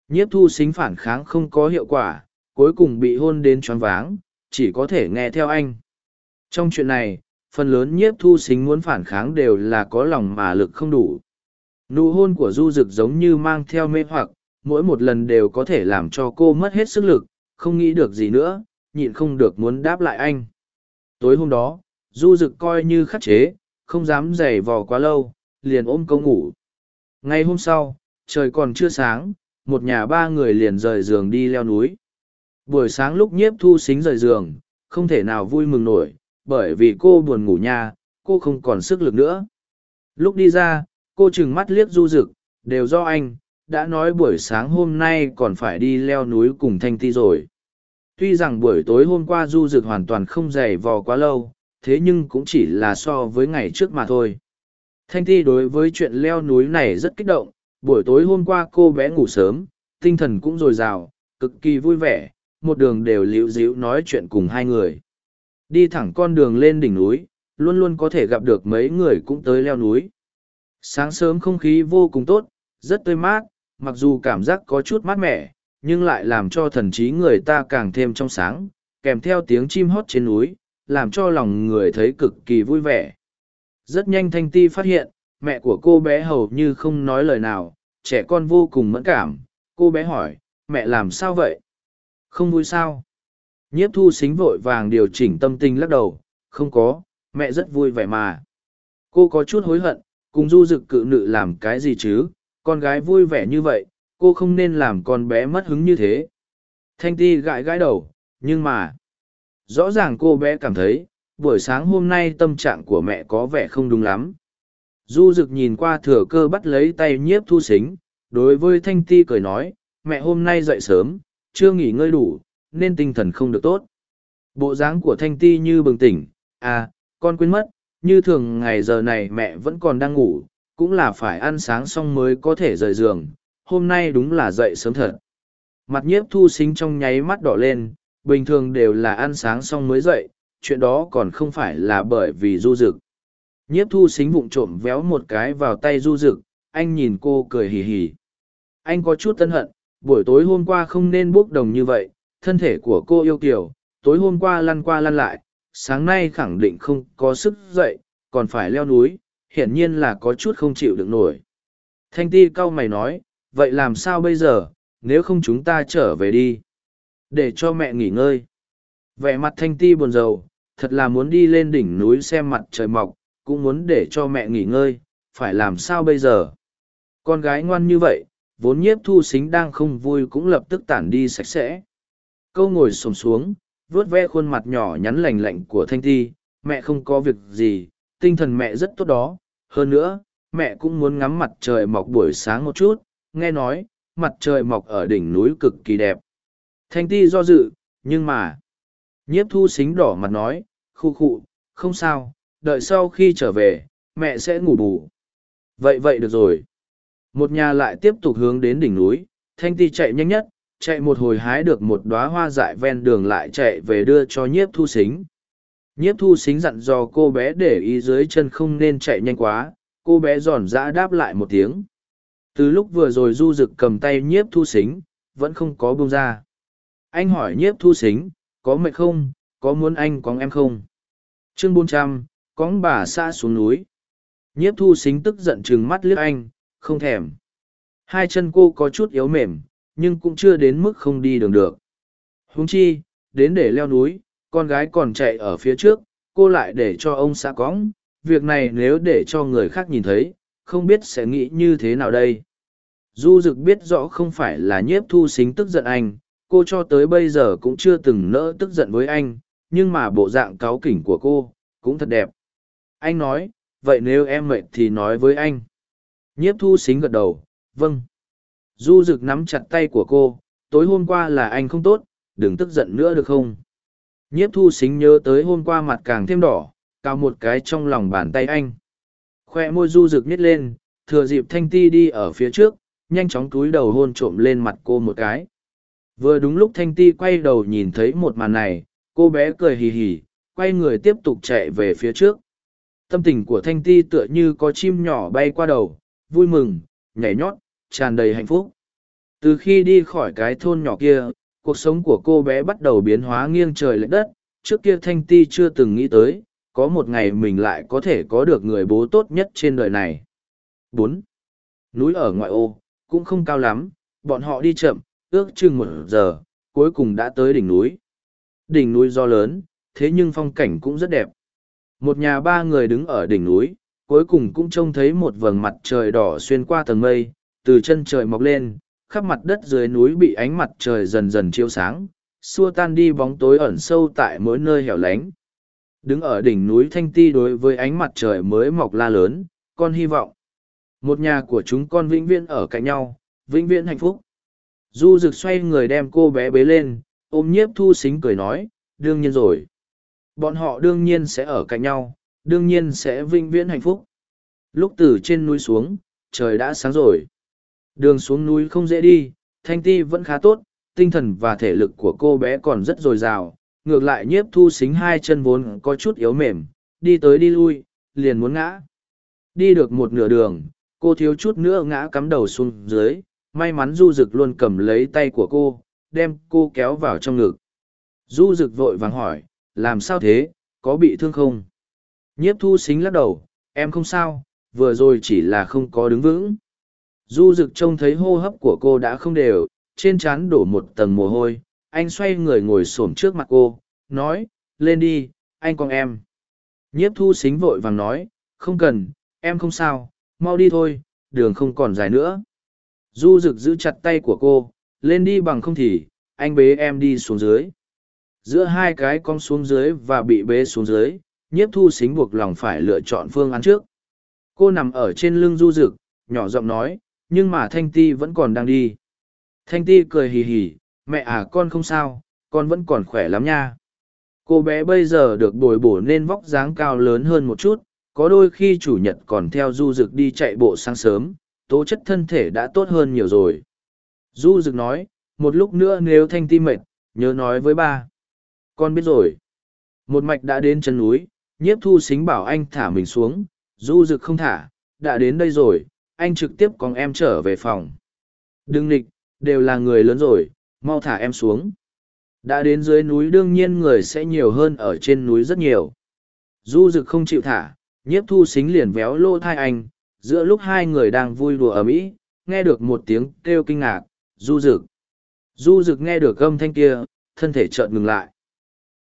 nhiếp thu xính phản kháng không có hiệu quả, cuối cùng bị hôn đến choáng váng, chỉ có thể nghe theo anh. Trong chuyện này, phần lớn nhiếp thu xính muốn phản kháng đều là có lòng mà lực không đủ. Nụ hôn của du rực giống như mang theo mê hoặc, mỗi một lần đều có thể làm cho cô mất hết sức lực, không nghĩ được gì nữa, nhịn không được muốn đáp lại anh. Tối hôm đó, du rực coi như khắc chế, không dám giày vò quá lâu, liền ôm câu ngủ. Ngày hôm sau, trời còn chưa sáng một nhà ba người liền rời giường đi leo núi. Buổi sáng lúc nhiếp thu xính rời giường, không thể nào vui mừng nổi, bởi vì cô buồn ngủ nha, cô không còn sức lực nữa. Lúc đi ra, cô chừng mắt liếc du rực đều do anh, đã nói buổi sáng hôm nay còn phải đi leo núi cùng thanh ti rồi. Tuy rằng buổi tối hôm qua du rực hoàn toàn không dày vò quá lâu, thế nhưng cũng chỉ là so với ngày trước mà thôi. Thanh ti đối với chuyện leo núi này rất kích động buổi tối hôm qua cô bé ngủ sớm, tinh thần cũng dồi dào, cực kỳ vui vẻ, một đường đều liễu dĩu nói chuyện cùng hai người. Đi thẳng con đường lên đỉnh núi, luôn luôn có thể gặp được mấy người cũng tới leo núi. Sáng sớm không khí vô cùng tốt, rất tươi mát, mặc dù cảm giác có chút mát mẻ, nhưng lại làm cho thần trí người ta càng thêm trong sáng, kèm theo tiếng chim hót trên núi, làm cho lòng người thấy cực kỳ vui vẻ. Rất nhanh thanh ti phát hiện mẹ của cô bé hầu như không nói lời nào, trẻ con vô cùng mẫn cảm. Cô bé hỏi, mẹ làm sao vậy? Không vui sao? Nhiếp thu xính vội vàng điều chỉnh tâm tình lắc đầu, không có, mẹ rất vui vẻ mà. Cô có chút hối hận, cùng du dực cự nữ làm cái gì chứ? Con gái vui vẻ như vậy, cô không nên làm con bé mất hứng như thế. Thanh ti gãi gãi đầu, nhưng mà rõ ràng cô bé cảm thấy, buổi sáng hôm nay tâm trạng của mẹ có vẻ không đúng lắm du Dực nhìn qua thừa cơ bắt lấy tay nhiếp thu xính đối với thanh ti cười nói, mẹ hôm nay dậy sớm, chưa nghỉ ngơi đủ, nên tinh thần không được tốt bộ dáng của thanh ti như bừng tỉnh à con quên mất, như thường ngày giờ này mẹ vẫn còn đang ngủ, cũng là phải ăn sáng xong mới có thể rời giường, hôm nay đúng là dậy sớm thật mặt nhiếp thu xính trong nháy mắt đỏ lên, bình thường đều là ăn sáng xong mới dậy, chuyện đó còn không phải là bởi vì du Dực nhiếp thu xính vụng trộm véo một cái vào tay du rực anh nhìn cô cười hì hì. Anh có chút tân hận, buổi tối hôm qua không nên bốc đồng như vậy, thân thể của cô yêu kiều, tối hôm qua lăn qua lăn lại, sáng nay khẳng định không có sức dậy, còn phải leo núi, hiển nhiên là có chút không chịu được nổi. Thanh ti cau mày nói, vậy làm sao bây giờ, nếu không chúng ta trở về đi. Để cho mẹ nghỉ ngơi. Vẻ mặt thanh ti buồn rầu, thật là muốn đi lên đỉnh núi xem mặt trời mọc cũng muốn để cho mẹ nghỉ ngơi, phải làm sao bây giờ? Con gái ngoan như vậy, vốn nhiếp thu xính đang không vui cũng lập tức tản đi sạch sẽ. Câu ngồi sồm xuống, vuốt ve khuôn mặt nhỏ nhắn lành lạnh của thanh ti mẹ không có việc gì, tinh thần mẹ rất tốt đó. Hơn nữa, mẹ cũng muốn ngắm mặt trời mọc buổi sáng một chút, nghe nói, mặt trời mọc ở đỉnh núi cực kỳ đẹp. Thanh ti do dự, nhưng mà, nhiếp thu xính đỏ mặt nói, khu khụ không sao đợi sau khi trở về, mẹ sẽ ngủ bù. Vậy vậy được rồi. Một nhà lại tiếp tục hướng đến đỉnh núi, thanh ti chạy nhanh nhất, chạy một hồi hái được một đoá hoa dại ven đường lại chạy về đưa cho nhiếp thu xính nhiếp thu xính dặn dò cô bé để ý dưới chân không nên chạy nhanh quá, cô bé giòn giã đáp lại một tiếng. Từ lúc vừa rồi du rực cầm tay nhiếp thu xính vẫn không có bông ra. Anh hỏi nhiếp thu xính có mệt không? Có muốn anh có em không? Chương bốn trăm cóng bà xã xuống núi. Nhiếp thu xính tức giận chừng mắt liếc anh, không thèm. Hai chân cô có chút yếu mềm, nhưng cũng chưa đến mức không đi đường được. Huống chi, đến để leo núi, con gái còn chạy ở phía trước, cô lại để cho ông xã cóng. việc này nếu để cho người khác nhìn thấy, không biết sẽ nghĩ như thế nào đây. Du dực biết rõ không phải là nhiếp thu xính tức giận anh, cô cho tới bây giờ cũng chưa từng nỡ tức giận với anh, nhưng mà bộ dạng cáu kỉnh của cô cũng thật đẹp anh nói, vậy nếu em mệt thì nói với anh. Nhiếp thu xính gật đầu vâng. Du rực nắm chặt tay của cô, tối hôm qua là anh không tốt, đừng tức giận nữa được không? Nhiếp thu xính nhớ tới hôm qua mặt càng thêm đỏ cao một cái trong lòng bàn tay anh. Khoe môi du rực nhét lên, thừa dịp thanh ti đi ở phía trước, nhanh chóng túi đầu hôn trộm lên mặt cô một cái. Vừa đúng lúc thanh ti quay đầu nhìn thấy một màn này, cô bé cười hì hì, quay người tiếp tục chạy về phía trước. Tâm tình của Thanh Ti tựa như có chim nhỏ bay qua đầu, vui mừng, nhảy nhót, tràn đầy hạnh phúc. Từ khi đi khỏi cái thôn nhỏ kia, cuộc sống của cô bé bắt đầu biến hóa nghiêng trời lệch đất, trước kia Thanh Ti chưa từng nghĩ tới, có một ngày mình lại có thể có được người bố tốt nhất trên đời này. bốn Núi ở ngoại ô, cũng không cao lắm, bọn họ đi chậm, ước chừng một giờ, cuối cùng đã tới đỉnh núi. Đỉnh núi do lớn, thế nhưng phong cảnh cũng rất đẹp. Một nhà ba người đứng ở đỉnh núi, cuối cùng cũng trông thấy một vầng mặt trời đỏ xuyên qua tầng mây, từ chân trời mọc lên, khắp mặt đất dưới núi bị ánh mặt trời dần dần chiếu sáng, xua tan đi bóng tối ẩn sâu tại mỗi nơi hẻo lánh. Đứng ở đỉnh núi Thanh Ti đối với ánh mặt trời mới mọc la lớn, con hy vọng. Một nhà của chúng con vĩnh viễn ở cạnh nhau, vĩnh viễn hạnh phúc. Du rực xoay người đem cô bé bế lên, ôm nhiếp thu xính cười nói, đương nhiên rồi. Bọn họ đương nhiên sẽ ở cạnh nhau, đương nhiên sẽ vinh viễn hạnh phúc. Lúc từ trên núi xuống, trời đã sáng rồi. Đường xuống núi không dễ đi, thanh ti vẫn khá tốt, tinh thần và thể lực của cô bé còn rất dồi dào. Ngược lại nhiếp thu xính hai chân vốn có chút yếu mềm, đi tới đi lui, liền muốn ngã. Đi được một nửa đường, cô thiếu chút nữa ngã cắm đầu xuống dưới, may mắn du rực luôn cầm lấy tay của cô, đem cô kéo vào trong ngực. Du rực vội vàng hỏi, làm sao thế, có bị thương không? Nhiếp thu xính lắc đầu, em không sao, vừa rồi chỉ là không có đứng vững. Du rực trông thấy hô hấp của cô đã không đều, trên trán đổ một tầng mồ hôi, anh xoay người ngồi xổm trước mặt cô, nói, lên đi, anh con em. Nhiếp thu xính vội vàng nói, không cần, em không sao, mau đi thôi, đường không còn dài nữa. Du rực giữ chặt tay của cô, lên đi bằng không thì, anh bế em đi xuống dưới. Giữa hai cái cong xuống dưới và bị bế xuống dưới, nhiếp thu xính buộc lòng phải lựa chọn phương án trước. Cô nằm ở trên lưng du rực, nhỏ giọng nói, nhưng mà Thanh Ti vẫn còn đang đi. Thanh Ti cười hì hì, mẹ à con không sao, con vẫn còn khỏe lắm nha. Cô bé bây giờ được bồi bổ nên vóc dáng cao lớn hơn một chút, có đôi khi chủ nhật còn theo du rực đi chạy bộ sáng sớm, tố chất thân thể đã tốt hơn nhiều rồi. Du rực nói, một lúc nữa nếu Thanh Ti mệt, nhớ nói với ba. Con biết rồi. Một mạch đã đến chân núi, nhiếp thu xính bảo anh thả mình xuống, du rực không thả, đã đến đây rồi, anh trực tiếp con em trở về phòng. Đừng nịch, đều là người lớn rồi, mau thả em xuống. Đã đến dưới núi đương nhiên người sẽ nhiều hơn ở trên núi rất nhiều. Du rực không chịu thả, nhiếp thu xính liền véo lô thai anh, giữa lúc hai người đang vui đùa ở mỹ nghe được một tiếng kêu kinh ngạc, du rực. Du rực nghe được âm thanh kia, thân thể chợt ngừng lại.